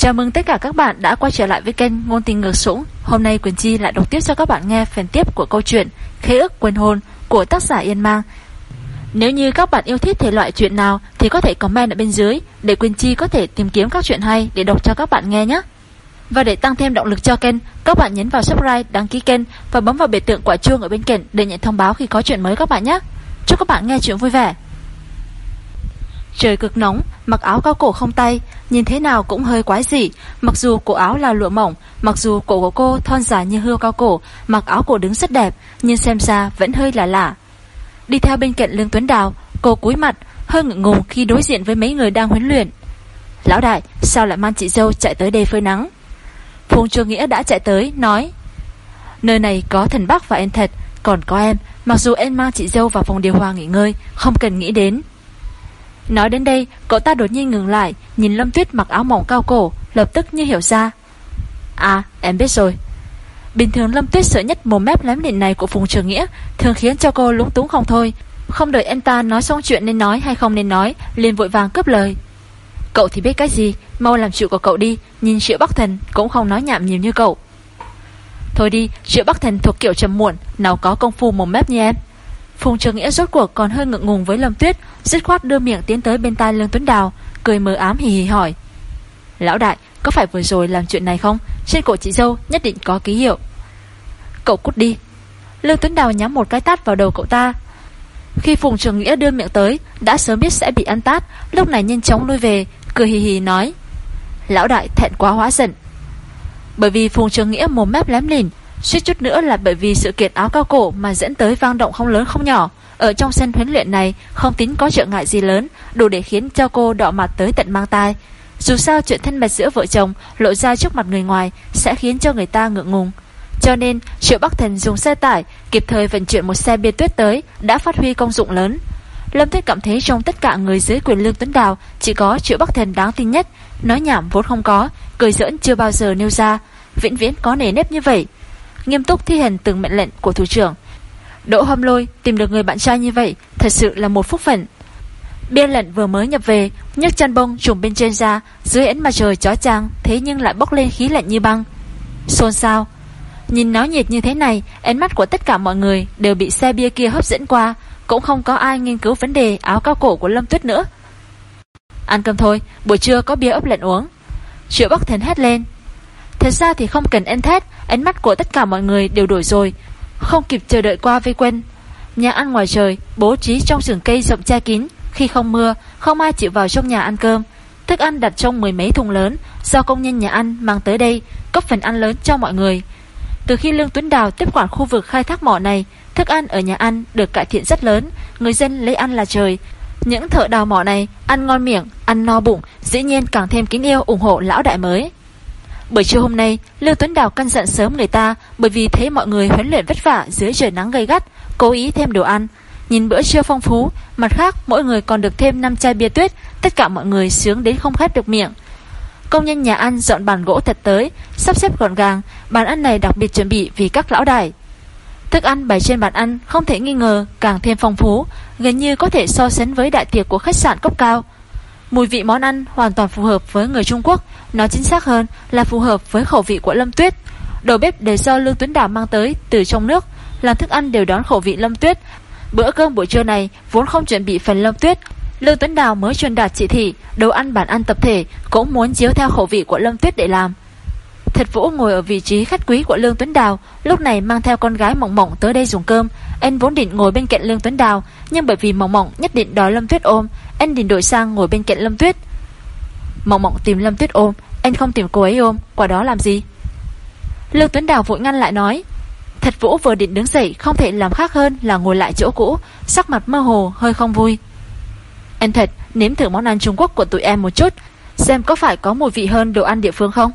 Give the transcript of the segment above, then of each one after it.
Chào mừng tất cả các bạn đã quay trở lại với kênh Ngôn Tình Ngược Sũng. Hôm nay Quyền Chi lại đọc tiếp cho các bạn nghe phần tiếp của câu chuyện Khế ước quên hôn của tác giả Yên Mang. Nếu như các bạn yêu thích thể loại chuyện nào thì có thể comment ở bên dưới để Quyền Chi có thể tìm kiếm các chuyện hay để đọc cho các bạn nghe nhé. Và để tăng thêm động lực cho kênh, các bạn nhấn vào subscribe, đăng ký kênh và bấm vào biểu tượng quả chuông ở bên cạnh để nhận thông báo khi có chuyện mới các bạn nhé. Chúc các bạn nghe chuyện vui vẻ. Trời cực nóng, mặc áo cao cổ không tay, nhìn thế nào cũng hơi quái dị, mặc dù cổ áo là lụa mỏng, mặc dù cổ của cô thon dài như hươu cao cổ, mặc áo cổ đứng rất đẹp, nhưng xem ra vẫn hơi lạ lạ. Đi theo bên cạnh Lương Tuấn Đào, cô cúi mặt, hơi ngượng ngùng khi đối diện với mấy người đang huấn luyện. Lão đại, sao lại mang chị dâu chạy tới đây phơi nắng? Phùng Trường Nghĩa đã chạy tới, nói Nơi này có thần Bắc và em thật, còn có em, mặc dù em mang chị dâu vào phòng điều hòa nghỉ ngơi, không cần nghĩ đến. Nói đến đây, cậu ta đột nhiên ngừng lại, nhìn Lâm Tuyết mặc áo mỏng cao cổ, lập tức như hiểu ra. À, em biết rồi. Bình thường Lâm Tuyết sợ nhất mồm mép lém lịn này của Phùng Trường Nghĩa, thường khiến cho cô lúng túng không thôi. Không đợi anh ta nói xong chuyện nên nói hay không nên nói, liền vội vàng cướp lời. Cậu thì biết cái gì, mau làm chuyện của cậu đi, nhìn Triệu Bắc Thần cũng không nói nhảm nhiều như cậu. Thôi đi, Triệu Bắc Thần thuộc kiểu trầm muộn, nào có công phu mồm mép như em. Phùng Trường Nghĩa rốt cuộc còn hơi ngượng ngùng với Lâm Tuyết, dứt khoát đưa miệng tiến tới bên tai Lương Tuấn Đào, cười mờ ám hì hì hỏi. Lão đại, có phải vừa rồi làm chuyện này không? Trên cổ chị dâu nhất định có ký hiệu. Cậu cút đi. Lương Tuấn Đào nhắm một cái tát vào đầu cậu ta. Khi Phùng Trường Nghĩa đưa miệng tới, đã sớm biết sẽ bị ăn tát, lúc này nhanh chóng lui về, cười hì hì nói. Lão đại thẹn quá hóa giận. Bởi vì Phùng Trường Nghĩa mồm mép lém lìn, Suýt chút nữa là bởi vì sự kiện áo cao cổ mà dẫn tới vang động không lớn không nhỏ. Ở trong sân huấn luyện này không tính có trợ ngại gì lớn, đủ để khiến cho cô đỏ mặt tới tận mang tai. Dù sao chuyện thân mật giữa vợ chồng lộ ra trước mặt người ngoài sẽ khiến cho người ta ngượng ngùng. Cho nên, Triệu Bắc Thần dùng xe tải kịp thời vận chuyển một xe bia tuyết tới đã phát huy công dụng lớn. Lâm Tuyết cảm thấy trong tất cả người dưới quyền lương tuấn đào chỉ có Triệu Bắc Thần đáng tin nhất, nói nhảm vốn không có, cười giỡn chưa bao giờ nêu ra, vĩnh viễn có nề nếp như vậy nghiêm túc thi hành từng mệnh lệnh của thủ trưởng. Đỗ Hâm Lôi tìm được người bạn trai như vậy thật sự là một phúc phận. Biên lệnh vừa mới nhập về, nhấc chân bông trùng bên trên ra, dưới ánh mặt trời chói chang, thế nhưng lại bốc lên khí lạnh như băng. Xôn xao. Nhìn náo nhiệt như thế này, ánh mắt của tất cả mọi người đều bị xe bia kia hấp dẫn qua, cũng không có ai nghiên cứu vấn đề áo cao cổ của Lâm Tuyết nữa. Ăn cơm thôi, buổi trưa có bia ấp lạnh uống. Triệu Bắc Thần hét lên, Thật ra thì không cần en thét Ánh mắt của tất cả mọi người đều đổi rồi. Không kịp chờ đợi qua vây quanh. Nhà ăn ngoài trời, Bố trí trong rừng cây rộng che kín. Khi không mưa, Không ai chịu vào trong nhà ăn cơm. Thức ăn đặt trong mười mấy thùng lớn Do công nhân nhà ăn mang tới đây Cấp phần ăn lớn cho mọi người. Từ khi Lương Tuấn Đào tiếp quản khu vực khai thác mỏ này, Thức ăn ở nhà ăn được cải thiện rất lớn. Người dân lấy ăn là trời. Những thợ đào mỏ này ăn ngon miệng, Ăn no bụng, Dĩ nhiên càng thêm kính yêu, ủng hộ lão đại mới. Buổi trưa hôm nay, Lưu Tuấn Đào căn dặn sớm người ta bởi vì thấy mọi người huấn luyện vất vả dưới trời nắng gay gắt, cố ý thêm đồ ăn. Nhìn bữa trưa phong phú, mặt khác mỗi người còn được thêm 5 chai bia tuyết, tất cả mọi người sướng đến không khép được miệng. Công nhân nhà ăn dọn bàn gỗ thật tới, sắp xếp gọn gàng, bàn ăn này đặc biệt chuẩn bị vì các lão đại. Thức ăn bày trên bàn ăn không thể nghi ngờ, càng thêm phong phú, gần như có thể so sánh với đại tiệc của khách sạn cấp cao. Mùi vị món ăn hoàn toàn phù hợp với người Trung Quốc, nó chính xác hơn là phù hợp với khẩu vị của Lâm Tuyết. Đầu bếp đều do Lương Tuấn Đào mang tới từ trong nước, làm thức ăn đều đón khẩu vị Lâm Tuyết. Bữa cơm buổi trưa này vốn không chuẩn bị phần Lâm Tuyết, Lương Tuấn Đào mới truyền đạt chỉ thị, đồ ăn bản ăn tập thể cũng muốn chiếu theo khẩu vị của Lâm Tuyết để làm. Thạch Vũ ngồi ở vị trí khách quý của Lương Tuấn Đào, lúc này mang theo con gái Mộng Mộng tới đây dùng cơm. Anh vốn định ngồi bên cạnh Lương Tuấn Đào, nhưng bởi vì Mộng Mộng nhất định đòi Lâm Tuyết ôm, anh định đổi sang ngồi bên cạnh Lâm Tuyết. Mộng Mộng tìm Lâm Tuyết ôm, anh không tìm cô ấy ôm, quả đó làm gì? Lương Tuấn Đào vội ngăn lại nói. Thạch Vũ vừa định đứng dậy, không thể làm khác hơn là ngồi lại chỗ cũ, sắc mặt mơ hồ, hơi không vui. Anh thật, nếm thử món ăn Trung Quốc của tụi em một chút, xem có phải có mùi vị hơn đồ ăn địa phương không?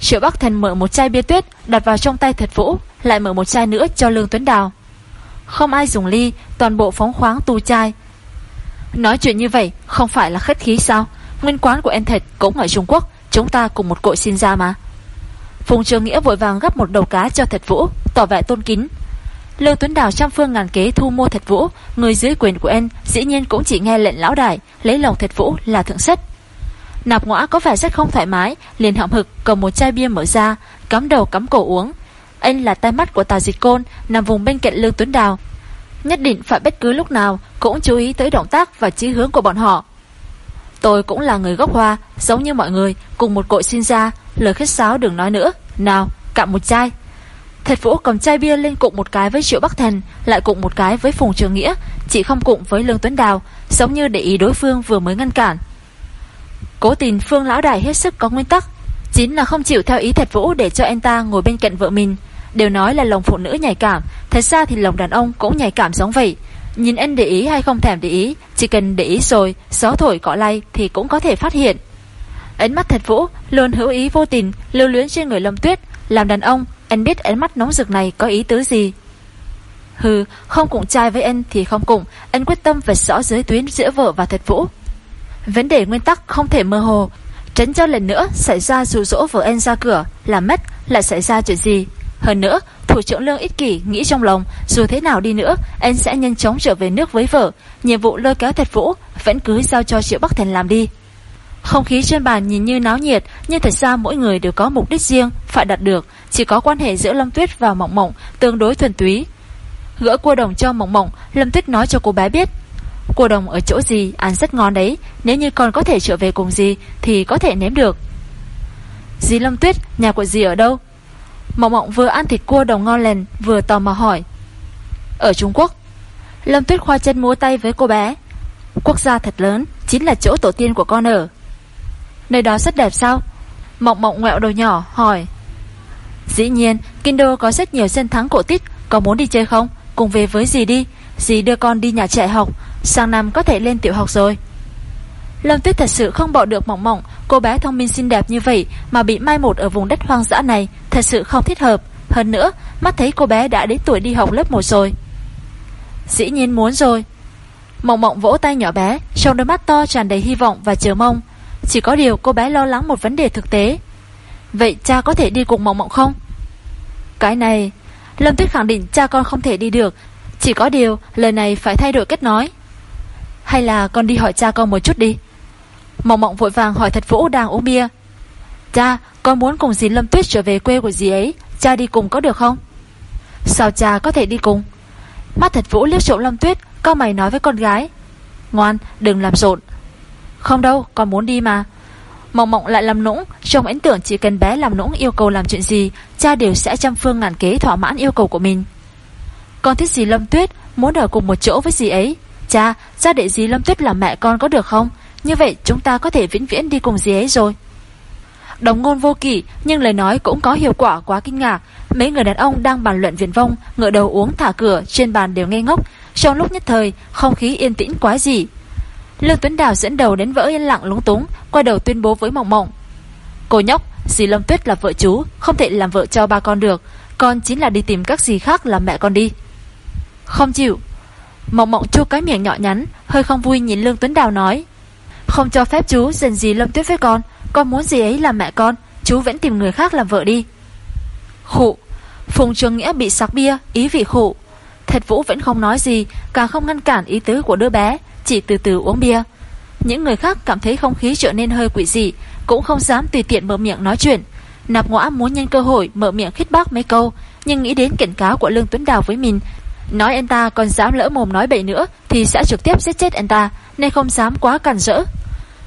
Triệu Bắc Thần mở một chai bia tuyết đặt vào trong tay thật vũ, lại mở một chai nữa cho Lương Tuấn Đào. Không ai dùng ly, toàn bộ phóng khoáng tu chai. Nói chuyện như vậy không phải là khách khí sao? Nguyên quán của em thật cũng ở Trung Quốc, chúng ta cùng một cội xin ra mà. Phùng Trường Nghĩa vội vàng gấp một đầu cá cho thật vũ, tỏ vẻ tôn kính. Lương Tuấn Đào trăm phương ngàn kế thu mua thật vũ, người dưới quyền của em dĩ nhiên cũng chỉ nghe lệnh lão đại, lấy lòng thật vũ là thượng sách. Nạp ngõa có vẻ rất không thoải mái, Liền hậm hực cầm một chai bia mở ra, Cắm đầu cắm cổ uống. Anh là tai mắt của tà Dịch Côn, Nằm vùng bên cạnh Lương Tuấn Đào. Nhất định phải bất cứ lúc nào Cũng chú ý tới động tác và chí hướng của bọn họ. Tôi cũng là người gốc hoa, Giống như mọi người, Cùng một cội sinh ra, Lời khách sáo đừng nói nữa. Nào, cạn một chai. Thạch Vũ cầm chai bia lên cụng một cái với Triệu Bắc Thần, Lại cụng một cái với Phùng Trường Nghĩa, Chỉ không cụng với Lương Tuấn Đào, Giống như để ý đối phương vừa mới ngăn cản. Cố tình Phương Lão Đại hết sức có nguyên tắc, Chính là không chịu theo ý Thạch Vũ Để cho anh ta ngồi bên cạnh vợ mình. Đều nói là lòng phụ nữ nhạy cảm, Thật ra thì lòng đàn ông cũng nhạy cảm giống vậy. Nhìn anh để ý hay không thèm để ý, Chỉ cần để ý rồi, Gió thổi cỏ lay thì cũng có thể phát hiện. Ánh mắt Thạch Vũ luôn hữu ý vô tình, Lưu luyến trên người Lâm Tuyết. Làm đàn ông, anh biết ánh mắt nóng rực này có ý tứ gì? Hừ, Không cùng trai với anh thì không cùng. Anh quyết tâm vạch rõ giới tuyến giữa vợ và thật vũ. Vấn đề nguyên tắc không thể mơ hồ. Tránh cho lần nữa xảy ra rủ rỗ vợ anh ra cửa Làm mất lại xảy ra chuyện gì. Hơn nữa Thủ trưởng lương ích kỷ nghĩ trong lòng Dù thế nào đi nữa Anh sẽ nhanh chóng trở về nước với vợ. Nhiệm vụ lôi kéo thật vũ Vẫn cứ giao cho Triệu Bắc Thành làm đi. Không khí trên bàn nhìn như náo nhiệt, nhưng thật ra mỗi người đều có mục đích riêng phải đạt được, chỉ có quan hệ giữa Lâm Tuyết và Mộng Mộng tương đối thuần túy. Gỡ cua đồng cho Mộng Mộng, Lâm Tuyết nói cho cô bé biết. Cua đồng ở chỗ gì ăn rất ngon đấy, nếu như con có thể trở về cùng gì thì có thể nếm được. Dì Lâm Tuyết, nhà của dì ở đâu? Mộng Mộng vừa ăn thịt cua đồng ngon lành, vừa tò mò hỏi. Ở Trung Quốc. Lâm Tuyết khoa chân múa tay với cô bé. Quốc gia thật lớn, chính là chỗ tổ tiên của con ở. Nơi đó rất đẹp sao Mộng mộng ngẹo đầu nhỏ hỏi Dĩ nhiên Kinh Đô có rất nhiều sân thắng cổ tích Có muốn đi chơi không Cùng về với dì đi Dì đưa con đi nhà trẻ học Sang năm có thể lên tiểu học rồi. Lâm Tuyết thật sự không bỏ được mộng mộng, Cô bé thông minh xinh đẹp như vậy Mà bị mai một ở vùng đất hoang dã này, Thật sự không thích hợp. Hơn nữa, mắt thấy cô bé đã đến tuổi đi học lớp 1 rồi. Dĩ nhiên muốn rồi. Mộng mộng vỗ tay nhỏ bé, Trong đôi mắt to tràn đầy hy vọng và chờ mong. Chỉ có điều cô bé lo lắng một vấn đề thực tế. Vậy cha có thể đi cùng mộng mộng không? Cái này, Lâm Tuyết khẳng định cha con không thể đi được. Chỉ có điều, lời này phải thay đổi cách nói. Hay là con đi hỏi cha con một chút đi. Mộng mộng vội vàng hỏi thật Vũ đang uống bia. Cha, con muốn cùng dì Lâm Tuyết trở về quê của dì ấy. Cha đi cùng có được không? Sao cha có thể đi cùng? Mắt thật Vũ liếc chỗ Lâm Tuyết, Cao mày nói với con gái. Ngoan, đừng làm rộn. Không đâu, con muốn đi mà. Mộng mộng lại làm nũng Trong ấn tưởng chỉ cần bé làm nũng yêu cầu làm chuyện gì, Cha đều sẽ trăm phương ngàn kế thỏa mãn yêu cầu của mình. Con thích dì Lâm Tuyết, Muốn ở cùng một chỗ với dì ấy. Cha, cha để dì Lâm Tuyết làm mẹ con có được không? Như vậy chúng ta có thể vĩnh viễn đi cùng dì ấy rồi. Đồng ngôn vô kỷ Nhưng lời nói cũng có hiệu quả quá kinh ngạc. Mấy người đàn ông đang bàn luận viền vông Ngựa đầu uống thả cửa trên bàn đều ngây ngốc. Trong lúc nhất thời Không khí yên tĩnh quá gì. Lương Tuấn Đào dẫn đầu đến vỡ yên lặng lúng túng Quay đầu tuyên bố với Mộng Mộng. Cô nhóc, dì Lâm Tuyết là vợ chú Không thể làm vợ cho ba con được. Con chính là đi tìm các dì khác làm mẹ con đi. Không chịu. Mộng Mộng chu cái miệng nhỏ nhắn Hơi không vui nhìn Lương Tuấn Đào nói Không cho phép chú dần dì Lâm Tuyết với con Con muốn gì ấy làm mẹ con Chú vẫn tìm người khác làm vợ đi Khụ Phùng Trường Nghĩa bị sặc bia Ý vị khụ Thật Vũ vẫn không nói gì Càng không ngăn cản ý tứ của đứa bé chỉ từ từ uống bia. Những người khác cảm thấy không khí trở nên hơi quỷ dị, cũng không dám tùy tiện mở miệng nói chuyện. Nạp ngõa muốn nhân cơ hội mở miệng khích bác mấy câu, nhưng nghĩ đến cảnh cáo của Lương Tuấn Đào với mình, nói anh ta còn dám lỡ mồm nói bậy nữa thì sẽ trực tiếp giết chết anh ta, nên không dám quá cản rỡ.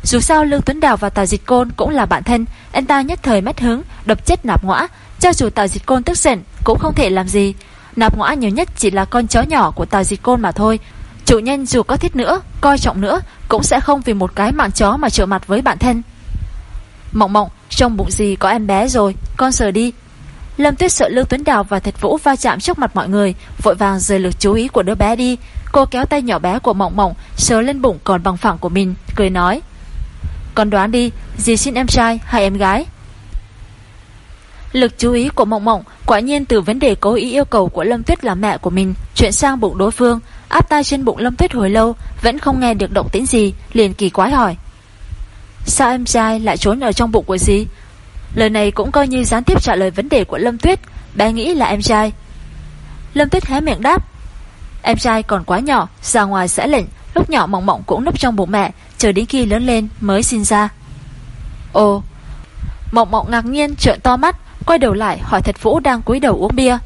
Dù sao Lương Tuấn Đào và Tào Dịch Côn cũng là bạn thân, anh ta nhất thời mất hứng, đập chết nạp ngõa, cho dù Tào Dịch Côn tức giận cũng không thể làm gì. Nạp ngõa nhiều nhất chỉ là con chó nhỏ của Tào Dịch Côn mà thôi, Chủ nhân dù có thích nữa Coi trọng nữa Cũng sẽ không vì một cái mạng chó mà trở mặt với bản thân Mộng mộng Trong bụng gì có em bé rồi Con sờ đi Lâm Tuyết sợ Lưu Tuấn Đào và Thạch Vũ va chạm trước mặt mọi người, Vội vàng rời lực chú ý của đứa bé đi. Cô kéo tay nhỏ bé của mộng mộng, Sờ lên bụng còn bằng phẳng của mình, Cười nói, Con đoán đi, Dì xin em trai hay em gái? Lực chú ý của mộng mộng Quả nhiên từ vấn đề cố ý yêu cầu của Lâm Tuyết là mẹ của mình, Chuyển sang bụng đối phương, áp tay trên bụng Lâm Tuyết hồi lâu, Vẫn không nghe được động tĩnh gì, Liền kỳ quái hỏi, Sao em trai lại trốn ở trong bụng của gì Lời này cũng coi như gián tiếp trả lời vấn đề của Lâm Tuyết. Bé nghĩ là em trai. Lâm Tuyết hé miệng đáp. Em trai còn quá nhỏ, Ra ngoài sẽ lệnh. Lúc nhỏ mỏng mỏng cũng núp trong bụng mẹ, Chờ đến khi lớn lên mới sinh ra. Ồ Mộng mộng ngạc nhiên trợn to mắt, Quay đầu lại hỏi thật Vũ đang cúi đầu uống bia.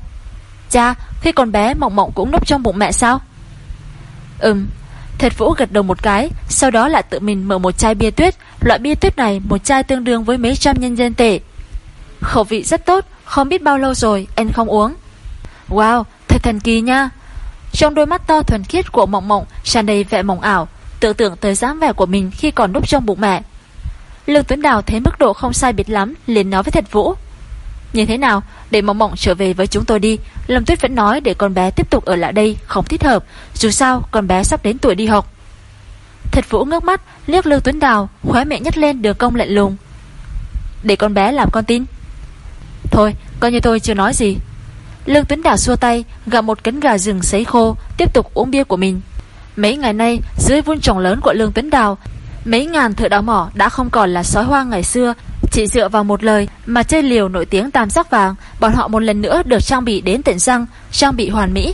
Cha, Khi còn bé mộng mộng cũng núp trong bụng mẹ sao? Ừm Thật Vũ gật đầu một cái, Sau đó lại tự mình mở một chai bia tuyết Loại bia tuyết này một chai tương đương với mấy trăm nhân dân tệ. Khẩu vị rất tốt, Không biết bao lâu rồi anh không uống. Wow, thật thần kỳ nha. Trong đôi mắt to thuần khiết của mộng mộng tràn đầy vẻ mộng ảo, Tưởng tượng tới dáng vẻ của mình khi còn núp trong bụng mẹ. Lương Tuấn Đào thấy mức độ không sai biệt lắm, liền nói với Thật Vũ. Như thế nào, Để mộng mộng trở về với chúng tôi đi, Lâm Tuyết vẫn nói để con bé tiếp tục ở lại đây, Không thích hợp. Dù sao, con bé sắp đến tuổi đi học. Thật Vũ ngước mắt, liếc Lưu Tuấn Đào, Khóe miệng nhắc lên đường công lạnh lùng. Để con bé làm con tin. Thôi, coi như tôi chưa nói gì. Lương Tuấn Đào xua tay Gặp một cánh gà rừng sấy khô, Tiếp tục uống bia của mình. Mấy ngày nay, dưới vun trồng lớn của Lương Tuấn Đào, Mấy ngàn thợ đào mỏ đã không còn là sói hoang ngày xưa. Chỉ dựa vào một lời mà chơi liều nổi tiếng tam sắc vàng, Bọn họ một lần nữa được trang bị đến tận răng, Trang bị hoàn mỹ,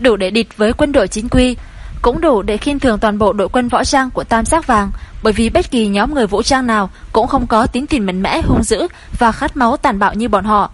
Đủ để địch với quân đội chính quy cũng đủ để khinh thường toàn bộ đội quân võ trang của tam sắc vàng Bởi vì bất kỳ nhóm người vũ trang nào Cũng không có tính tình mạnh mẽ hung dữ Và khát máu tàn bạo như bọn họ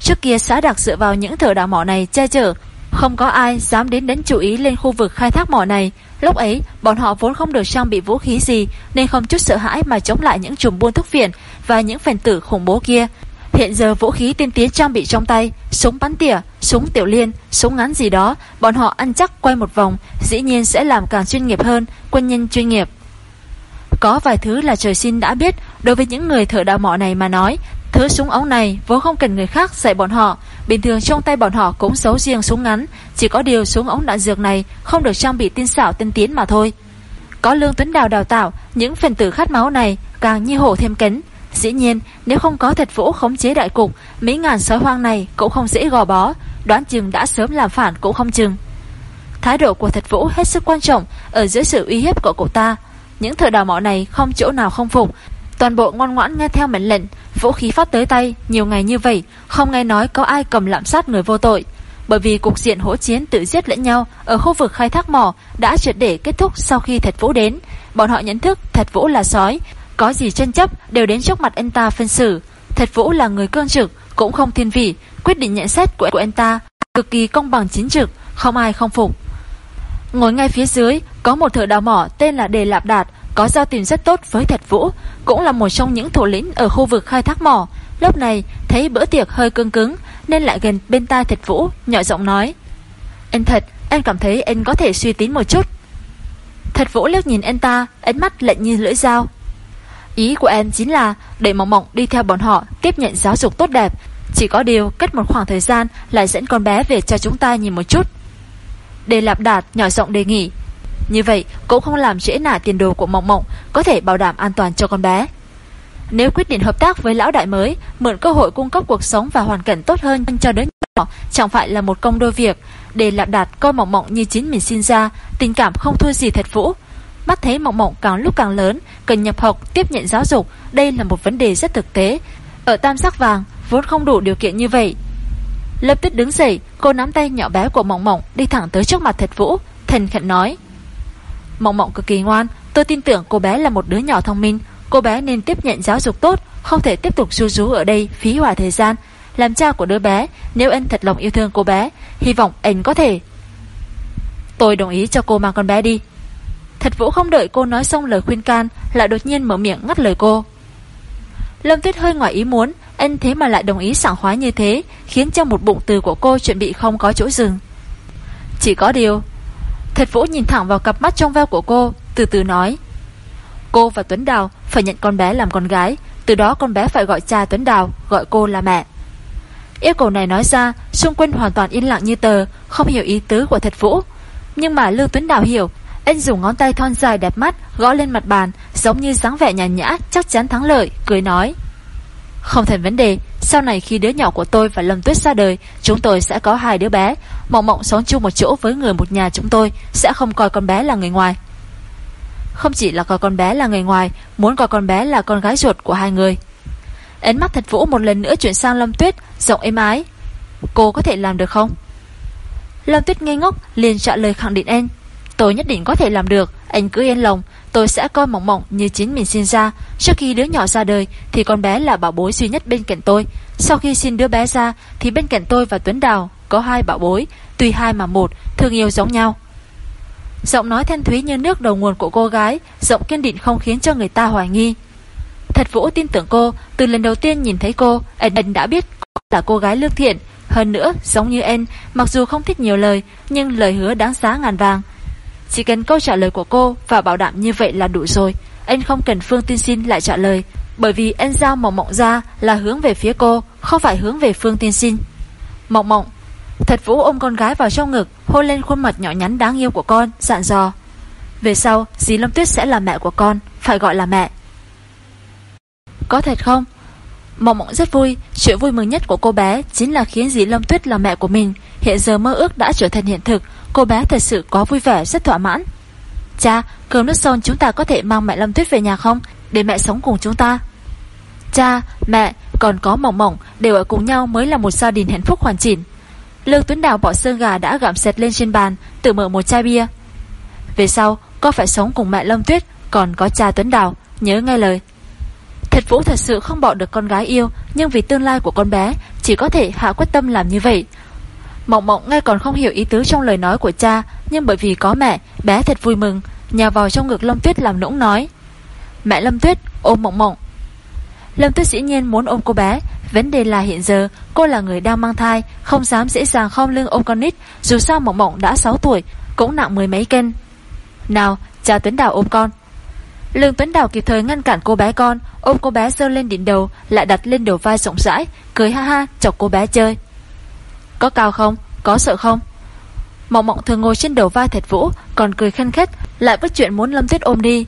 Trước kia xã đặc dựa vào những thợ đào mỏ này che chở Không có ai dám đến đến chú ý lên khu vực khai thác mỏ này Lúc ấy, bọn họ vốn không được trang bị vũ khí gì nên không chút sợ hãi mà chống lại những chùm buôn thuốc phiện và những phần tử khủng bố kia. Hiện giờ vũ khí tiên tiến trang bị trong tay, súng bắn tỉa, súng tiểu liên, súng ngắn gì đó, bọn họ ăn chắc quay một vòng, dĩ nhiên sẽ làm càng chuyên nghiệp hơn, quân nhân chuyên nghiệp. Có vài thứ là trời sinh đã biết, đối với những người thợ đào mỏ này mà nói, thứ súng ống này vốn không cần người khác dạy bọn họ, Bình thường trong tay bọn họ cũng giấu riêng súng ngắn Chỉ có điều súng ống đạn dược này Không được trang bị tiên xảo tiên tiến mà thôi Có lương tuấn đào đào tạo Những phần tử khát máu này càng như hổ thêm cánh Dĩ nhiên, nếu không có thật vũ khống chế đại cục, Mấy ngàn sói hoang này cũng không dễ gò bó, Đoán chừng đã sớm làm phản cũng không chừng. Thái độ của thật vũ hết sức quan trọng Ở dưới sự uy hiếp của cậu ta. Những thợ đào mỏ này không chỗ nào không phục. Toàn bộ ngoan ngoãn nghe theo mệnh lệnh, Vũ khí phát tới tay, nhiều ngày như vậy, Không nghe nói có ai cầm lạm sát người vô tội. Bởi vì cục diện hỗ chiến tự giết lẫn nhau Ở khu vực khai thác mỏ Đã triệt để kết thúc sau khi Thật Vũ đến. Bọn họ nhận thức Thật Vũ là sói có gì tranh chấp đều đến trước mặt anh ta phân xử Thật Vũ là người cương trực Cũng không thiên vị Quyết định nhận xét của, của anh ta Cực kỳ công bằng chính trực Không ai không phục Ngồi ngay phía dưới Có một thợ đào mỏ tên là Đề Lạp Đạt có giao tình rất tốt với Thật Vũ, cũng là một trong những thủ lĩnh ở khu vực khai thác mỏ. Lúc này, thấy bữa tiệc hơi cứng cứng, nên lại gần bên tai Thật Vũ, nhỏ giọng nói. Anh Thật, anh cảm thấy anh có thể suy tín một chút. Thật Vũ liếc nhìn anh ta, ánh mắt lạnh như lưỡi dao. Ý của em chính là để mộng mộng đi theo bọn họ tiếp nhận giáo dục tốt đẹp. Chỉ có điều cách một khoảng thời gian lại dẫn con bé về cho chúng ta nhìn một chút. Để lạp đạt nhỏ giọng đề nghị như vậy cũng không làm trễ nả tiền đồ của Mộng Mộng Có thể bảo đảm an toàn cho con bé Nếu quyết định hợp tác với lão đại mới, Mượn cơ hội cung cấp cuộc sống và hoàn cảnh tốt hơn cho đứa nhỏ, Chẳng phải là một công đôi việc Để lạp đạt coi Mộng Mộng như chính mình sinh ra, Tình cảm không thua gì thật vũ Mắt thấy Mộng Mộng càng lúc càng lớn Cần nhập học, tiếp nhận giáo dục Đây là một vấn đề rất thực tế. Ở tam sắc vàng vốn không đủ điều kiện như vậy. Lập tức đứng dậy Cô nắm tay nhỏ bé của Mộng Mộng Đi thẳng tới trước mặt thật vũ Thần khẩn nói. Mộng mộng cực kỳ ngoan Tôi tin tưởng cô bé là một đứa nhỏ thông minh. Cô bé nên tiếp nhận giáo dục tốt Không thể tiếp tục ru rú ở đây phí hoài thời gian. Làm cha của đứa bé Nếu anh thật lòng yêu thương cô bé Hy vọng anh có thể. Tôi đồng ý cho cô mang con bé đi. Thật vũ không đợi cô nói xong lời khuyên can, Lại đột nhiên mở miệng ngắt lời cô. Lâm Tuyết hơi ngoài ý muốn Anh thế mà lại đồng ý sảng khoái như thế, Khiến cho một bụng từ của cô chuẩn bị không có chỗ dừng. Chỉ có điều, Thật Vũ nhìn thẳng vào cặp mắt trong veo của cô, Từ từ nói, Cô và Tuấn Đào phải nhận con bé làm con gái, Từ đó con bé phải gọi cha Tuấn Đào, Gọi cô là mẹ. Yêu cầu này nói ra, Xung quanh hoàn toàn yên lặng như tờ, Không hiểu ý tứ của Thật Vũ. Nhưng mà Lưu Tuấn Đào hiểu anh dùng ngón tay thon dài đẹp mắt, Gõ lên mặt bàn, Giống như dáng vẻ nhàn nhã, Chắc chắn thắng lợi, Cười nói. Không thành vấn đề, Sau này khi đứa nhỏ của tôi và Lâm Tuyết ra đời, Chúng tôi sẽ có hai đứa bé. Mộng mộng sống chung một chỗ với người một nhà chúng tôi, Sẽ không coi con bé là người ngoài. Không chỉ là coi con bé là người ngoài, Muốn coi con bé là con gái ruột của hai người. Ấn mắt thật vũ một lần nữa chuyển sang Lâm Tuyết, Giọng êm ái. Cô có thể làm được không? Lâm Tuyết ngây ngốc, liền trả lời khẳng định anh Tôi nhất định có thể làm được. Anh cứ yên lòng. Tôi sẽ coi Mộng Mộng như chính mình sinh ra. Trước khi đứa nhỏ ra đời, Thì con bé là bảo bối duy nhất bên cạnh tôi. Sau khi sinh đứa bé ra, Thì bên cạnh tôi và Tuấn Đào có hai bảo bối. Tùy hai mà một, Thương yêu giống nhau. Giọng nói thanh thúy như nước đầu nguồn của cô gái, Giọng kiên định không khiến cho người ta hoài nghi. Thật Vũ tin tưởng cô, Từ lần đầu tiên nhìn thấy cô, Anh đã biết cô là cô gái lương thiện. Hơn nữa, giống như em Mặc dù không thích nhiều lời, Nhưng lời hứa đáng giá ngàn vàng. Chỉ cần câu trả lời của cô Và bảo đảm như vậy là đủ rồi. Anh không cần Phương Tiên Xin lại trả lời, Bởi vì anh giao mộng mộng ra là hướng về phía cô, Không phải hướng về Phương Tiên Xin Mộng mộng, Thật Vũ ôm con gái vào trong ngực, Hôn lên khuôn mặt nhỏ nhắn đáng yêu của con, Dặn dò. Về sau, dì Lâm Tuyết sẽ là mẹ của con, Phải gọi là mẹ. Có thật không? Mộng mộng rất vui. Chuyện vui mừng nhất của cô bé Chính là khiến dì Lâm Tuyết là mẹ của mình. Hiện giờ mơ ước đã trở thành hiện thực. Cô bé thật sự có vui vẻ rất thỏa mãn. Cha cơm nước xong chúng ta có thể mang mẹ Lâm Tuyết về nhà không? Để mẹ sống cùng chúng ta. Cha, mẹ, còn có mộng mộng Đều ở cùng nhau mới là một gia đình hạnh phúc hoàn chỉnh. Lương Tuấn Đào bỏ xương gà đã gặm sệt lên trên bàn Tự mở một chai bia. Về sau con phải sống cùng mẹ Lâm Tuyết Còn có cha Tuấn Đào? Nhớ nghe lời. Thật Vũ thật sự không bỏ được con gái yêu, Nhưng vì tương lai của con bé, Chỉ có thể hạ quyết tâm làm như vậy. Mộng mộng ngay còn không hiểu ý tứ trong lời nói của cha, Nhưng bởi vì có mẹ, Bé thật vui mừng Nhà vào trong ngực Lâm Tuyết làm nũng nói. Mẹ Lâm Tuyết, ôm mộng mộng. Lâm Tuyết dĩ nhiên muốn ôm cô bé. Vấn đề là hiện giờ, cô là người đang mang thai, Không dám dễ dàng không lưng ôm con nít, Dù sao mộng mộng đã 6 tuổi, Cũng nặng mười mấy cân. Nào, cha Tuấn Đào ôm con. Lương Tuấn Đào kịp thời ngăn cản cô bé con Ôm cô bé dơ lên đỉnh đầu Lại đặt lên đầu vai rộng rãi Cười ha ha chọc cô bé chơi. Có cao không? Có sợ không? Mộng mộng thường ngồi trên đầu vai Thạch vũ Còn cười khăn khét, Lại bất chuyện muốn Lâm Tuyết ôm đi.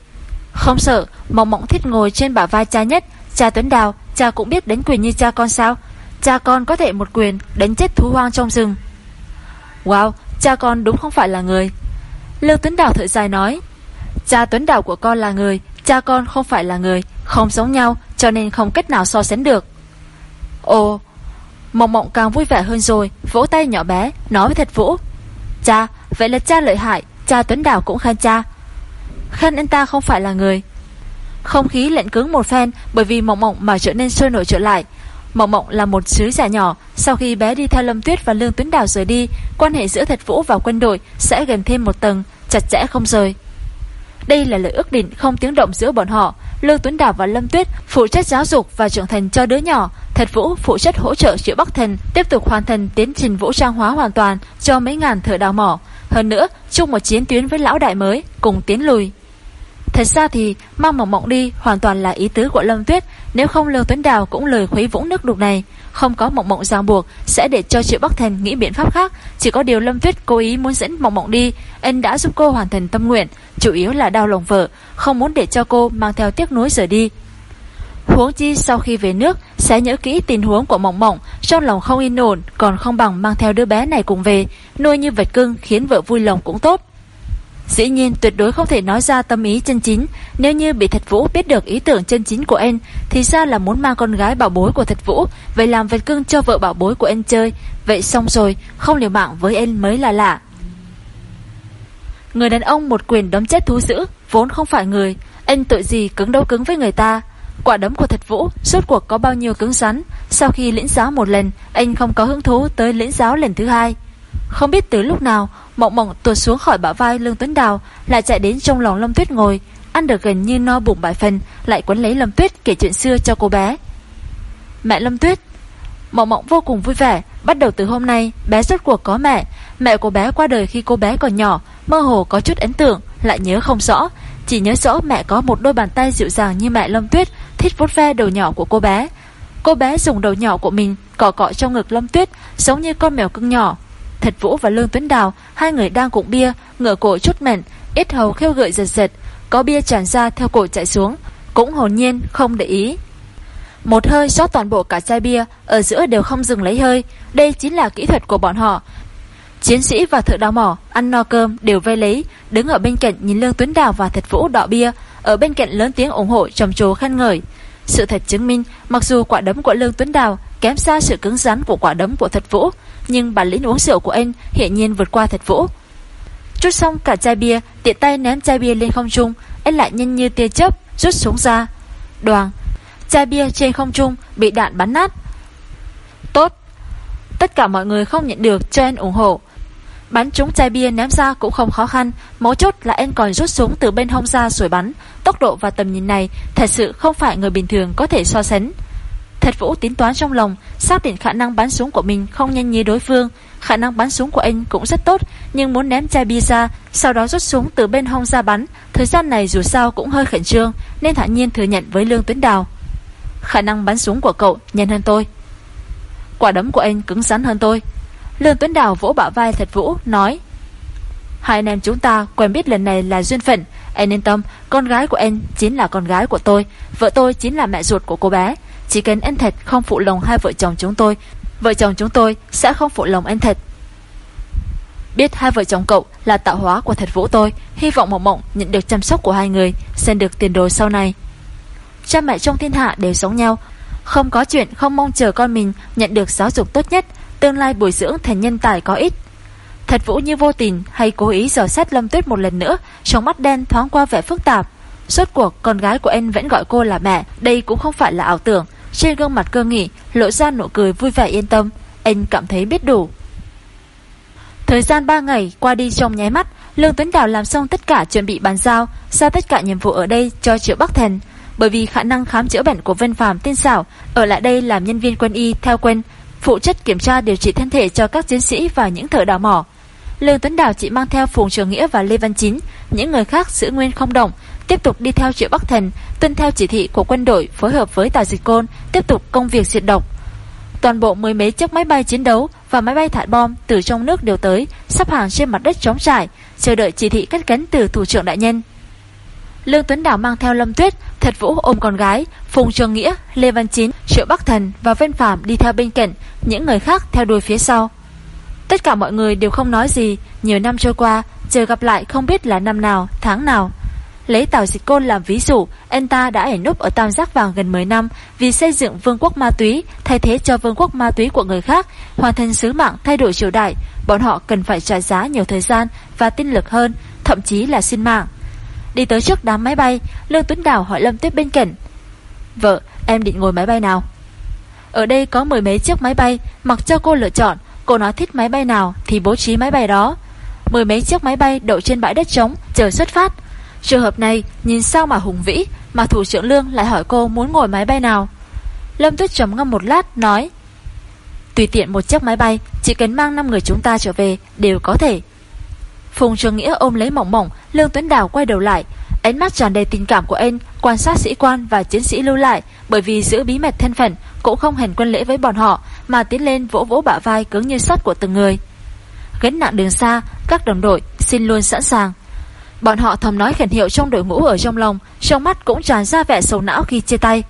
Không sợ Mộng mộng thích ngồi trên bả vai cha nhất Cha Tuấn Đào Cha cũng biết đánh quyền như cha con sao? Cha con có thể một quyền đánh chết thú hoang trong rừng. Wow Cha con đúng không phải là người. Lưu Tuấn Đào thở dài nói Cha Tuấn Đào của con là người Cha con không phải là người Không giống nhau cho nên không cách nào so sánh được Ồ Mộng mộng càng vui vẻ hơn rồi Vỗ tay nhỏ bé nói với thật vũ Cha vậy là cha lợi hại Cha Tuấn đảo cũng khen cha Khen anh ta không phải là người không khí lạnh cứng một phen bởi vì Mộng Mộng mà trở nên sôi nổi trở lại. Mộng Mộng là một sứ giả nhỏ, sau khi bé đi theo Lâm Tuyết và Lương Tuấn Đào rời đi, quan hệ giữa Thật Vũ và quân đội sẽ gần thêm một tầng, chặt chẽ không rời. Đây là lời ước định không tiếng động giữa bọn họ. Lương Tuấn Đào và Lâm Tuyết phụ trách giáo dục và trưởng thành cho đứa nhỏ, Thật Vũ phụ trách hỗ trợ chữa Bắc Thần, tiếp tục hoàn thành tiến trình vũ trang hóa hoàn toàn cho mấy ngàn thợ đào mỏ. Hơn nữa, chung một chiến tuyến với lão đại mới, cùng tiến lùi. Thật ra thì mang mỏng mộng đi hoàn toàn là ý tứ của Lâm Tuyết Nếu không Lương Tuấn Đào cũng lời khuấy vũng nước đục này không có mộng mộng ràng buộc, Sẽ để cho Triệu Bắc Thành nghĩ biện pháp khác. Chỉ có điều Lâm viết cố ý muốn dẫn mộng mộng đi Anh đã giúp cô hoàn thành tâm nguyện, Chủ yếu là đau lòng vợ, Không muốn để cho cô mang theo tiếc nuối rời đi. Huống chi sau khi về nước, Sẽ nhớ kỹ tình huống của mộng mộng, Trong lòng không yên ổn, Còn không bằng mang theo đứa bé này cùng về. Nuôi như vật cưng khiến vợ vui lòng cũng tốt. Dĩ nhiên, tuyệt đối không thể nói ra tâm ý chân chính. Nếu như bị Thật Vũ biết được ý tưởng chân chính của anh Thì ra là muốn mang con gái bảo bối của Thật Vũ Vậy làm vật cưng cho vợ bảo bối của anh chơi. Vậy xong rồi, Không liều mạng với anh mới là lạ. Người đàn ông một quyền đấm chết thú dữ, Vốn không phải người. Anh tội gì cứng đấu cứng với người ta? Quả đấm của Thật Vũ Suốt cuộc có bao nhiêu cứng rắn? Sau khi lĩnh giáo một lần Anh không có hứng thú tới lĩnh giáo lần thứ hai. Không biết từ lúc nào, Mộng mộng tuột xuống khỏi bả vai Lương Tuấn Đào, Lại chạy đến trong lòng Lâm Tuyết ngồi. Ăn được gần như no bụng bại phần, Lại quấn lấy Lâm Tuyết kể chuyện xưa cho cô bé. Mẹ Lâm Tuyết, Mộng mộng vô cùng vui vẻ. Bắt đầu từ hôm nay, bé rốt cuộc có mẹ. Mẹ của bé qua đời khi cô bé còn nhỏ, Mơ hồ có chút ấn tượng, Lại nhớ không rõ. Chỉ nhớ rõ mẹ có một đôi bàn tay dịu dàng như mẹ Lâm Tuyết Thích vuốt ve đầu nhỏ của cô bé. Cô bé dùng đầu nhỏ của mình Cọ cọ trong ngực Lâm Tuyết, Giống như con mèo cưng nhỏ. Thật Vũ và Lương Tuấn Đào, Hai người đang cụng bia, Ngửa cổ chút mẹn, Ít hầu khêu gợi giật giật, Có bia tràn ra theo cổ chạy xuống, Cũng hồn nhiên, không để ý. Một hơi rót toàn bộ cả chai bia, Ở giữa đều không dừng lấy hơi, Đây chính là kỹ thuật của bọn họ. Chiến sĩ và thợ đào mỏ, Ăn no cơm, đều vây lấy, Đứng ở bên cạnh nhìn Lương Tuấn Đào và Thật Vũ đọ bia, Ở bên cạnh lớn tiếng ủng hộ, trầm trồ khen ngợi. Sự thật chứng minh, Mặc dù quả đấm của Lương Tuấn Đào Kém xa sự cứng rắn của quả đấm của Thật Vũ nhưng bản lĩnh uống rượu của anh hiện nhiên vượt qua thật vũ. Chút xong cả chai bia, tiện tay ném chai bia lên không trung, Anh lại nhanh như tia chớp Rút súng ra. Đoàn Chai bia trên không trung bị đạn bắn nát. Tốt Tất cả mọi người không nhận được cho anh ủng hộ. Bắn trúng chai bia ném ra cũng không khó khăn Mấu chốt là anh còn rút súng từ bên hông ra rồi bắn. Tốc độ và tầm nhìn này Thật sự không phải người bình thường có thể so sánh. Thật Vũ tính toán trong lòng, Xác định khả năng bắn súng của mình không nhanh như đối phương. Khả năng bắn súng của anh cũng rất tốt, Nhưng muốn ném chai bia ra, Sau đó rút súng từ bên hông ra bắn. Thời gian này dù sao cũng hơi khẩn trương, Nên thản nhiên thừa nhận với Lương Tuấn Đào. Khả năng bắn súng của cậu nhanh hơn tôi. Quả đấm của anh cứng rắn hơn tôi. Lương Tuấn Đào vỗ bả vai Thật Vũ, Nói, Hai anh em chúng ta quen biết lần này là duyên phận. Anh yên tâm, Con gái của anh chính là con gái của tôi, Vợ tôi chính là mẹ ruột của cô bé. Chỉ cần anh thật không phụ lòng hai vợ chồng chúng tôi, Vợ chồng chúng tôi sẽ không phụ lòng anh thật Biết hai vợ chồng cậu là tạo hóa của thật vũ tôi, Hy vọng mộng mộng nhận được chăm sóc của hai người Xem được tiền đồ sau này. Cha mẹ trong thiên hạ đều giống nhau, Không có chuyện không mong chờ con mình Nhận được giáo dục tốt nhất, Tương lai bồi dưỡng thành nhân tài có ít Thật vũ như vô tình hay cố ý dò xét Lâm Tuyết một lần nữa, Trong mắt đen thoáng qua vẻ phức tạp. Suốt cuộc con gái của anh vẫn gọi cô là mẹ, Đây cũng không phải là ảo tưởng. Trên gương mặt cơ nghị, Lộ ra nụ cười vui vẻ yên tâm. Anh cảm thấy biết đủ. Thời gian 3 ngày qua đi trong nháy mắt, Lương Tuấn Đào làm xong tất cả chuẩn bị bàn giao Giao tất cả nhiệm vụ ở đây cho Triệu Bắc Thần. Bởi vì khả năng khám chữa bệnh của Vân Phạm tin xảo Ở lại đây làm nhân viên quân y theo quân Phụ trách kiểm tra điều trị thân thể cho các chiến sĩ và những thợ đào mỏ. Lương Tuấn Đào chỉ mang theo Phùng Trường Nghĩa và Lê Văn Chín, Những người khác giữ nguyên không động Tiếp tục đi theo Triệu Bắc Thần Tuân theo chỉ thị của quân đội phối hợp với Tào Dịch Côn Tiếp tục công việc diệt độc. Toàn bộ mười mấy chiếc máy bay chiến đấu Và máy bay thả bom từ trong nước đều tới Sắp hàng trên mặt đất trống trải Chờ đợi chỉ thị cắt cánh từ thủ trưởng đại nhân. Lương Tuấn đảo mang theo Lâm Tuyết Thật Vũ ôm con gái Phùng Trường Nghĩa, Lê Văn Chín, Triệu Bắc Thần và Vân Phạm đi theo bên cạnh Những người khác theo đuôi phía sau. Tất cả mọi người đều không nói gì Nhiều năm trôi qua Chờ gặp lại không biết là năm nào, tháng nào. Lấy Tào Dịch Côn làm ví dụ, Anh ta đã ẩn núp ở Tam Giác Vàng gần 10 năm Vì xây dựng vương quốc ma túy, Thay thế cho vương quốc ma túy của người khác, Hoàn thành sứ mạng, thay đổi triều đại. Bọn họ cần phải trả giá nhiều thời gian Và tinh lực hơn, Thậm chí là sinh mạng. Đi tới trước đám máy bay, Lương Tuấn Đào hỏi Lâm Tuyết bên cạnh. Vợ, em định ngồi máy bay nào? Ở đây có mười mấy chiếc máy bay, Mặc cho cô lựa chọn, Cô nói thích máy bay nào thì bố trí máy bay đó. Mười mấy chiếc máy bay đậu trên bãi đất trống, Chờ xuất phát. Trường hợp này, nhìn sao mà hùng vĩ, Mà thủ trưởng lương lại hỏi cô muốn ngồi máy bay nào? Lâm Tuyết trầm ngâm một lát, nói, Tùy tiện một chiếc máy bay, Chỉ cần mang 5 người chúng ta trở về, Đều có thể. Phùng Trường Nghĩa ôm lấy mỏng mỏng, Lương Tuấn Đào quay đầu lại. Ánh mắt tràn đầy tình cảm của anh, Quan sát sĩ quan và chiến sĩ lưu lại, Bởi vì giữ bí mật thân phận, Cũng không hành quân lễ với bọn họ, Mà tiến lên vỗ vỗ bả vai cứng như sắt của từng người. Gánh nặng đường xa, Các đồng đội xin luôn sẵn sàng. Bọn họ thầm nói khẩn hiệu trong đội ngũ ở trong lòng, Trong mắt cũng tràn ra vẻ sầu não khi chia tay.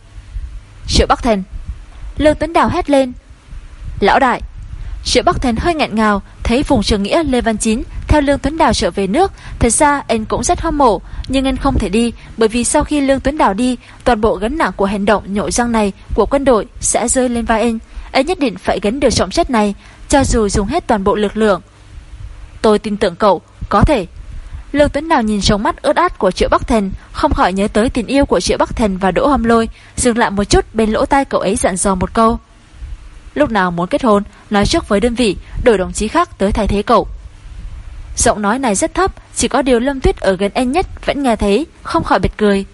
Triệu Bắc Thần Lương Tuấn Đào hét lên. Lão đại, Triệu Bắc Thần hơi ngạn ngào, Thấy vùng trường nghĩa Lê Văn Chín Theo Lương Tuấn Đào trở về nước, Thật ra anh cũng rất hâm mộ, Nhưng anh không thể đi, Bởi vì sau khi Lương Tuấn Đào đi, Toàn bộ gánh nặng của hành động nhổ răng này Của quân đội sẽ rơi lên vai anh. Anh nhất định phải gánh được trọng trách này, Cho dù dùng hết toàn bộ lực lượng. Tôi tin tưởng cậu, Có thể. Lương Tuấn Đào nhìn sống mắt ướt át của Triệu Bắc Thần, Không khỏi nhớ tới tình yêu của Triệu Bắc Thần và Đỗ Hâm Lôi, Dừng lại một chút bên lỗ tai cậu ấy dặn dò một câu. Lúc nào muốn kết hôn, Nói trước với đơn vị, Đổi đồng chí khác tới thay thế cậu. Giọng nói này rất thấp, Chỉ có điều Lâm Tuyết ở gần anh nhất Vẫn nghe thấy, Không khỏi bật cười.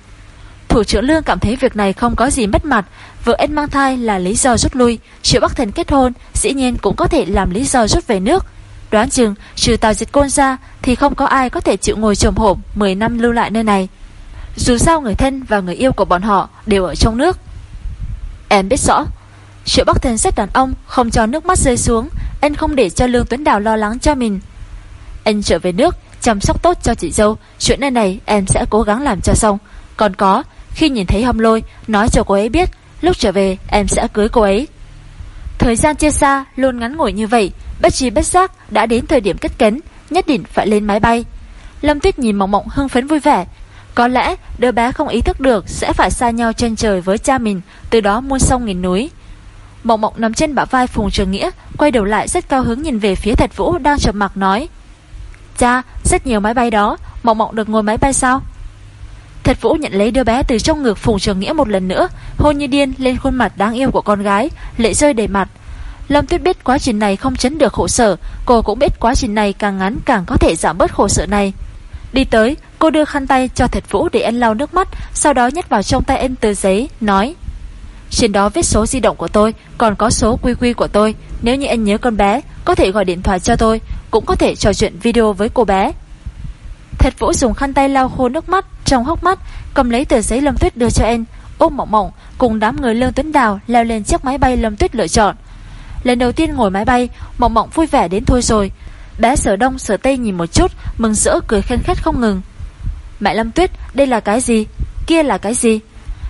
Thủ trưởng Lương cảm thấy việc này không có gì mất mặt, Vợ anh mang thai là lý do rút lui, Triệu Bắc Thần kết hôn, Dĩ nhiên cũng có thể làm lý do rút về nước Đoán chừng, trừ tàu dịch côn ra Thì không có ai có thể chịu ngồi trồm hổm 10 năm lưu lại nơi này. Dù sao người thân và người yêu của bọn họ Đều ở trong nước. Em biết rõ, Triệu Bắc Thần xét đàn ông Không cho nước mắt rơi xuống, Anh không để cho Lương Tuấn Đào lo lắng cho mình. Anh trở về nước, Chăm sóc tốt cho chị dâu, Chuyện này này em sẽ cố gắng làm cho xong. Còn có, Khi nhìn thấy hâm lôi, Nói cho cô ấy biết, Lúc trở về em sẽ cưới cô ấy. Thời gian chia xa, Luôn ngắn ngủi như vậy Bất trí bất giác đã đến thời điểm cất cánh Nhất định phải lên máy bay. Lâm Tuyết nhìn mộng mộng hưng phấn vui vẻ. Có lẽ đứa bé không ý thức được Sẽ phải xa nhau trên trời với cha mình Từ đó muôn sông nghìn núi. Mộng mộng nằm trên bả vai Phùng Trường Nghĩa Quay đầu lại rất cao hứng nhìn về phía Thạch vũ Đang trầm mặc nói Cha, rất nhiều máy bay đó Mộng mộng được ngồi máy bay sao? Thật Vũ nhận lấy đứa bé từ trong ngực Phùng Trường Nghĩa một lần nữa, hôn như điên lên khuôn mặt đáng yêu của con gái, lệ rơi đầy mặt. Lâm Tuyết biết quá trình này không chấn được khổ sở, cô cũng biết quá trình này càng ngắn càng có thể giảm bớt khổ sở này. Đi tới, cô đưa khăn tay cho Thật Vũ để anh lau nước mắt, sau đó nhét vào trong tay anh tờ giấy, nói Trên đó viết số di động của tôi, còn có số quy quy của tôi. Nếu như anh nhớ con bé, có thể gọi điện thoại cho tôi, cũng có thể trò chuyện video với cô bé. Thật Vũ dùng khăn tay lau khô nước mắt trong hốc mắt, cầm lấy tờ giấy Lâm Tuyết đưa cho anh, ôm mộng mộng cùng đám người Lương Tuấn Đào leo lên chiếc máy bay Lâm Tuyết lựa chọn. Lần đầu tiên ngồi máy bay, mộng mộng vui vẻ đến thôi rồi. Bé sở đông sở tây nhìn một chút, mừng rỡ cười khen khét không ngừng. Mẹ Lâm Tuyết, đây là cái gì? Kia là cái gì?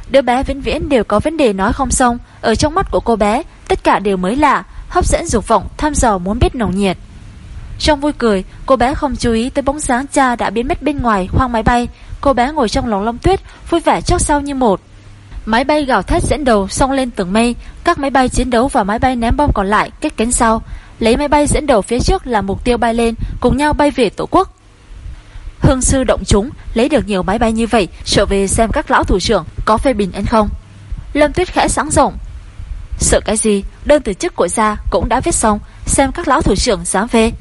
Đứa bé vĩnh viễn đều có vấn đề nói không xong, ở trong mắt của cô bé, tất cả đều mới lạ, hấp dẫn dục vọng, thăm dò muốn biết nồng nhiệt. Trong vui cười, cô bé không chú ý tới bóng dáng cha đã biến mất bên ngoài khoang máy bay. Cô bé ngồi trong lòng lâm Tuyết, vui vẻ trước sau như một. Máy bay gào thét dẫn đầu xông lên tầng mây, các máy bay chiến đấu và máy bay ném bom còn lại kết cánh sau, lấy máy bay dẫn đầu phía trước là mục tiêu bay lên, cùng nhau bay về tổ quốc. Hương sư động chúng, lấy được nhiều máy bay như vậy, trở về xem các lão thủ trưởng có phê bình anh không. Lâm Tuyết khẽ sáng rộng. Sợ cái gì, đơn từ chức của gia cũng đã viết xong, xem các lão thủ trưởng dám về.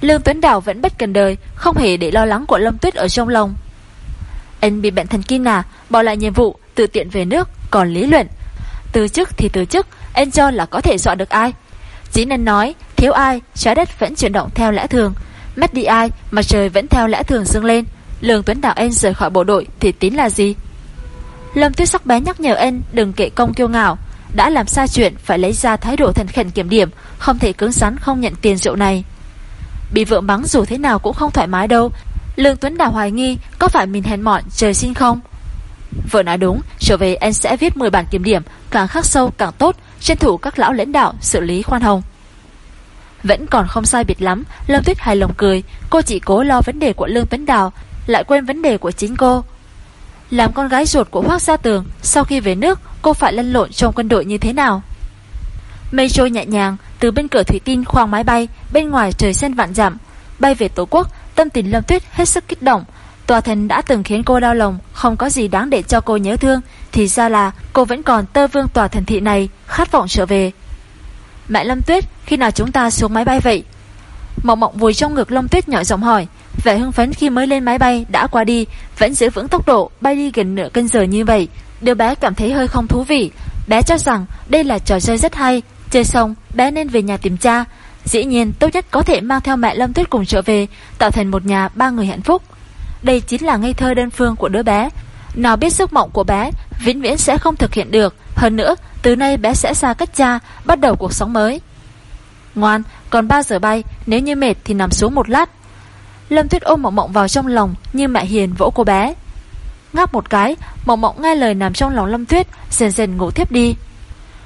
Lương Tuấn Đào vẫn bất cần đời, không hề để lo lắng của Lâm Tuyết ở trong lòng. Anh bị bệnh thần kinh à, bỏ lại nhiệm vụ, tự tiện về nước, còn lý luận. Từ chức thì từ chức, anh cho là có thể dọa được ai. Chỉ nên nói, thiếu ai, trái đất vẫn chuyển động theo lẽ thường. Mất đi ai, mà trời vẫn theo lẽ thường dương lên. Lương Tuấn Đạo anh rời khỏi bộ đội thì tính là gì? Lâm Tuyết sắc bé nhắc nhở anh đừng kệ công kiêu ngạo. Đã làm sai chuyện phải lấy ra thái độ thần khẩn kiểm điểm, không thể cứng rắn không nhận tiền rượu này. Bị vợ mắng dù thế nào cũng không thoải mái đâu Lương Tuấn Đào hoài nghi Có phải mình hèn mọn trời sinh không Vợ nói đúng Trở về anh sẽ viết 10 bản kiểm điểm Càng khắc sâu càng tốt Tranh thủ các lão lãnh đạo xử lý khoan hồng Vẫn còn không sai biệt lắm Lâm Tuyết hài lòng cười Cô chỉ cố lo vấn đề của Lương Vấn Đào Lại quên vấn đề của chính cô Làm con gái ruột của Hoác Gia Tường Sau khi về nước cô phải lăn lộn trong quân đội như thế nào Mây trôi nhẹ nhàng từ bên cửa thủy tinh khoang máy bay, bên ngoài trời sen vạn dặm, bay về Tổ quốc, tâm tình Lâm Tuyết hết sức kích động. Tòa thành đã từng khiến cô đau lòng, không có gì đáng để cho cô nhớ thương, thì ra là cô vẫn còn tơ vương tòa thành thị này, khát vọng trở về. Mẹ Lâm Tuyết, khi nào chúng ta xuống máy bay vậy? Mộng mộng vùi trong ngực Lâm Tuyết nhỏ giọng hỏi, vẻ hưng phấn khi mới lên máy bay đã qua đi, vẫn giữ vững tốc độ bay đi gần nửa cân giờ như vậy. Đứa bé cảm thấy hơi không thú vị, bé cho rằng đây là trò chơi rất hay, Chơi xong, bé nên về nhà tìm cha. Dĩ nhiên, tốt nhất có thể mang theo mẹ Lâm Tuyết cùng trở về, tạo thành một nhà ba người hạnh phúc. Đây chính là ngây thơ đơn phương của đứa bé. Nào biết giấc mộng của bé, vĩnh viễn sẽ không thực hiện được. Hơn nữa, từ nay bé sẽ xa cách cha, bắt đầu cuộc sống mới. Ngoan, còn 3 giờ bay, nếu như mệt thì nằm xuống một lát. Lâm Tuyết ôm Mộng Mộng vào trong lòng như mẹ hiền vỗ cô bé. Ngáp một cái, Mộng Mộng nghe lời nằm trong lòng Lâm Tuyết, dần dần ngủ tiếp đi.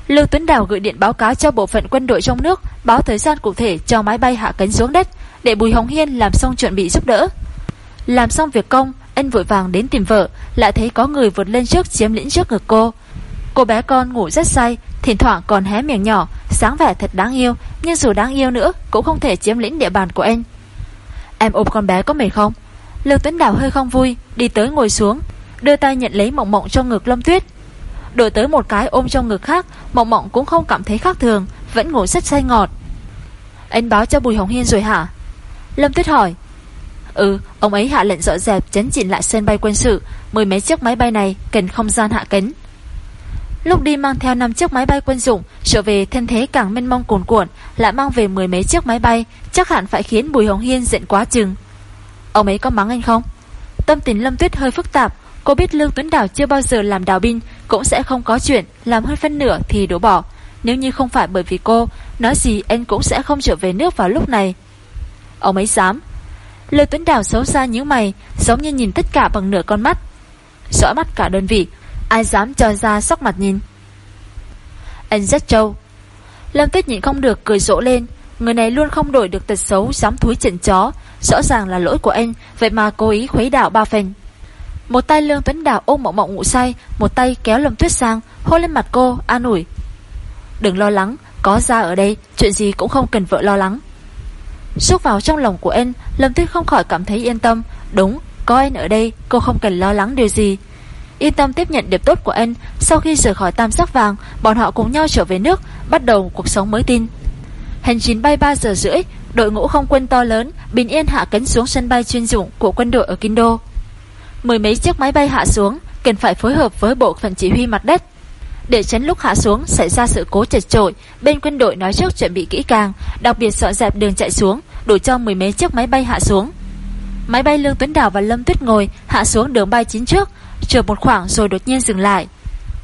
Lưu Tuấn Đào gửi điện báo cáo cho bộ phận quân đội trong nước, báo thời gian cụ thể cho máy bay hạ cánh xuống đất, để Bùi Hồng Hiên làm xong chuẩn bị giúp đỡ. Làm xong việc công, anh vội vàng đến tìm vợ, lại thấy có người vượt lên trước chiếm lĩnh trước ngực cô. Cô bé con ngủ rất say, thỉnh thoảng còn hé miệng nhỏ, sáng vẻ thật đáng yêu, nhưng dù đáng yêu nữa cũng không thể chiếm lĩnh địa bàn của anh. Em ôm con bé có mệt không? Lưu Tuấn Đào hơi không vui, đi tới ngồi xuống, đưa tay nhận lấy mộng mộng trong ngực Lâm Tuyết, Đổi tới một cái ôm trong ngực khác Mộng mộng cũng không cảm thấy khác thường Vẫn ngủ rất say ngọt Anh báo cho Bùi Hồng Hiên rồi hả Lâm Tuyết hỏi Ừ ông ấy hạ lệnh dọn dẹp, chấn chỉnh lại sân bay quân sự. Mười mấy chiếc máy bay này cần không gian hạ cánh. Lúc đi mang theo 5 chiếc máy bay quân dụng, Trở về thân thế càng mênh mông cuồn cuộn, Lại mang về mười mấy chiếc máy bay, Chắc hẳn phải khiến Bùi Hồng Hiên giận quá chừng. Ông ấy có mắng anh không? Tâm tình Lâm Tuyết hơi phức tạp, Cô biết Lương Tuấn đảo chưa bao giờ làm đào binh, Cũng sẽ không có chuyện Làm hơn phân nửa thì đổ bỏ. Nếu như không phải bởi vì cô, Nói gì anh cũng sẽ không trở về nước vào lúc này. Ông ấy dám Lương Tuấn Đào xấu xa như mày, Giống như nhìn tất cả bằng nửa con mắt. Rõ mắt cả đơn vị, Ai dám cho ra sóc mặt nhìn. Anh rất trâu. Lâm Tuyết nhìn không được cười rỗ lên, Người này luôn không đổi được tật xấu Dám thúi trận chó, Rõ ràng là lỗi của anh, Vậy mà cố ý khuấy đảo ba phần một tay Lương Tuấn Đào ôm mộng mộng ngủ say, Một tay kéo Lâm Tuyết sang, Hôn lên mặt cô, an ủi. Đừng lo lắng, Có ra ở đây, Chuyện gì cũng không cần vợ lo lắng. Xúc vào trong lòng của anh Lâm Tuyết không khỏi cảm thấy yên tâm. Đúng, Có anh ở đây, cô không cần lo lắng điều gì. Yên tâm tiếp nhận điệp tốt của anh Sau khi rời khỏi tam sắc vàng, Bọn họ cùng nhau trở về nước, Bắt đầu cuộc sống mới tin. Hành trình bay 3 giờ rưỡi, Đội ngũ không quân to lớn, Bình yên hạ cánh xuống sân bay chuyên dụng của quân đội ở Kinh Đô. Mười mấy chiếc máy bay hạ xuống, Cần phải phối hợp với bộ phận chỉ huy mặt đất để tránh lúc hạ xuống xảy ra sự cố chật trội, bên quân đội nói trước chuẩn bị kỹ càng, đặc biệt dọn dẹp đường chạy xuống, đủ cho mười mấy chiếc máy bay hạ xuống. Máy bay Lương Tuấn Đào và Lâm Tuyết ngồi hạ xuống đường bay chín trước, chờ một khoảng rồi đột nhiên dừng lại.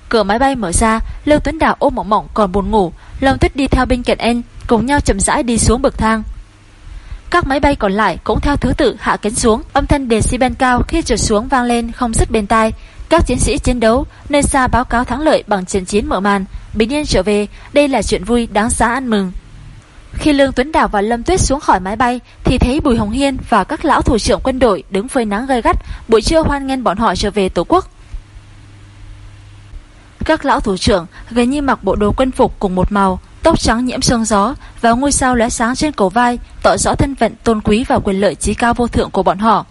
Cửa máy bay mở ra, Lương Tuấn Đào ôm mộng mộng còn buồn ngủ, Lâm Tuyết đi theo bên cạnh anh, cùng nhau chậm rãi đi xuống bậc thang. Các máy bay còn lại cũng theo thứ tự hạ cánh xuống, âm thanh decibel cao khi trượt xuống vang lên không dứt bên tai, các chiến sĩ chiến đấu nơi xa báo cáo thắng lợi bằng trận chiến mở màn, bình yên trở về, đây là chuyện vui đáng giá ăn mừng. Khi Lương Tuấn Đào và Lâm Tuyết xuống khỏi máy bay thì thấy Bùi Hồng Hiên và các lão thủ trưởng quân đội đứng phơi nắng gay gắt, buổi trưa hoan nghênh bọn họ trở về Tổ quốc. Các lão thủ trưởng gần như mặc bộ đồ quân phục cùng một màu, tóc trắng nhiễm sương gió và ngôi sao lóe sáng trên cổ vai, tỏ rõ thân phận tôn quý và quyền lợi trí cao vô thượng của bọn họ.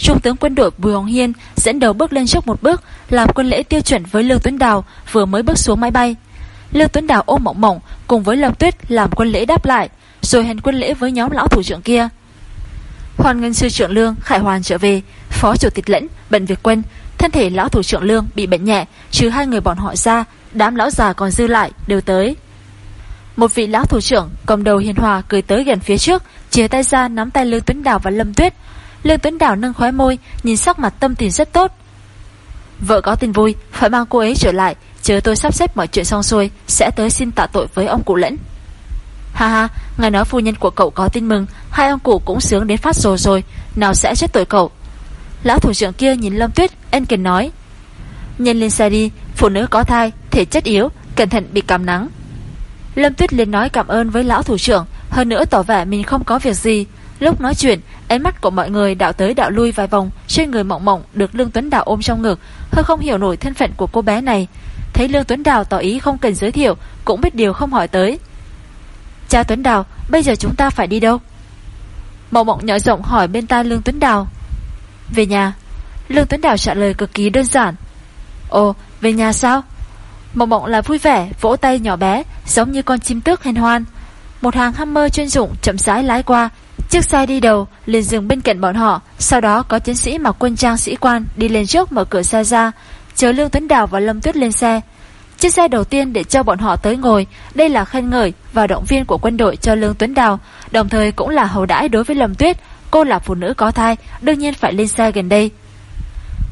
Trung tướng quân đội Bùi Hồng Hiên dẫn đầu bước lên trước một bước, làm quân lễ tiêu chuẩn với Lương Tuấn Đào vừa mới bước xuống máy bay. Lương Tuấn Đào ôm mộng mộng cùng với Lâm Tuyết làm quân lễ đáp lại, rồi hẹn quân lễ với nhóm lão thủ trưởng kia. Hoàn ngân sư trưởng Lương Khải Hoàn trở về, phó chủ tịch lẫn bệnh việc quân, thân thể lão thủ trưởng Lương bị bệnh nhẹ, trừ hai người bọn họ ra, đám lão già còn dư lại đều tới. Một vị lão thủ trưởng cầm đầu hiền hòa cười tới gần phía trước, chia tay ra nắm tay Lương Tuấn Đào và Lâm Tuyết, Lương Tuấn Đào nâng khóe môi, nhìn sắc mặt tâm tình rất tốt. Vợ có tin vui, phải mang cô ấy trở lại, chờ tôi sắp xếp mọi chuyện xong xuôi, sẽ tới xin tạ tội với ông cụ lẫn. Ha ha, ngài nói phu nhân của cậu có tin mừng, hai ông cụ cũng sướng đến phát rồi rồi, nào sẽ chết tội cậu. Lão thủ trưởng kia nhìn Lâm Tuyết, ân cần nói. Nhân lên xe đi, phụ nữ có thai, thể chất yếu, cẩn thận bị cảm nắng. Lâm Tuyết liền nói cảm ơn với lão thủ trưởng, hơn nữa tỏ vẻ mình không có việc gì. Lúc nói chuyện, Ánh mắt của mọi người đạo tới đạo lui vài vòng, Trên người mộng mộng được Lương Tuấn Đào ôm trong ngực. Hơi không hiểu nổi thân phận của cô bé này. Thấy Lương Tuấn Đào tỏ ý không cần giới thiệu, Cũng biết điều không hỏi tới. Cha Tuấn Đào, Bây giờ chúng ta phải đi đâu? Mộng mộng nhỏ rộng hỏi bên tai Lương Tuấn Đào. Về nhà. Lương Tuấn Đào trả lời cực kỳ đơn giản. Ồ, về nhà sao? Mộng mộng là vui vẻ, vỗ tay nhỏ bé, Giống như con chim tước hèn hoan. Một hàng hammer chuyên dụng chậm rãi lái qua Chiếc xe đi đầu liền dừng bên cạnh bọn họ, Sau đó có chiến sĩ mặc quân trang sĩ quan Đi lên trước mở cửa xe ra, Chờ Lương Tuấn Đào và Lâm Tuyết lên xe. Chiếc xe đầu tiên để cho bọn họ tới ngồi, Đây là khen ngợi và động viên của quân đội cho Lương Tuấn Đào, Đồng thời cũng là hậu đãi đối với Lâm Tuyết, Cô là phụ nữ có thai, Đương nhiên phải lên xe gần đây.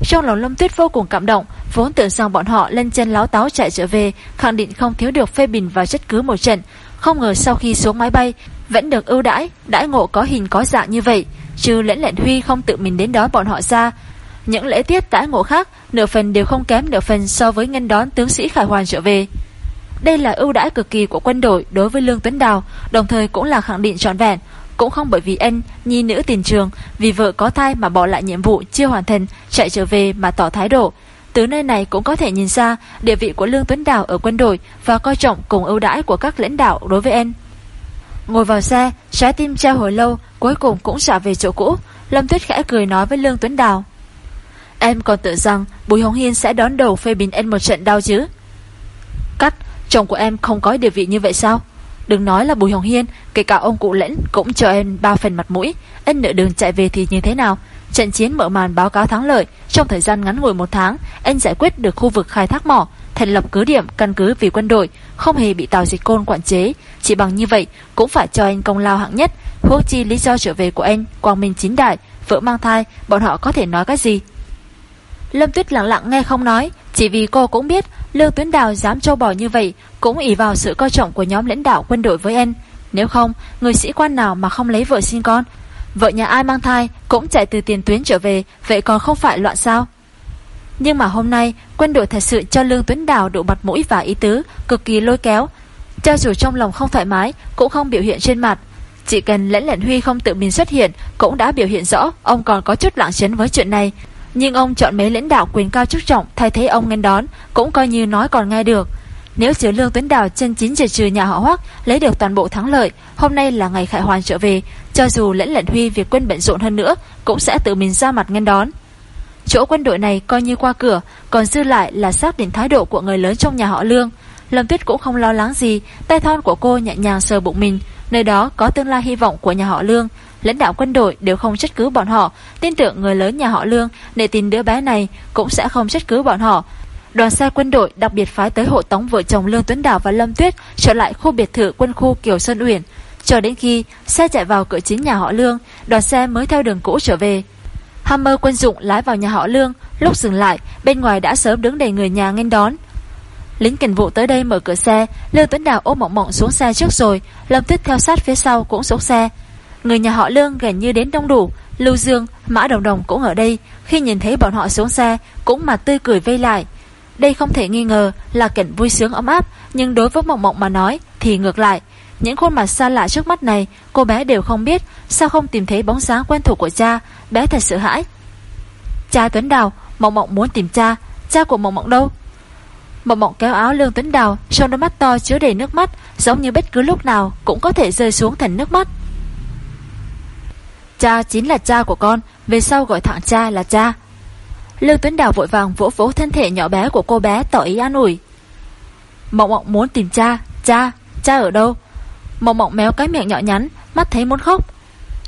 Trong lòng Lâm Tuyết vô cùng cảm động, Vốn tưởng rằng bọn họ lên chân láo táo chạy trở về, Khẳng định không thiếu được phê bình và chất cứ một trận. Không ngờ sau khi xuống máy bay vẫn được ưu đãi, đãi ngộ có hình có dạng như vậy, trừ lẫn lệnh huy không tự mình đến đón bọn họ ra. Những lễ tiết đãi ngộ khác, nửa phần đều không kém nửa phần so với ngân đón tướng sĩ Khải Hoàn trở về. Đây là ưu đãi cực kỳ của quân đội đối với Lương Tuấn Đào, đồng thời cũng là khẳng định trọn vẹn, cũng không bởi vì anh, nhi nữ tiền trường, vì vợ có thai mà bỏ lại nhiệm vụ chưa hoàn thành, chạy trở về mà tỏ thái độ. Từ nơi này cũng có thể nhìn ra địa vị của Lương Tuấn Đào ở quân đội và coi trọng cùng ưu đãi của các lãnh đạo đối với anh. Ngồi vào xe, trái tim treo hồi lâu, cuối cùng cũng trả về chỗ cũ. Lâm Tuyết khẽ cười nói với Lương Tuấn Đào. Em còn tự rằng Bùi Hồng Hiên sẽ đón đầu phê bình em một trận đau chứ. Cắt, chồng của em không có địa vị như vậy sao? Đừng nói là Bùi Hồng Hiên, kể cả ông cụ lẫn cũng cho em ba phần mặt mũi. Em nợ đường chạy về thì như thế nào? Trận chiến mở màn báo cáo thắng lợi, trong thời gian ngắn ngủi một tháng, anh giải quyết được khu vực khai thác mỏ, thành lập cứ điểm căn cứ vì quân đội, không hề bị Tào Dịch Côn quản chế. Chỉ bằng như vậy cũng phải cho anh công lao hạng nhất. Huống chi lý do trở về của anh, quang minh chính đại, vợ mang thai, bọn họ có thể nói cái gì? Lâm Tuyết lặng lặng nghe không nói, chỉ vì cô cũng biết Lương Tuyến Đào dám trâu bò như vậy cũng ỷ vào sự coi trọng của nhóm lãnh đạo quân đội với anh. Nếu không, người sĩ quan nào mà không lấy vợ sinh con? Vợ nhà ai mang thai cũng chạy từ tiền tuyến trở về, vậy còn không phải loạn sao? Nhưng mà hôm nay, quân đội thật sự cho Lương Tuấn Đào đủ mặt mũi và ý tứ, cực kỳ lôi kéo. Cho dù trong lòng không thoải mái, cũng không biểu hiện trên mặt. Chỉ cần lãnh lệnh Huy không tự mình xuất hiện, cũng đã biểu hiện rõ ông còn có chút lạng chấn với chuyện này. Nhưng ông chọn mấy lãnh đạo quyền cao chức trọng thay thế ông ngăn đón, cũng coi như nói còn nghe được. Nếu chứa Lương Tuấn Đào chân chính trừ trừ nhà họ Hoắc, lấy được toàn bộ thắng lợi, hôm nay là ngày Khải Hoàn trở về, Cho dù lẫn lệnh huy việc quân bận rộn hơn nữa Cũng sẽ tự mình ra mặt ngăn đón Chỗ quân đội này coi như qua cửa Còn dư lại là xác định thái độ của người lớn trong nhà họ Lương. Lâm Tuyết cũng không lo lắng gì Tay thon của cô nhẹ nhàng sờ bụng mình. Nơi đó có tương lai hy vọng của nhà họ Lương. Lãnh đạo quân đội đều không trách cứ bọn họ. Tin tưởng người lớn nhà họ Lương Để tin đứa bé này cũng sẽ không trách cứ bọn họ. Đoàn xe quân đội đặc biệt phái tới hộ tống vợ chồng Lương Tuấn Đào và Lâm Tuyết trở lại khu biệt thự quân khu Kiều Sơn Uyển. Cho đến khi xe chạy vào cửa chính nhà họ Lương, đoàn xe mới theo đường cũ trở về. Hammer quân dụng lái vào nhà họ Lương, lúc dừng lại, bên ngoài đã sớm đứng đầy người nhà nghênh đón. Lính cảnh vụ tới đây mở cửa xe, Lưu Tuấn Đào ôm mộng mộng xuống xe trước rồi, Lâm Tuyết theo sát phía sau cũng xuống xe. Người nhà họ Lương gần như đến đông đủ, Lưu Dương, Mã Đồng Đồng cũng ở đây, khi nhìn thấy bọn họ xuống xe, cũng mặt tươi cười vây lại. Đây không thể nghi ngờ là cảnh vui sướng ấm áp, nhưng đối với Mộng Mộng mà nói thì ngược lại. Những khuôn mặt xa lạ trước mắt này, cô bé đều không biết sao không tìm thấy bóng dáng quen thuộc của cha, bé thật sợ hãi. Cha Tuấn Đào, Mộng Mộng muốn tìm cha, cha của Mộng Mộng đâu? Mộng Mộng kéo áo Lương Tuấn Đào, trong đôi mắt to chứa đầy nước mắt, giống như bất cứ lúc nào cũng có thể rơi xuống thành nước mắt. Cha chính là cha của con, về sau gọi thẳng cha là cha. Lương Tuấn Đào vội vàng vỗ vỗ thân thể nhỏ bé của cô bé tỏ ý an ủi. Mộng mộng muốn tìm cha, cha, cha ở đâu? Mộng mộng méo cái miệng nhỏ nhắn, mắt thấy muốn khóc.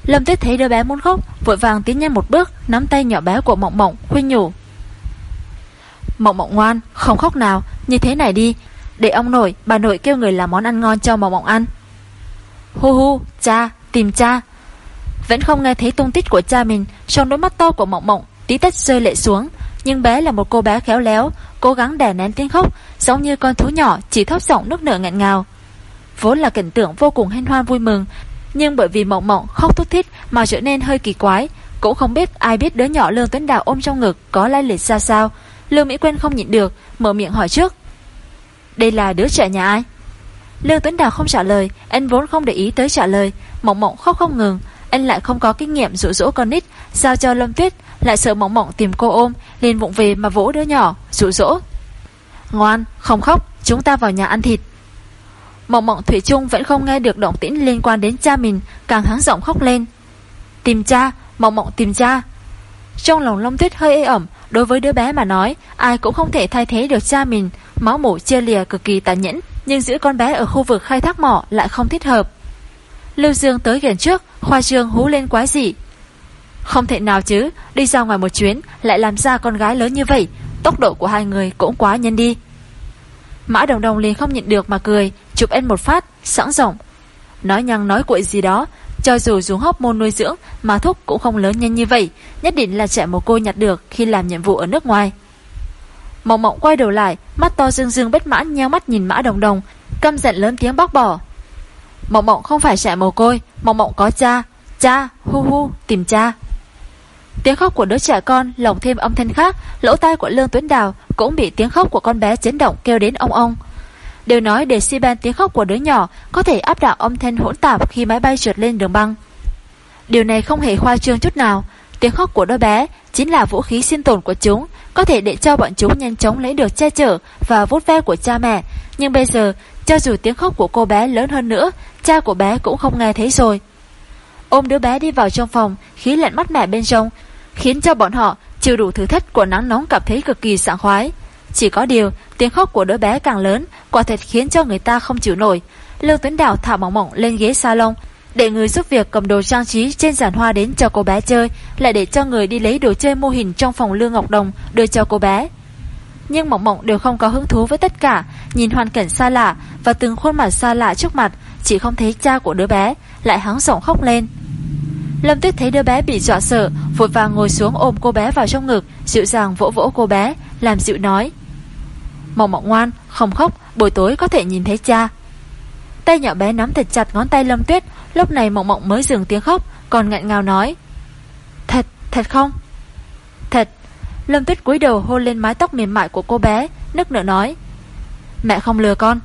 Lâm Tuyết thấy đứa bé muốn khóc, vội vàng tiến nhanh một bước, nắm tay nhỏ bé của mộng mộng, khuyên nhủ. Mộng mộng ngoan, không khóc nào, như thế này đi, để ông nội, bà nội kêu người làm món ăn ngon cho mộng mộng ăn. Hu hu, cha, tìm cha. Vẫn không nghe thấy tung tích của cha mình, trong đôi mắt to của mộng mộng tí tách rơi lệ xuống. Nhưng bé là một cô bé khéo léo, cố gắng đè nén tiếng khóc, giống như con thú nhỏ chỉ thấp giọng nước nở ngạn ngào. Vốn là cảnh tượng vô cùng hân hoan vui mừng, nhưng bởi vì mộng mộng khóc thút thít mà trở nên hơi kỳ quái, cũng không biết ai biết đứa nhỏ Lương Tuấn Đào ôm trong ngực có lai lịch ra sao. Lương Mỹ Quyên không nhịn được, mở miệng hỏi trước. Đây là đứa trẻ nhà ai? Lương Tuấn Đào không trả lời, anh vốn không để ý tới trả lời, mộng mộng khóc không ngừng, anh lại không có kinh nghiệm dụ dỗ con nít, giao cho Lâm Tuyết, lại sợ mộng mộng tìm cô ôm, liền vụng về mà vỗ đứa nhỏ, dụ dỗ. Ngoan, không khóc, chúng ta vào nhà ăn thịt. Mộng mộng Thủy chung vẫn không nghe được động tĩnh liên quan đến cha mình, càng hắng giọng khóc lên. Tìm cha, mộng mộng tìm cha. Trong lòng long Tuyết hơi ê ẩm, đối với đứa bé mà nói, ai cũng không thể thay thế được cha mình, máu mủ chia lìa cực kỳ tàn nhẫn, nhưng giữ con bé ở khu vực khai thác mỏ lại không thích hợp. Lưu Dương tới gần trước, khoa trương hú lên quái dị. Không thể nào chứ, đi ra ngoài một chuyến lại làm ra con gái lớn như vậy, tốc độ của hai người cũng quá nhanh đi. Mã Đồng Đồng liền không nhịn được mà cười, chụp em một phát, sẵn rộng. Nói nhăng nói cuội gì đó, cho dù dùng hóc môn nuôi dưỡng mà thúc cũng không lớn nhanh như vậy, nhất định là trẻ một cô nhặt được khi làm nhiệm vụ ở nước ngoài. Mộng mộng quay đầu lại, mắt to dương dương bất mãn nheo mắt nhìn Mã Đồng Đồng, căm giận lớn tiếng bóc bỏ. Mộng mộng không phải trẻ mồ côi Mộng mộng có cha Cha, hu hu, tìm cha Tiếng khóc của đứa trẻ con lồng thêm âm thanh khác, Lỗ tai của Lương Tuấn Đào Cũng bị tiếng khóc của con bé chấn động kêu đến ông ông Đều nói để si ban tiếng khóc của đứa nhỏ Có thể áp đảo âm thanh hỗn tạp Khi máy bay trượt lên đường băng. Điều này không hề khoa trương chút nào. Tiếng khóc của đứa bé chính là vũ khí sinh tồn của chúng, Có thể để cho bọn chúng nhanh chóng lấy được che chở Và vút ve của cha mẹ. Nhưng bây giờ, cho dù tiếng khóc của cô bé lớn hơn nữa, Cha của bé cũng không nghe thấy rồi. Ôm đứa bé đi vào trong phòng, Khí lạnh mắt mẹ bên trong Khiến cho bọn họ chịu đủ thử thách của nắng nóng cảm thấy cực kỳ sảng khoái. Chỉ có điều tiếng khóc của đứa bé càng lớn Quả thật khiến cho người ta không chịu nổi. Lương Tuấn Đào thả mỏng mỏng lên ghế salon Để người giúp việc cầm đồ trang trí trên giàn hoa đến cho cô bé chơi Lại để cho người đi lấy đồ chơi mô hình trong phòng Lương Ngọc Đồng đưa cho cô bé. Nhưng Mộng Mộng đều không có hứng thú với tất cả, nhìn hoàn cảnh xa lạ và từng khuôn mặt xa lạ trước mặt, chỉ không thấy cha của đứa bé, lại hắng giọng khóc lên. Lâm Tuyết thấy đứa bé bị dọa sợ, vội vàng ngồi xuống ôm cô bé vào trong ngực, dịu dàng vỗ vỗ cô bé, làm dịu nói. Mộng Mộng ngoan, không khóc, buổi tối có thể nhìn thấy cha. Tay nhỏ bé nắm thật chặt ngón tay Lâm Tuyết, lúc này Mộng Mộng mới dừng tiếng khóc, còn ngạn ngào nói. Thật, thật không? Thật, Lâm Tuyết cúi đầu hôn lên mái tóc mềm mại của cô bé, nức nở nói. Mẹ không lừa con.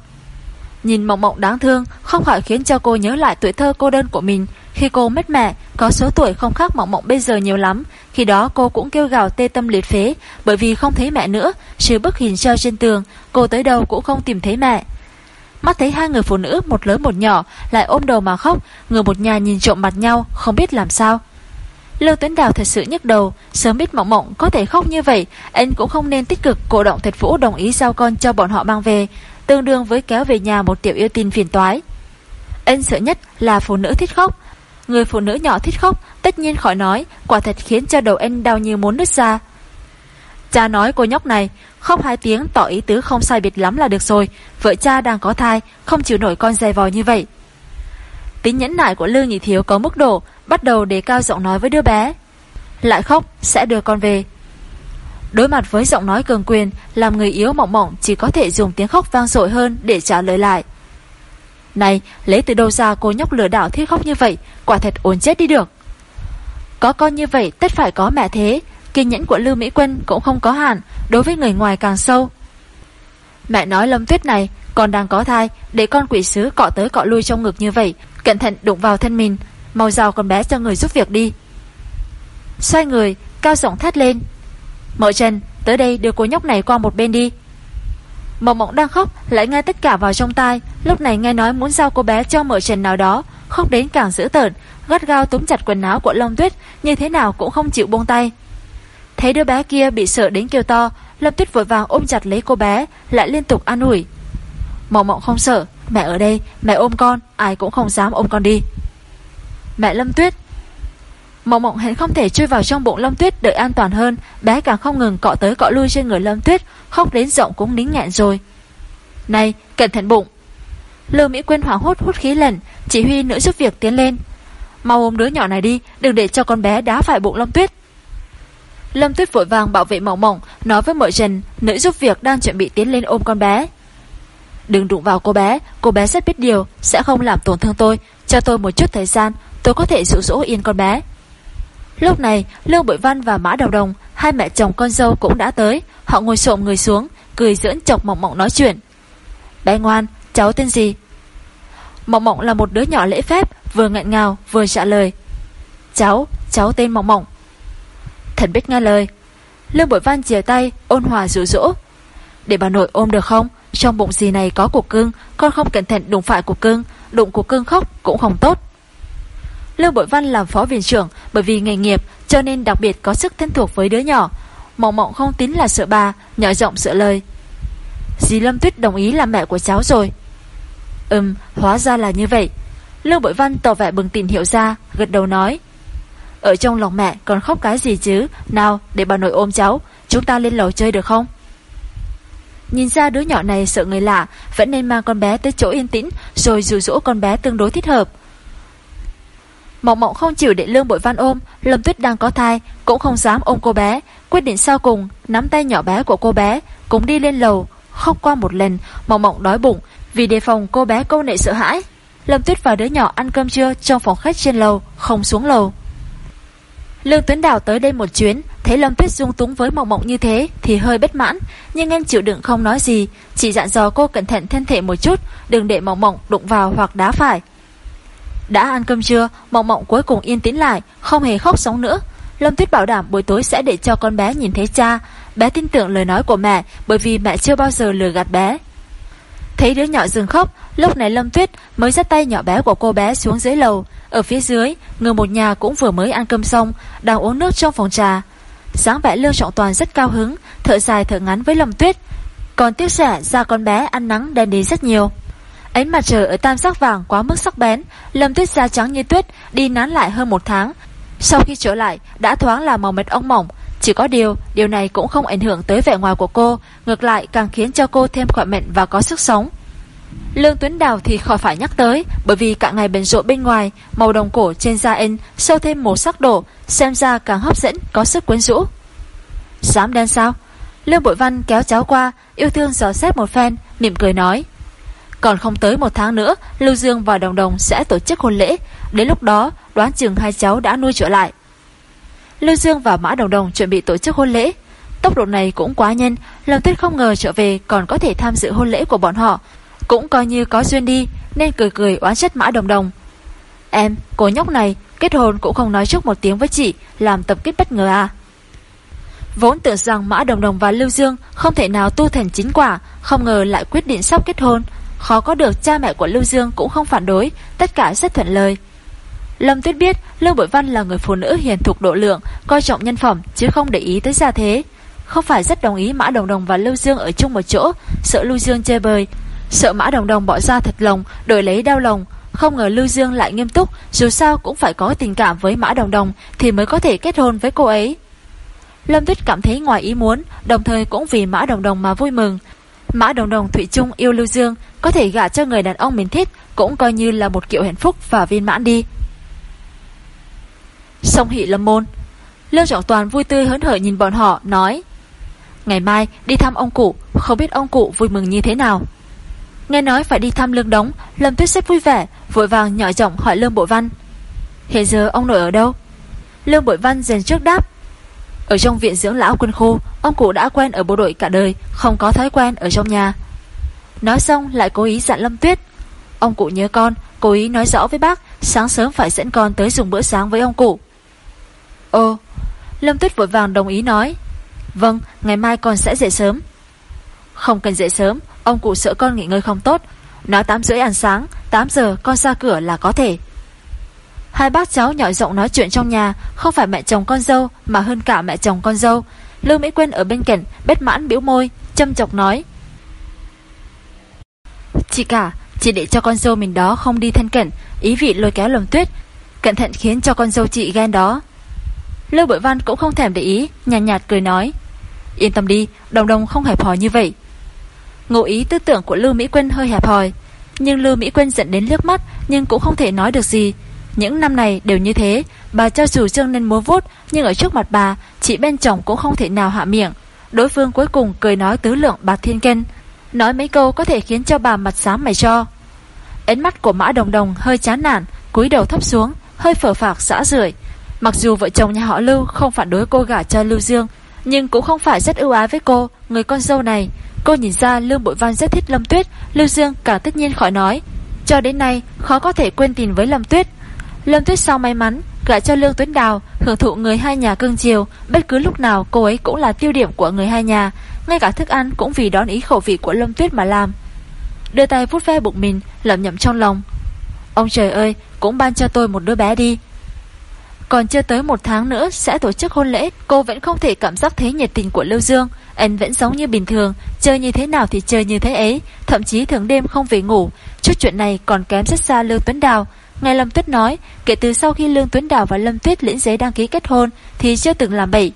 Nhìn mộng mộng đáng thương, không khỏi khiến cho cô nhớ lại tuổi thơ cô đơn của mình. Khi cô mất mẹ, có số tuổi không khác mộng mộng bây giờ nhiều lắm. Khi đó cô cũng kêu gào tê tâm liệt phế, bởi vì không thấy mẹ nữa. Trừ bức hình treo trên tường, cô tới đâu cũng không tìm thấy mẹ. Mắt thấy hai người phụ nữ một lớn một nhỏ Lại ôm đầu mà khóc Người một nhà nhìn trộm mặt nhau Không biết làm sao lưu Tuấn Đào thật sự nhức đầu Sớm biết mộng mộng có thể khóc như vậy Anh cũng không nên tích cực cổ động thật vũ đồng ý giao con cho bọn họ mang về Tương đương với kéo về nhà một tiểu yêu tin phiền toái Anh sợ nhất là phụ nữ thích khóc Người phụ nữ nhỏ thích khóc, Tất nhiên khỏi nói, Quả thật khiến cho đầu anh đau như muốn nứt ra. Cha nói cô nhóc này, Khóc hai tiếng tỏ ý tứ không sai biệt lắm là được rồi, Vợ cha đang có thai, Không chịu nổi con dày vò như vậy. Tính nhẫn nại của Lương Nhị Thiếu có mức độ, Bắt đầu đề cao giọng nói với đứa bé. Lại khóc, sẽ đưa con về. Đối mặt với giọng nói cường quyền, Làm người yếu mỏng mỏng Chỉ có thể dùng tiếng khóc vang dội hơn để trả lời lại. Này, lấy từ đâu ra cô nhóc lừa đảo thiết khóc như vậy? Quả thật ổn chết đi được. Có con như vậy, tất phải có mẹ thế. Kiên nhẫn của Lưu Mỹ Quân cũng không có hạn, Đối với người ngoài càng sâu. Mẹ nói Lâm Tuyết này Còn đang có thai, Để con quỷ sứ cọ tới cọ lui trong ngực như vậy, Cẩn thận đụng vào thân mình, Mau rào con bé cho người giúp việc đi. Xoay người, Cao giọng thét lên mở chân tới đây đưa cô nhóc này qua một bên đi. Mộng mộng đang khóc, Lại nghe tất cả vào trong tai. Lúc này nghe nói muốn giao cô bé cho mở Trần nào đó, Khóc đến càng dữ tợn, Gắt gao túm chặt quần áo của Long Tuyết, Như thế nào cũng không chịu buông tay. Thấy đứa bé kia bị sợ đến kêu to Lâm Tuyết vội vàng ôm chặt lấy cô bé, Lại liên tục an ủi. Mộng mộng không sợ, Mẹ ở đây, mẹ ôm con, Ai cũng không dám ôm con đi. Mẹ Lâm Tuyết Mộng mộng hẳn không thể chui vào trong bụng Lâm Tuyết Đợi an toàn hơn. Bé càng không ngừng cọ tới cọ lui trên người Lâm Tuyết, Khóc đến rộng cũng nín ngẹn rồi. Này, cẩn thận bụng. Lưu Mỹ Quyên hoảng hốt hút khí lần, Chỉ huy nữ giúp việc tiến lên. Mau ôm đứa nhỏ này đi, Đừng để cho con bé đá phải bụng Lâm Tuyết. Lâm Tuyết vội vàng bảo vệ mỏng mỏng Nói với mợ Trần, Nữ giúp việc đang chuẩn bị tiến lên ôm con bé. Đừng đụng vào cô bé Cô bé rất biết điều, Sẽ không làm tổn thương tôi. Cho tôi một chút thời gian, Tôi có thể dụ dỗ yên con bé. Lúc này Lương Bội Văn và Mã Đầu Đồng Hai mẹ chồng con dâu cũng đã tới. Họ ngồi xộm người xuống Cười dưỡng chọc Mộng Mộng nói chuyện. Bé ngoan cháu tên gì? Mộng Mộng là một đứa nhỏ lễ phép Vừa ngẹn ngào vừa trả lời. Cháu, cháu tên Mộng Mộng. Thần biết nghe lời. Lương Bội Văn chìa tay ôn hòa rủ rỗ Để bà nội ôm được không? Trong bụng gì này có cục cưng Con không cẩn thận đụng phải cục cưng Đụng cục cưng khóc cũng không tốt. Lưu Bội Văn làm phó viện trưởng Bởi vì nghề nghiệp cho nên đặc biệt có sức thân thuộc với đứa nhỏ. Mộng mộng không tính là sợ bà, Nhỏ giọng sợ lời. Dì Lâm Tuyết đồng ý làm mẹ của cháu rồi. Ừm, hóa ra là như vậy. Lưu Bội Văn tỏ vẻ bừng tỉnh hiểu ra, Gật đầu nói. Ở trong lòng mẹ còn khóc cái gì chứ? Nào, để bà nội ôm cháu, Chúng ta lên lầu chơi được không? Nhìn ra đứa nhỏ này sợ người lạ, Vẫn nên mang con bé tới chỗ yên tĩnh, Rồi dụ dỗ con bé tương đối thích hợp. Mộng mộng không chịu để Lương Bội Văn ôm Lâm Tuyết đang có thai Cũng không dám ôm cô bé. Quyết định sau cùng Nắm tay nhỏ bé của cô bé Cũng đi lên lầu. Không qua một lần Mộng mộng đói bụng Vì đề phòng cô bé câu nệ sợ hãi. Lâm Tuyết và đứa nhỏ ăn cơm trưa Trong phòng khách trên lầu Không xuống lầu. Lương Tuấn Đào tới đây một chuyến, thấy Lâm Tuyết dung túng với Mộng Mộng như thế thì hơi bất mãn, nhưng anh chịu đựng không nói gì, chỉ dặn dò cô cẩn thận thân thể một chút, đừng để Mộng Mộng đụng vào hoặc đá phải. Đã ăn cơm trưa, Mộng Mộng cuối cùng yên tĩnh lại, không hề khóc sống nữa. Lâm Tuyết bảo đảm buổi tối sẽ để cho con bé nhìn thấy cha, bé tin tưởng lời nói của mẹ bởi vì mẹ chưa bao giờ lừa gạt bé. Thấy đứa nhỏ dừng khóc, lúc này Lâm Tuyết mới dắt tay nhỏ bé của cô bé xuống dưới lầu. Ở phía dưới, người một nhà cũng vừa mới ăn cơm xong, đang uống nước trong phòng trà. Sáng vẻ Lương Trọng Toàn rất cao hứng, thở dài thở ngắn với Lâm Tuyết. Còn tiếc rẻ ra con bé ăn nắng đen đi rất nhiều. Ánh mặt trời ở tam sắc vàng quá mức sắc bén, Lâm Tuyết da trắng như tuyết, đi nán lại hơn một tháng. Sau khi trở lại, đã thoáng là màu mệt ong mỏng, chỉ có điều, điều này cũng không ảnh hưởng tới vẻ ngoài của cô, ngược lại càng khiến cho cô thêm khỏe mạnh và có sức sống. Lương Tuấn Đào thì khỏi phải nhắc tới, bởi vì cả ngày bền rộn bên ngoài, màu đồng cổ trên da in sâu thêm một sắc độ, xem ra càng hấp dẫn, có sức quyến rũ. Dám đen sao? Lương Bội Văn kéo cháu qua, yêu thương gió xét một phen, mỉm cười nói. Còn không tới một tháng nữa, Lưu Dương và Đồng Đồng sẽ tổ chức hôn lễ, đến lúc đó đoán chừng hai cháu đã nuôi trở lại. Lưu Dương và Mã Đồng Đồng chuẩn bị tổ chức hôn lễ. Tốc độ này cũng quá nhanh, Lâm Tuyết không ngờ trở về còn có thể tham dự hôn lễ của bọn họ. Cũng coi như có duyên đi, nên cười cười oán trách Mã Đồng Đồng. Em, cô nhóc này, kết hôn cũng không nói trước một tiếng với chị, làm tập kết bất ngờ à. Vốn tưởng rằng Mã Đồng Đồng và Lưu Dương không thể nào tu thành chính quả, không ngờ lại quyết định sắp kết hôn khó có được cha mẹ của Lưu Dương cũng không phản đối, tất cả rất thuận lời. Lâm Tuyết biết Lưu Bội Văn là người phụ nữ hiền thục độ lượng, coi trọng nhân phẩm chứ không để ý tới gia thế. Không phải rất đồng ý Mã Đồng Đồng và Lưu Dương ở chung một chỗ, sợ Lưu Dương chơi bời, sợ Mã Đồng Đồng bỏ ra thật lòng, đổi lấy đau lòng. Không ngờ Lưu Dương lại nghiêm túc, dù sao cũng phải có tình cảm với Mã Đồng Đồng thì mới có thể kết hôn với cô ấy. Lâm Tuyết cảm thấy ngoài ý muốn, đồng thời cũng vì Mã Đồng Đồng mà vui mừng. Mã Đồng Đồng Thụy Trung yêu Lưu Dương, có thể gả cho người đàn ông mình thích, cũng coi như là một kiệu hạnh phúc và viên mãn đi. sông hị Lâm Môn Lưu Trọng Toàn vui tươi hớn hở nhìn bọn họ, nói Ngày mai đi thăm ông cụ, không biết ông cụ vui mừng như thế nào. Nghe nói phải đi thăm Lương Đống, Lâm Tuyết rất vui vẻ, vội vàng nhỏ giọng hỏi Lương Bội Văn. Hiện giờ ông nội ở đâu? Lương Bội Văn dần trước đáp. Ở trong viện dưỡng lão quân khu, ông cụ đã quen ở bộ đội cả đời, không có thói quen ở trong nhà. Nói xong lại cố ý dặn Lâm Tuyết. Ông cụ nhớ con, cố ý nói rõ với bác, sáng sớm phải dẫn con tới dùng bữa sáng với ông cụ. Ồ, Lâm Tuyết vội vàng đồng ý nói. Vâng, ngày mai con sẽ dậy sớm. Không cần dậy sớm, ông cụ sợ con nghỉ ngơi không tốt. Nói 8 rưỡi ăn sáng, 8 giờ con ra cửa là có thể. Hai bác cháu nhỏ giọng nói chuyện trong nhà, không phải mẹ chồng con dâu mà hơn cả mẹ chồng con dâu. Lưu Mỹ Quyên ở bên cạnh, bết mãn biểu môi, châm chọc nói. Chị cả, chị để cho con dâu mình đó không đi thân cận, ý vị lôi kéo lồng tuyết, cẩn thận khiến cho con dâu chị ghen đó. Lưu Bội Văn cũng không thèm để ý, nhàn nhạt, nhạt cười nói. Yên tâm đi, đồng đồng không hẹp hòi như vậy. ngộ ý tư tưởng của Lưu Mỹ Quyên hơi hẹp hòi, nhưng Lưu Mỹ Quyên giận đến nước mắt nhưng cũng không thể nói được gì. Những năm này đều như thế, bà cho dù trương nên múa vút nhưng ở trước mặt bà, chị bên chồng cũng không thể nào hạ miệng. Đối phương cuối cùng cười nói tứ lượng bạc thiên kên, nói mấy câu có thể khiến cho bà mặt sáng mày cho. Ánh mắt của Mã Đồng Đồng hơi chán nản, cúi đầu thấp xuống, hơi phở phạc xã rưởi. Mặc dù vợ chồng nhà họ Lưu không phản đối cô gả cho Lưu Dương, nhưng cũng không phải rất ưu ái với cô, người con dâu này. Cô nhìn ra Lương Bội Văn rất thích Lâm Tuyết, Lưu Dương cả tất nhiên khỏi nói. Cho đến nay, khó có thể quên tình với Lâm Tuyết. Lâm Tuyết sau may mắn, gả cho Lương Tuấn Đào, hưởng thụ người hai nhà cưng chiều, bất cứ lúc nào cô ấy cũng là tiêu điểm của người hai nhà, ngay cả thức ăn cũng vì đón ý khẩu vị của Lâm Tuyết mà làm. Đưa tay vuốt ve bụng mình, lẩm nhẩm trong lòng. Ông trời ơi, cũng ban cho tôi một đứa bé đi. Còn chưa tới một tháng nữa sẽ tổ chức hôn lễ, cô vẫn không thể cảm giác thấy nhiệt tình của Lưu Dương. Anh vẫn giống như bình thường, chơi như thế nào thì chơi như thế ấy, thậm chí thường đêm không về ngủ. Chút chuyện này còn kém rất xa Lương Tuấn Đào. Nghe Lâm Tuyết nói, kể từ sau khi Lương Tuấn Đào và Lâm Tuyết lĩnh giấy đăng ký kết hôn thì chưa từng làm bậy.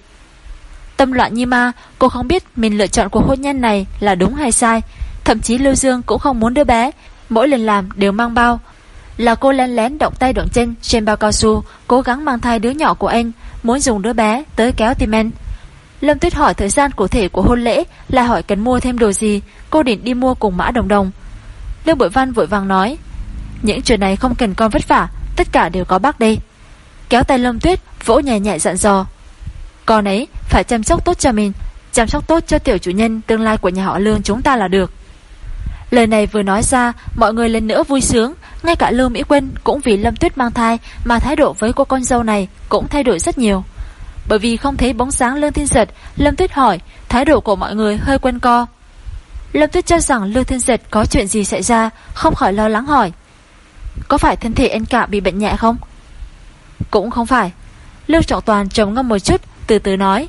Tâm loạn như ma, cô không biết mình lựa chọn cuộc hôn nhân này là đúng hay sai. Thậm chí Lưu Dương cũng không muốn đứa bé, mỗi lần làm đều mang bao, là cô lén lén động tay động chân trên bao cao su, cố gắng mang thai đứa nhỏ của anh, muốn dùng đứa bé tới kéo tim anh. Lâm Tuyết hỏi thời gian cụ thể của hôn lễ là hỏi cần mua thêm đồ gì, cô định đi mua cùng Mã Đồng Đồng. Lương Bội Văn vội vàng nói, những chuyện này không cần con vất vả, tất cả đều có bác đây. Kéo tay Lâm Tuyết, vỗ nhẹ nhẹ dặn dò. Con ấy phải chăm sóc tốt cho mình, chăm sóc tốt cho tiểu chủ nhân tương lai của nhà họ Lương chúng ta là được. Lời này vừa nói ra, mọi người lần nữa vui sướng, ngay cả Lưu Mỹ quân cũng vì Lâm Tuyết mang thai mà thái độ với cô con dâu này cũng thay đổi rất nhiều. Bởi vì không thấy bóng sáng Lương Thiên Giật, Lâm Tuyết hỏi, thái độ của mọi người hơi quen co. Lâm Tuyết cho rằng Lương Thiên Giật có chuyện gì xảy ra, không khỏi lo lắng hỏi. Có phải thân thể anh cả bị bệnh nhẹ không? Cũng không phải. Lưu Trọng Toàn trầm ngâm một chút, từ từ nói.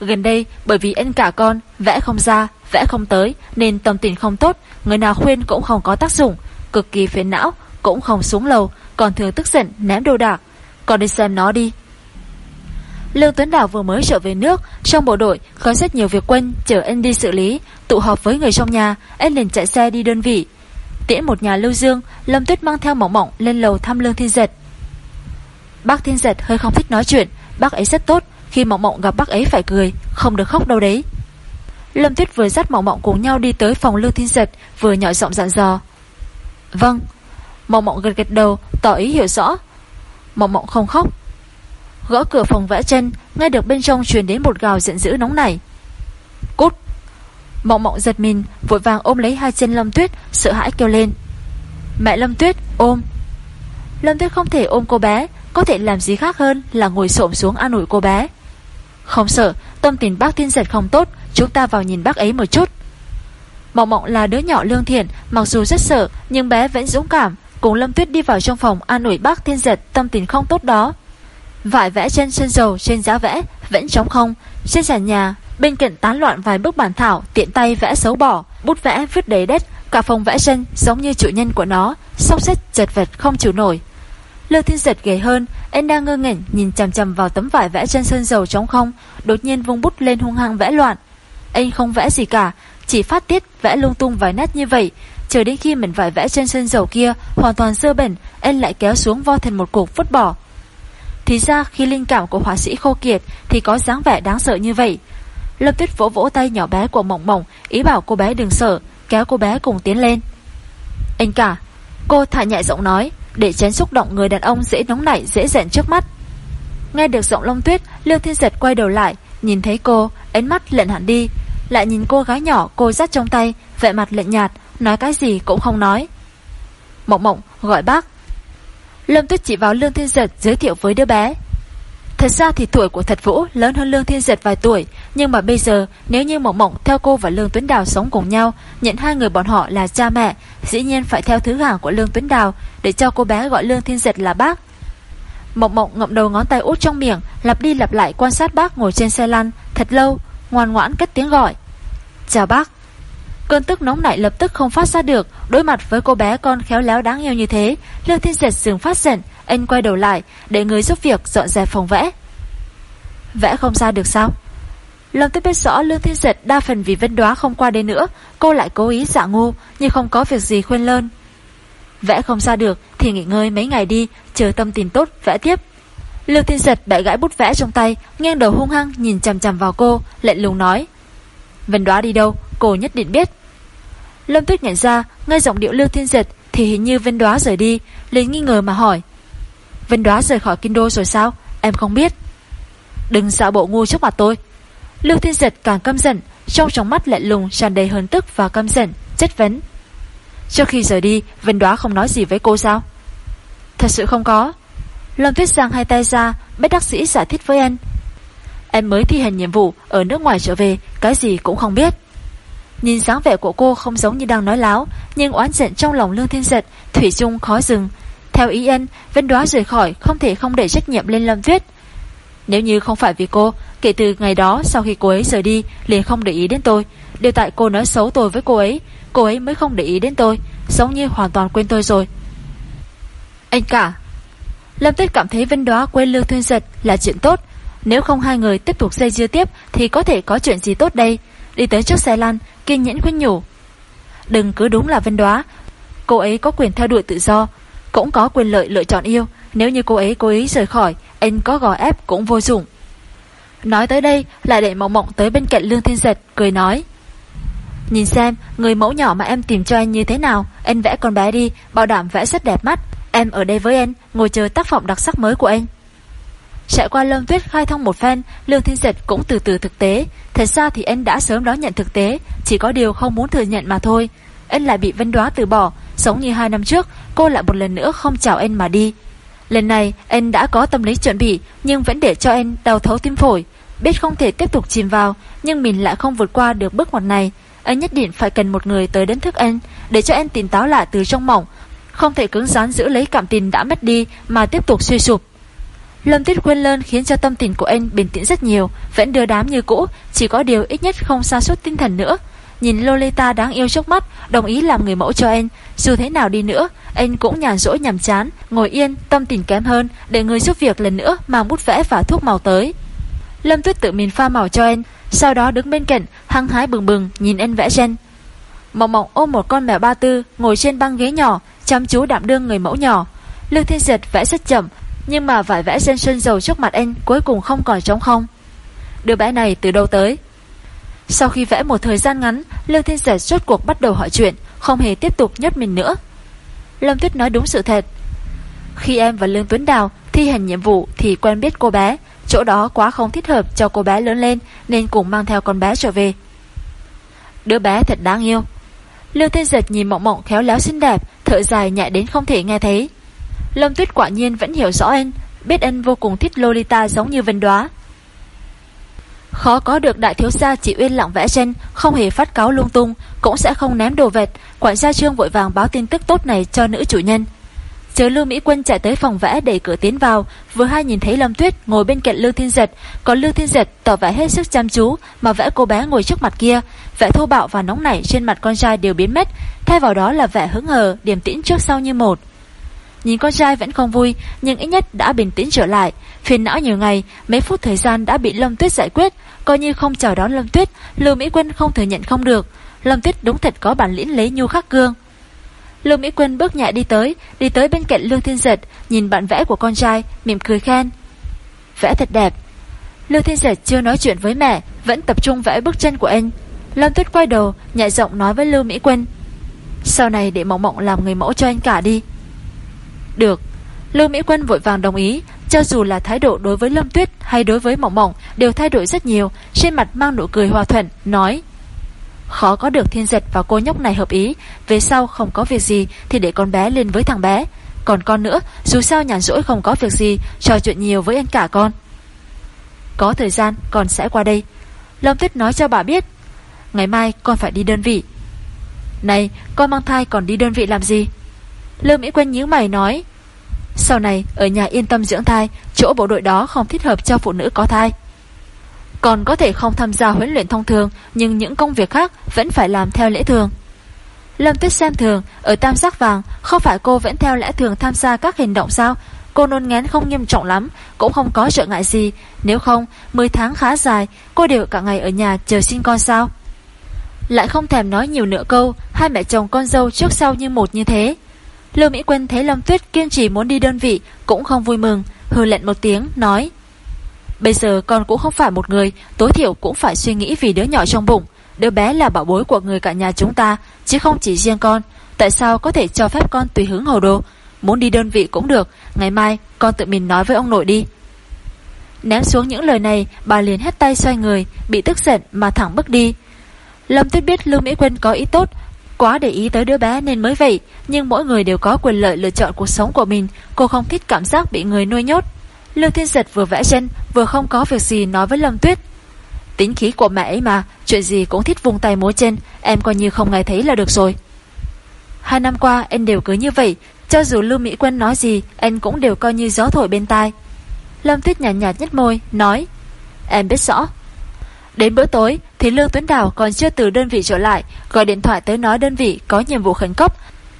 Gần đây, bởi vì anh cả con vẽ không ra, vẽ không tới, nên tâm tình không tốt, người nào khuyên cũng không có tác dụng, cực kỳ phiền não, cũng không xuống lầu, còn thường tức giận ném đồ đạc. Còn đi xem nó đi. Lương Tuấn Đào vừa mới trở về nước, trong bộ đội có rất nhiều việc quân chờ anh đi xử lý, tụ họp với người trong nhà, anh liền chạy xe đi đơn vị. Tiễn một nhà Lưu Dương, Lâm Tuyết mang theo mỏng mỏng lên lầu thăm Lương Thiên Giật. Bác Thiên Giật hơi không thích nói chuyện, bác ấy rất tốt, khi mỏng mỏng gặp bác ấy phải cười, không được khóc đâu đấy. Lâm Tuyết vừa dắt mỏng mỏng cùng nhau đi tới phòng Lương Thiên Giật, vừa nhỏ giọng dặn dò. Vâng. Mộng mộng gật gật đầu, tỏ ý hiểu rõ. Mộng mộng không khóc. Gõ cửa phòng vẽ chân, nghe được bên trong truyền đến một gào giận dữ nóng nảy. Mộng mộng giật mình, vội vàng ôm lấy hai chân Lâm Tuyết, sợ hãi kêu lên. Mẹ Lâm Tuyết, ôm. Lâm Tuyết không thể ôm cô bé, có thể làm gì khác hơn là ngồi xổm xuống an ủi cô bé. Không sợ, tâm tình bác thiên giật không tốt, chúng ta vào nhìn bác ấy một chút. Mộng Mộng là đứa nhỏ lương thiện, mặc dù rất sợ nhưng bé vẫn dũng cảm, cùng Lâm Tuyết đi vào trong phòng an ủi bác thiên giật tâm tình không tốt đó. Vải vẽ trên sân dầu trên giá vẽ vẫn trống không, trên sàn nhà bên cạnh tán loạn vài bức bản thảo tiện tay vẽ xấu bỏ, bút vẽ vứt đầy đất, cả phòng vẽ sân giống như chủ nhân của nó, sóc xếp chật vật không chịu nổi. Lưu Thiên Giật ghê hơn, anh đang ngơ ngẩn nhìn chằm chằm vào tấm vải vẽ trên sơn dầu trống không, đột nhiên vung bút lên hung hăng vẽ loạn. Anh không vẽ gì cả, chỉ phát tiết vẽ lung tung vài nét như vậy, chờ đến khi mình vải vẽ trên sân dầu kia hoàn toàn dơ bẩn, anh lại kéo xuống vo thành một cục vứt bỏ. Thì ra khi linh cảm của họa sĩ khô kiệt thì có dáng vẻ đáng sợ như vậy. Lâm Tuyết vỗ vỗ tay nhỏ bé của Mộng Mộng, ý bảo cô bé đừng sợ, kéo cô bé cùng tiến lên. Anh cả, cô thả nhẹ giọng nói, để tránh xúc động người đàn ông dễ nóng nảy dễ giận trước mắt. Nghe được giọng Long Tuyết, Lương Thiên Giật quay đầu lại, nhìn thấy cô, ánh mắt lệnh hẳn đi, lại nhìn cô gái nhỏ cô dắt trong tay, vẻ mặt lệnh nhạt, nói cái gì cũng không nói. Mộng Mộng gọi bác. Lâm Tuyết chỉ vào Lương Thiên Giật giới thiệu với đứa bé. Thật ra thì tuổi của Thật Vũ lớn hơn Lương Thiên Giật vài tuổi, nhưng mà bây giờ nếu như Mộng Mộng theo cô và Lương Tuấn Đào sống cùng nhau, nhận hai người bọn họ là cha mẹ, dĩ nhiên phải theo thứ hạng của Lương Tuấn Đào để cho cô bé gọi Lương Thiên Giật là bác. Mộng Mộng ngậm đầu ngón tay út trong miệng, lặp đi lặp lại quan sát bác ngồi trên xe lăn thật lâu, ngoan ngoãn cất tiếng gọi. "Chào bác." Cơn tức nóng nảy lập tức không phát ra được, đối mặt với cô bé con khéo léo đáng yêu như thế, Lương Thiên Giật dừng phát giận, anh quay đầu lại để người giúp việc dọn dẹp phòng vẽ. Vẽ không ra được sao? Lâm Tuyết biết rõ Lương Thiên Giật đa phần vì vân đoá không qua đây nữa, cô lại cố ý giả ngu, như không có việc gì khuyên lơn. Vẽ không ra được thì nghỉ ngơi mấy ngày đi, chờ tâm tình tốt vẽ tiếp. Lương Thiên Giật bẻ gãi bút vẽ trong tay, nghiêng đầu hung hăng nhìn chằm chằm vào cô, lệnh lùng nói: "Vân đoá đi đâu, cô nhất định biết." Lâm Tuyết nhận ra, nghe giọng điệu Lương Thiên Giật thì hình như Vân đoá rời đi, liền nghi ngờ mà hỏi: Vân đoá rời khỏi kinh đô rồi sao? Em không biết. Đừng dạo bộ ngu trước mặt tôi. Lưu Thiên Giật càng căm giận, Trong tróng mắt lạnh lùng tràn đầy hờn tức và căm giận, Chất vấn. Trước khi rời đi Vân đoá không nói gì với cô sao? Thật sự không có. Lâm Tuyết Giang hai tay ra Bách đắc sĩ giải thích với anh. Em mới thi hành nhiệm vụ, Ở nước ngoài trở về, Cái gì cũng không biết. Nhìn dáng vẻ của cô không giống như đang nói láo, Nhưng oán giận trong lòng Lương Thiên Giật Thủy chung khó dừng theo ý anh, Vân Đoá rời khỏi không thể không để trách nhiệm lên Lâm Tuyết. Nếu như không phải vì cô, kể từ ngày đó sau khi cô ấy rời đi, liền không để ý đến tôi. Điều tại cô nói xấu tôi với cô ấy, cô ấy mới không để ý đến tôi, giống như hoàn toàn quên tôi rồi. Anh cả. Lâm Tuyết cảm thấy Vân Đoá quên Lương Thuyên Giật là chuyện tốt. Nếu không hai người tiếp tục dây dưa tiếp thì có thể có chuyện gì tốt đây. Đi tới trước xe lăn, kiên nhẫn khuyên nhủ. Đừng cứ đúng là Vân Đoá, cô ấy có quyền theo đuổi tự do, cũng có quyền lợi lựa chọn yêu. Nếu như cô ấy cố ý rời khỏi, Anh có gò ép cũng vô dụng. Nói tới đây, lại để mộng mộng tới bên cạnh Lương Thiên Giật Cười nói. Nhìn xem, người mẫu nhỏ mà em tìm cho anh như thế nào. Anh vẽ con bé đi, Bảo đảm vẽ rất đẹp mắt. Em ở đây với anh, Ngồi chờ tác phẩm đặc sắc mới của anh. Trải qua Lâm Tuyết khai thông một phen, Lương Thiên Giật cũng từ từ thực tế. Thật ra thì anh đã sớm đón nhận thực tế, Chỉ có điều không muốn thừa nhận mà thôi. Anh lại bị Vân Đoá từ bỏ. Giống như hai năm trước, Cô lại một lần nữa không chào anh mà đi. Lần này anh đã có tâm lý chuẩn bị, Nhưng vẫn để cho anh đau thấu tim phổi. Biết không thể tiếp tục chìm vào, Nhưng mình lại không vượt qua được bước ngoặt này. Anh nhất định phải cần một người tới đánh thức anh Để cho anh tỉnh táo lại từ trong mỏng Không thể cứng rắn giữ lấy cảm tình đã mất đi, Mà tiếp tục suy sụp. Lâm Tuyết quên lên khiến cho tâm tình của anh bình tĩnh rất nhiều, Vẫn đưa đám như cũ, Chỉ có điều ít nhất không xa suốt tinh thần nữa. Nhìn Lolita đáng yêu trước mắt, Đồng ý làm người mẫu cho anh. Dù thế nào đi nữa, Anh cũng nhàn rỗi nhằm chán, Ngồi yên, tâm tình kém hơn, Để người giúp việc lần nữa mang bút vẽ và thuốc màu tới. Lâm Tuyết tự mình pha màu cho anh, Sau đó đứng bên cạnh, Hăng hái bừng bừng, nhìn anh vẽ gen. Mộng mộng ôm một con mèo ba tư, Ngồi trên băng ghế nhỏ, Chăm chú đạm đương người mẫu nhỏ. Lương Thiên Diệt vẽ rất chậm, Nhưng mà vải vẽ gen sơn dầu trước mặt anh Cuối cùng không còn trống không. Đứa bé này từ đâu tới? Sau khi vẽ một thời gian ngắn, Lương Thiên Giật rốt cuộc bắt đầu hỏi chuyện, không hề tiếp tục nhốt mình nữa. Lâm Tuyết nói đúng sự thật. Khi em và Lương Tuấn Đào thi hành nhiệm vụ thì quen biết cô bé, chỗ đó quá không thích hợp cho cô bé lớn lên nên cùng mang theo con bé trở về. Đứa bé thật đáng yêu. Lương Thiên Giật nhìn mộng mộng khéo léo xinh đẹp, thở dài nhẹ đến không thể nghe thấy. Lâm Tuyết quả nhiên vẫn hiểu rõ anh, biết anh vô cùng thích Lolita giống như Vân Đoá. Khó có được đại thiếu gia chỉ uyên lặng vẽ tranh, Không hề phát cáo lung tung Cũng sẽ không ném đồ vệt Quản gia trương vội vàng báo tin tức tốt này cho nữ chủ nhân. Chờ Lưu Mỹ Quân chạy tới phòng vẽ để cửa tiến vào, vừa hai nhìn thấy Lâm Tuyết ngồi bên cạnh Lưu Thiên Giật, còn Lưu Thiên Giật tỏ vẻ hết sức chăm chú mà vẽ cô bé ngồi trước mặt kia, vẻ thô bạo và nóng nảy trên mặt con trai đều biến mất, thay vào đó là vẻ hứng hờ, điềm tĩnh trước sau như một. Nhìn con trai vẫn không vui, nhưng ít nhất đã bình tĩnh trở lại, phiền não nhiều ngày, mấy phút thời gian đã bị Lâm Tuyết giải quyết, coi như không chào đón Lâm Tuyết, Lưu Mỹ Quân không thừa nhận không được. Lâm Tuyết đúng thật có bản lĩnh lấy nhu khắc gương. Lưu Mỹ Quân bước nhẹ đi tới, đi tới bên cạnh Lưu Thiên Giật, nhìn bản vẽ của con trai, mỉm cười khen. Vẽ thật đẹp. Lưu Thiên Giật chưa nói chuyện với mẹ, vẫn tập trung vẽ bước chân của anh. Lâm Tuyết quay đầu, nhẹ giọng nói với Lưu Mỹ Quân. Sau này để Mộng Mộng làm người mẫu cho anh cả đi. Được. Lưu Mỹ Quân vội vàng đồng ý, cho dù là thái độ đối với Lâm Tuyết hay đối với Mộng Mộng đều thay đổi rất nhiều, trên mặt mang nụ cười hòa thuận, nói Khó có được thiên giật và cô nhóc này hợp ý Về sau không có việc gì Thì để con bé lên với thằng bé. Còn con nữa dù sao nhàn rỗi không có việc gì Trò chuyện nhiều với anh cả con. Có thời gian con sẽ qua đây. Lâm Tuyết nói cho bà biết Ngày mai con phải đi đơn vị. Này con mang thai còn đi đơn vị làm gì? Lưu Mỹ Quân nhíu mày nói, Sau này, ở nhà yên tâm dưỡng thai, Chỗ bộ đội đó không thích hợp cho phụ nữ có thai. Còn có thể không tham gia huấn luyện thông thường, Nhưng những công việc khác vẫn phải làm theo lễ thường. Lâm Tuyết xem thường, Ở tam giác vàng, Không phải cô vẫn theo lẽ thường tham gia các hành động sao? Cô nôn ngén không nghiêm trọng lắm, Cũng không có trợ ngại gì. Nếu không 10 tháng khá dài, Cô đều cả ngày ở nhà chờ sinh con sao? Lại không thèm nói nhiều nữa câu, Hai mẹ chồng con dâu trước sau như một như thế. Lưu Mỹ Quân thấy Lâm Tuyết kiên trì muốn đi đơn vị, Cũng không vui mừng, Hừ lệnh một tiếng, nói. Bây giờ con cũng không phải một người, Tối thiểu cũng phải suy nghĩ vì đứa nhỏ trong bụng. Đứa bé là bảo bối của người cả nhà chúng ta, Chứ không chỉ riêng con. Tại sao có thể cho phép con tùy hứng hồ đồ? Muốn đi đơn vị cũng được, Ngày mai con tự mình nói với ông nội đi. Ném xuống những lời này, Bà liền hét tay xoay người, Bị tức giận mà thẳng bước đi. Lâm Tuyết biết Lưu Mỹ Quân có ý tốt Quá để ý tới đứa bé nên mới vậy, Nhưng mỗi người đều có quyền lợi lựa chọn cuộc sống của mình. Cô không thích cảm giác bị người nuôi nhốt. Lương Thiên Giật vừa vẽ chân, Vừa không có việc gì nói với Lâm Tuyết. Tính khí của mẹ ấy mà, Chuyện gì cũng thích vùng tay múa chân, Em coi như không nghe thấy là được rồi. Hai năm qua, em đều cứ như vậy, Cho dù Lưu Mỹ Quân nói gì, em cũng đều coi như gió thổi bên tai. Lâm Tuyết nhạt nhạt nhất môi, Nói, Em biết rõ. Đến bữa tối thì Lương Tuấn Đào còn chưa từ đơn vị trở lại, Gọi điện thoại tới nói đơn vị có nhiệm vụ khẩn cấp.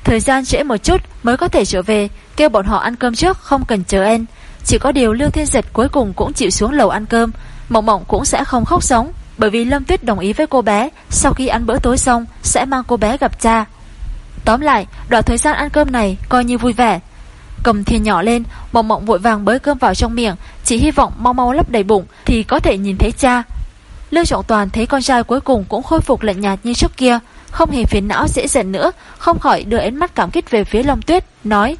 Thời gian trễ một chút mới có thể trở về, Kêu bọn họ ăn cơm trước, không cần chờ em. Chỉ có điều lương Thiên Giật cuối cùng cũng chịu xuống lầu ăn cơm. Mộng Mộng cũng sẽ không khóc sống, Bởi vì Lâm Tuyết đồng ý với cô bé. Sau khi ăn bữa tối xong, Sẽ mang cô bé gặp cha. Tóm lại, đoạn thời gian ăn cơm này coi như vui vẻ. Cầm thìa nhỏ lên, Mộng Mộng vội vàng bới cơm vào trong miệng, Chỉ hy vọng mau mau lấp đầy bụng Thì có thể nhìn thấy cha. Lưu Trọng Toàn thấy con trai cuối cùng cũng khôi phục lạnh nhạt như trước kia Không hề phiền não dễ giận nữa Không khỏi đưa ánh mắt cảm kích về phía Lâm Tuyết Nói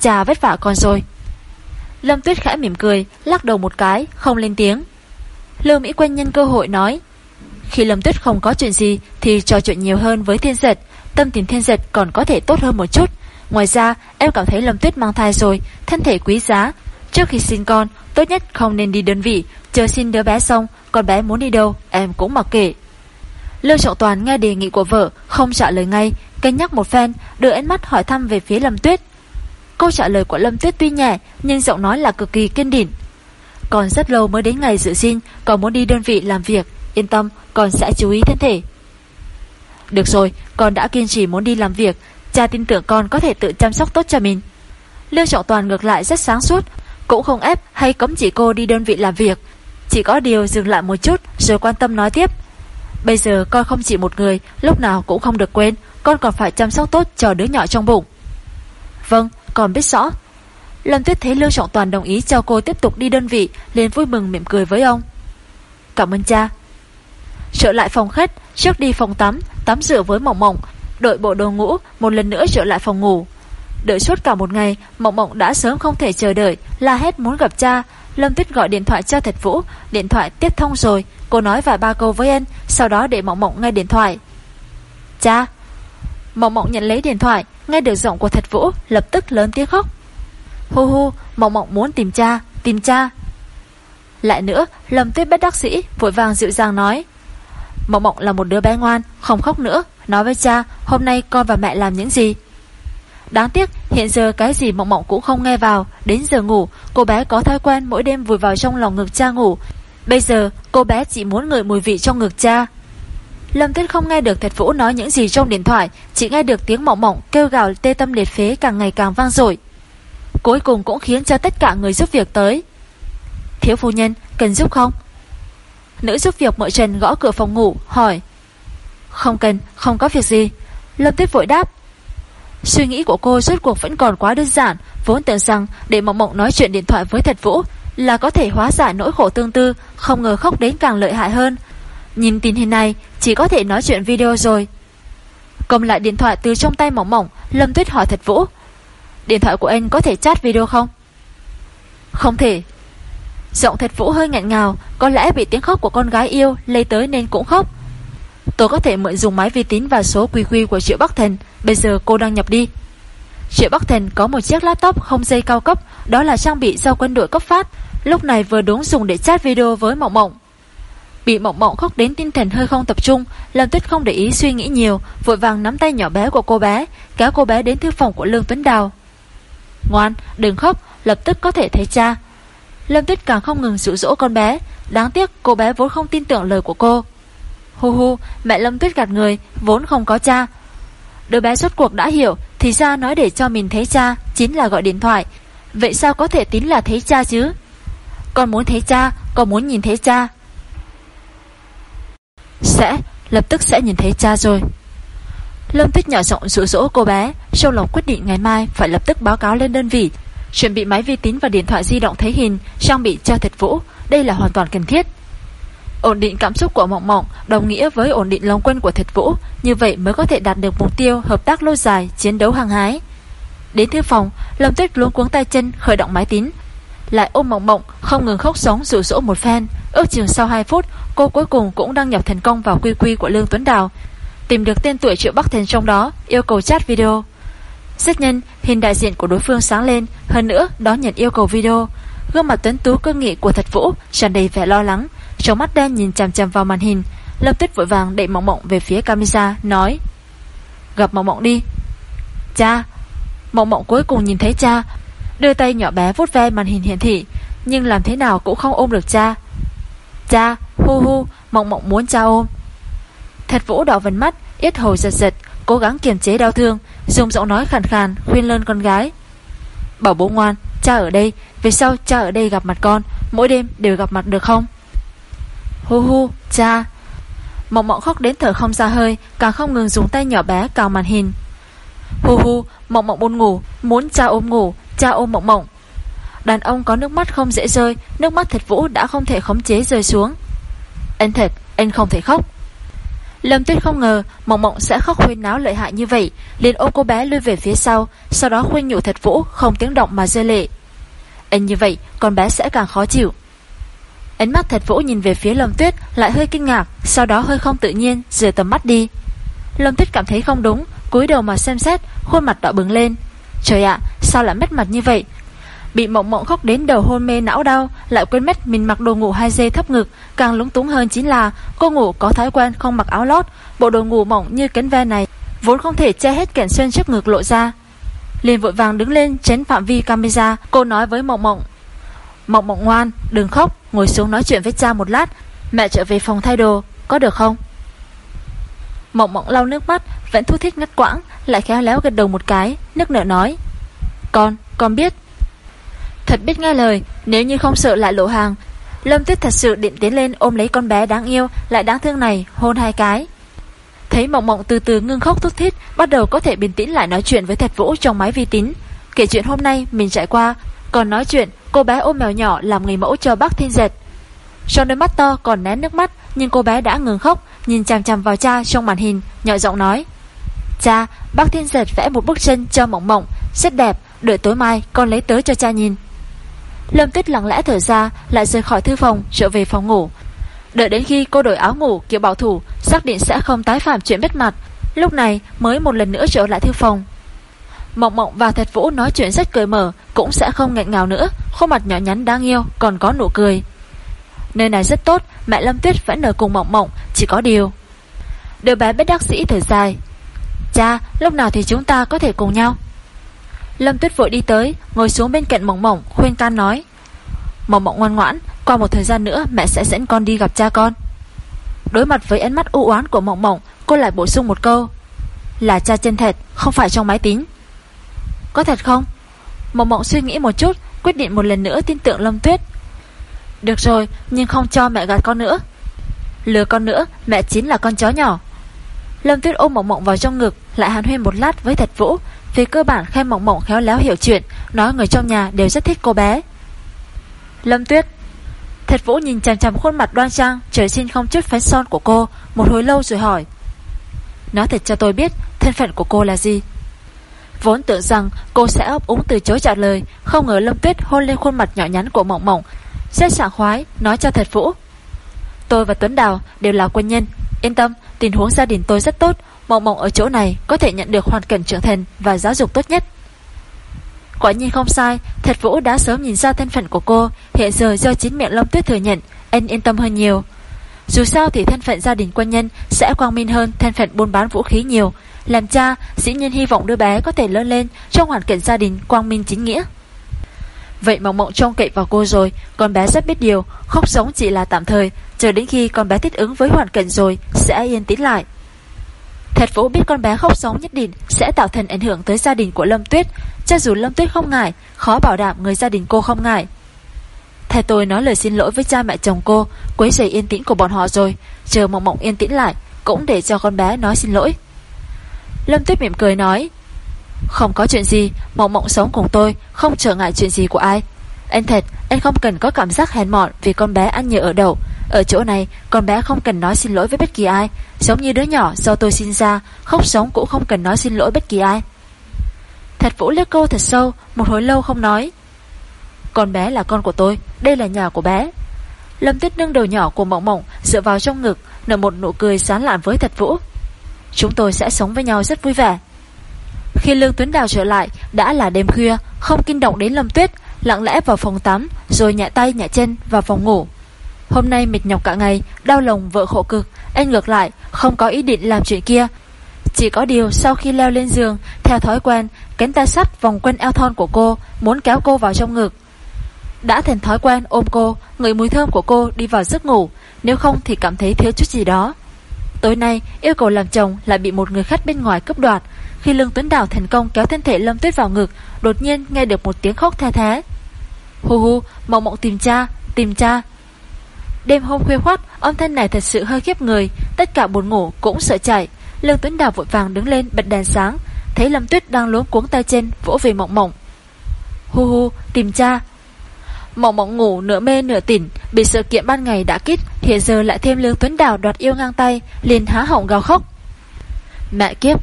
Cha vất vả con rồi Lâm Tuyết khẽ mỉm cười, lắc đầu một cái, không lên tiếng. Lưu Mỹ Quân nhân cơ hội nói, khi Lâm Tuyết không có chuyện gì thì trò chuyện nhiều hơn với thiên giật, tâm tình thiên giật còn có thể tốt hơn một chút. Ngoài ra, em cảm thấy Lâm Tuyết mang thai rồi, thân thể quý giá. Trước khi sinh con, tốt nhất không nên đi đơn vị, chờ xin đứa bé xong, con bé muốn đi đâu, em cũng mặc kệ. Lưu Trọng Toàn nghe đề nghị của vợ, không trả lời ngay, cân nhắc một phen, đưa ánh mắt hỏi thăm về phía Lâm Tuyết. Câu trả lời của Lâm Tuyết tuy nhẹ Nhưng giọng nói là cực kỳ kiên định. Còn rất lâu mới đến ngày dự sinh Còn muốn đi đơn vị làm việc. Yên tâm con sẽ chú ý thân thể. Được rồi con đã kiên trì muốn đi làm việc. Cha tin tưởng con có thể tự chăm sóc tốt cho mình. Lương Trọng Toàn ngược lại rất sáng suốt. Cũng không ép hay cấm chị cô đi đơn vị làm việc. Chỉ có điều dừng lại một chút Rồi quan tâm nói tiếp. Bây giờ con không chỉ một người, Lúc nào cũng không được quên, Con còn phải chăm sóc tốt cho đứa nhỏ trong bụng. Vâng còn biết rõ. Lâm Tuyết thấy Lưu Trọng Toàn đồng ý cho cô tiếp tục đi đơn vị, liền vui mừng mỉm cười với ông. Cảm ơn cha. Trở lại phòng khách, Trước đi phòng tắm Tắm rửa với Mộng Mộng, Đội bộ đồ ngũ Một lần nữa trở lại phòng ngủ. Đợi suốt cả một ngày, Mộng Mộng đã sớm không thể chờ đợi, La hét muốn gặp cha. Lâm Tuyết gọi điện thoại cho Thạch Vũ. Điện thoại tiếp thông rồi. Cô nói vài ba câu với anh, Sau đó để Mộng Mộng nghe điện thoại. Cha. Mộng Mộng nhận lấy điện thoại, Nghe được giọng của Thạch vũ, Lập tức lớn tiếng khóc. Hu hu, Mộng Mộng muốn tìm cha Tìm cha. Lại nữa, Lâm Tuyết bất đắc sĩ, Vội vàng dịu dàng nói. Mộng Mộng là một đứa bé ngoan, Không khóc nữa. Nói với cha, Hôm nay con và mẹ làm những gì? Đáng tiếc, hiện giờ cái gì Mộng Mộng cũng không nghe vào. Đến giờ ngủ, Cô bé có thói quen mỗi đêm vùi vào trong lòng ngực cha ngủ. Bây giờ, cô bé chỉ muốn ngửi mùi vị trong ngực cha. Lâm Tuyết không nghe được Thạch Vũ nói những gì trong điện thoại, Chỉ nghe được tiếng Mộng Mộng kêu gào tê tâm liệt phế càng ngày càng vang dội. Cuối cùng cũng khiến cho tất cả người giúp việc tới. Thiếu phu nhân, Cần giúp không? Nữ giúp việc mợ trần gõ cửa phòng ngủ, Hỏi. Không cần, không có việc gì. Lâm Tuyết vội đáp. Suy nghĩ của cô rốt cuộc vẫn còn quá đơn giản, Vốn tưởng rằng để Mộng Mộng nói chuyện điện thoại với Thật Vũ Là có thể hóa giải nỗi khổ tương tư, Không ngờ khóc đến càng lợi hại hơn. Nhìn tình hình này, Chỉ có thể nói chuyện video rồi. Cầm lại điện thoại từ trong tay Mộng Mộng, Lâm Tuyết hỏi Thật Vũ, Điện thoại của anh có thể chat video không? Không thể. Giọng thật vũ hơi ngạn ngào, Có lẽ bị tiếng khóc của con gái yêu Lây tới nên cũng khóc. Tôi có thể mượn dùng máy vi tính và số quy quy của Triệu Bắc Thần. Bây giờ cô đang nhập đi. Triệu Bắc Thần có một chiếc laptop không dây cao cấp, Đó là trang bị do quân đội cấp phát. Lúc này vừa đúng dùng để chat video với Mộng Mộng. Bị Mộng Mộng khóc đến tinh thần hơi không tập trung, Lâm Tuyết không để ý suy nghĩ nhiều, Vội vàng nắm tay nhỏ bé của cô bé, Kéo cô bé đến thư phòng của Lương Tuấn Đào. Ngoan, đừng khóc, Lập tức có thể thấy cha. Lâm Tuyết càng không ngừng dụ dỗ con bé. Đáng tiếc cô bé vốn không tin tưởng lời của cô. Hù hù, Mẹ Lâm Tuyết gạt người Vốn không có cha. Đứa bé suốt cuộc đã hiểu Thì ra nói để cho mình thấy cha Chính là gọi điện thoại. Vậy sao có thể tính là thấy cha chứ? Con muốn thấy cha Con muốn nhìn thấy cha. Sẽ Lập tức sẽ nhìn thấy cha rồi. Lâm Tuyết nhỏ giọng dụ dỗ cô bé sâu lòng quyết định ngày mai Phải lập tức báo cáo lên đơn vị. Chuẩn bị máy vi tính và điện thoại di động thấy hình Trang bị cho thật vũ Đây là hoàn toàn cần thiết. Ổn định cảm xúc của Mộng Mộng đồng nghĩa với ổn định lòng quân của Thật Vũ, như vậy mới có thể đạt được mục tiêu hợp tác lâu dài, chiến đấu hàng hái. Đến thư phòng, Lâm Tuyết luống cuống tay chân khởi động máy tính, lại ôm Mộng Mộng không ngừng khóc sống dụ rỗ một phen. Ước chừng sau 2 phút, cô cuối cùng cũng đăng nhập thành công vào quy quy của Lương Tuấn Đào, tìm được tên tuổi Triệu Bắc thành trong đó, yêu cầu chat video. Rất nhanh, hình đại diện của đối phương sáng lên, hơn nữa đón nhận yêu cầu video. Gương mặt tuấn tú cơ nghị của Thật Vũ tràn đầy vẻ lo lắng, trong mắt đen nhìn chằm chằm vào màn hình, lập tức vội vàng đẩy Mộng Mộng về phía camera, nói: "Gặp Mộng Mộng đi." "Cha." Mộng Mộng cuối cùng nhìn thấy cha, đưa tay nhỏ bé vuốt ve màn hình hiển thị, nhưng làm thế nào cũng không ôm được cha. "Cha, hu hu." Mộng Mộng muốn cha ôm. Thật Vũ đỏ vần mắt, yết hầu giật giật, cố gắng kiềm chế đau thương, dùng giọng nói khàn khàn khuyên lơn con gái. "Bảo bố ngoan, cha ở đây, về sau cha ở đây gặp mặt con, mỗi đêm đều gặp mặt được không?" Hu hu, cha. Mộng mộng khóc đến thở không ra hơi Càng không ngừng dùng tay nhỏ bé cào màn hình. Hu hu, mộng mộng buồn ngủ Muốn cha ôm ngủ, cha ôm mộng mộng. Đàn ông có nước mắt không dễ rơi Nước mắt thật vũ đã không thể khống chế rơi xuống. Anh thật, anh không thể khóc. Lâm Tuyết không ngờ Mộng Mộng sẽ khóc huyên náo lợi hại như vậy liền ôm cô bé lui về phía sau Sau đó khuyên nhủ thật vũ Không tiếng động mà rơi lệ. Anh như vậy con bé sẽ càng khó chịu. Ánh mắt thật vũ nhìn về phía Lâm Tuyết Lại hơi kinh ngạc, Sau đó hơi không tự nhiên Rời tầm mắt đi. Lâm Tuyết cảm thấy không đúng, cúi đầu mà xem xét, Khuôn mặt đỏ bừng lên. Trời ạ, sao lại mất mặt như vậy? Bị mộng mộng khóc đến đầu hôn mê não đau, Lại quên mất mình mặc đồ ngủ hai dây thấp ngực, Càng lúng túng hơn chính là Cô ngủ có thói quen không mặc áo lót, Bộ đồ ngủ mỏng như cánh ve này Vốn không thể che hết kẻn xuyên trước ngực lộ ra. Liền vội vàng đứng lên tránh phạm vi camera, Cô nói với mộng mộng Mộng mộng ngoan, đừng khóc Ngồi xuống nói chuyện với cha một lát Mẹ trở về phòng thay đồ Có được không? Mộng mộng lau nước mắt Vẫn thu thích ngắt quãng Lại khéo léo gật đầu một cái Nước nợ nói. Con, con biết. Thật biết nghe lời Nếu như không sợ lại lộ hàng. Lâm Tuyết thật sự định tiến lên ôm lấy con bé đáng yêu Lại đáng thương này hôn hai cái. Thấy mộng mộng từ từ ngưng khóc thúc thích Bắt đầu có thể bình tĩnh lại nói chuyện với thật vũ trong máy vi tính. Kể chuyện hôm nay mình trải qua Còn nói chuyện Cô bé ôm mèo nhỏ làm người mẫu cho bác thiên dệt. Trong đôi mắt to còn nén nước mắt Nhưng cô bé đã ngừng khóc Nhìn chằm chằm vào cha trong màn hình Nhỏ giọng nói Cha, bác thiên dệt vẽ một bức chân cho mộng mộng Rất đẹp, đợi tối mai con lấy tới cho cha nhìn. Lâm Tuyết lặng lẽ thở ra Lại rời khỏi thư phòng trở về phòng ngủ. Đợi đến khi cô đổi áo ngủ kiểu bảo thủ Xác định sẽ không tái phạm chuyện bất mặt. Lúc này mới một lần nữa trở lại thư phòng. Mộng Mộng và Thật Vũ nói chuyện rất cười mở, Cũng sẽ không ngạnh ngào nữa. Khuôn mặt nhỏ nhắn đáng yêu, còn có nụ cười. Nơi này rất tốt, Mẹ Lâm Tuyết vẫn ở cùng Mộng Mộng, Chỉ có điều. Đứa bé bất đắc sĩ thở dài. Cha, lúc nào thì chúng ta có thể cùng nhau? Lâm Tuyết vội đi tới, Ngồi xuống bên cạnh Mộng Mộng, khuyên can nói. Mộng Mộng ngoan ngoãn, Qua một thời gian nữa, mẹ sẽ dẫn con đi gặp cha con. Đối mặt với ánh mắt u oán của Mộng Mộng, Cô lại bổ sung một câu. Là cha chân thật Không phải trong máy tính. Có thật không? Mộng Mộng suy nghĩ một chút, Quyết định một lần nữa tin tưởng Lâm Tuyết. Được rồi, nhưng không cho mẹ gạt con nữa. Lừa con nữa, Mẹ chính là con chó nhỏ. Lâm Tuyết ôm Mộng Mộng vào trong ngực, Lại hàn huyên một lát với Thật Vũ, Vì cơ bản khen Mộng Mộng khéo léo hiểu chuyện, Nói người trong nhà đều rất thích cô bé. Lâm Tuyết, Thật Vũ nhìn chằm chằm khuôn mặt đoan trang, Trời xin không chút phấn son của cô, Một hồi lâu rồi hỏi. Nói thật cho tôi biết, thân phận của cô là gì? Vốn tưởng rằng cô sẽ ấp úng từ chối trả lời, Không ngờ Lâm Tuyết hôn lên khuôn mặt nhỏ nhắn của Mộng Mộng. Rất sảng khoái, Nói cho thật Vũ. Tôi và Tuấn Đào đều là quân nhân. Yên tâm, tình huống gia đình tôi rất tốt. Mộng Mộng ở chỗ này có thể nhận được hoàn cảnh trưởng thành Và giáo dục tốt nhất. Quả nhiên không sai, Thật Vũ đã sớm nhìn ra thân phận của cô. Hiện giờ do chính miệng Lâm Tuyết thừa nhận, Anh yên tâm hơn nhiều. Dù sao thì thân phận gia đình quân nhân Sẽ quang minh hơn, thân phận buôn bán vũ khí nhiều. Làm cha, dĩ nhiên hy vọng đứa bé Có thể lớn lên trong hoàn cảnh gia đình quang minh chính nghĩa. Vậy Mộng Mộng trông cậy vào cô rồi, Con bé rất biết điều, Khóc sống chỉ là tạm thời, Chờ đến khi con bé thích ứng với hoàn cảnh rồi, Sẽ yên tĩnh lại. Thật Vũ biết con bé khóc sống nhất định Sẽ tạo thành ảnh hưởng tới gia đình của Lâm Tuyết, Cho dù Lâm Tuyết không ngại, Khó bảo đảm người gia đình cô không ngại. Thầy tôi nói lời xin lỗi với cha mẹ chồng cô, Quấy rầy yên tĩnh của bọn họ rồi, Chờ Mộng Mộng yên tĩnh lại, Cũng để cho con bé nói xin lỗi. Lâm Tuyết mỉm cười nói, Không có chuyện gì, Mộng Mộng sống cùng tôi, Không trở ngại chuyện gì của ai. Anh thật Anh không cần có cảm giác hèn mọn Vì con bé ăn nhờ ở đậu. Ở chỗ này, Con bé không cần nói xin lỗi với bất kỳ ai. Giống như đứa nhỏ do tôi sinh ra, Không sống cũng không cần nói xin lỗi bất kỳ ai. Thật Vũ liếc cô thật sâu, Một hồi lâu không nói, Con bé là con của tôi, Đây là nhà của bé. Lâm Tuyết nâng đầu nhỏ của Mộng Mộng Dựa vào trong ngực, Nở một nụ cười sán lạn với Thật Vũ. Chúng tôi sẽ sống với nhau rất vui vẻ. Khi Lương Tuấn Đào trở lại, Đã là đêm khuya, Không kinh động đến Lâm Tuyết, Lặng lẽ vào phòng tắm, Rồi nhẹ tay nhẹ chân vào phòng ngủ. Hôm nay mệt nhọc cả ngày, Đau lòng vợ khổ cực, Anh ngược lại, không có ý định làm chuyện kia. Chỉ có điều sau khi leo lên giường, Theo thói quen, Cánh tay sắt vòng quanh eo thon của cô, Muốn kéo cô vào trong ngực. Đã thành thói quen ôm cô người mùi thơm của cô đi vào giấc ngủ, Nếu không thì cảm thấy thiếu chút gì đó. Tối nay, yêu cầu làm chồng lại bị một người khách bên ngoài cướp đoạt. Khi Lương Tuấn Đào thành công kéo thân thể Lâm Tuyết vào ngực, Đột nhiên nghe được một tiếng khóc the thế Hu hu Mộng mộng tìm cha Tìm cha. Đêm hôm khuya khoát Âm thanh này thật sự hơi khiếp người. Tất cả buồn ngủ cũng sợ chạy. Lương Tuấn Đào vội vàng đứng lên bật đèn sáng. Thấy Lâm Tuyết đang luống cuống tay trên Vỗ về mộng mộng. Hu hu tìm cha Mộng mộng ngủ nửa mê nửa tỉnh. Bị sự kiện ban ngày đã kít Hiện giờ lại thêm Lương Tuấn Đào đoạt yêu ngang tay liền há họng gào khóc. Mẹ kiếp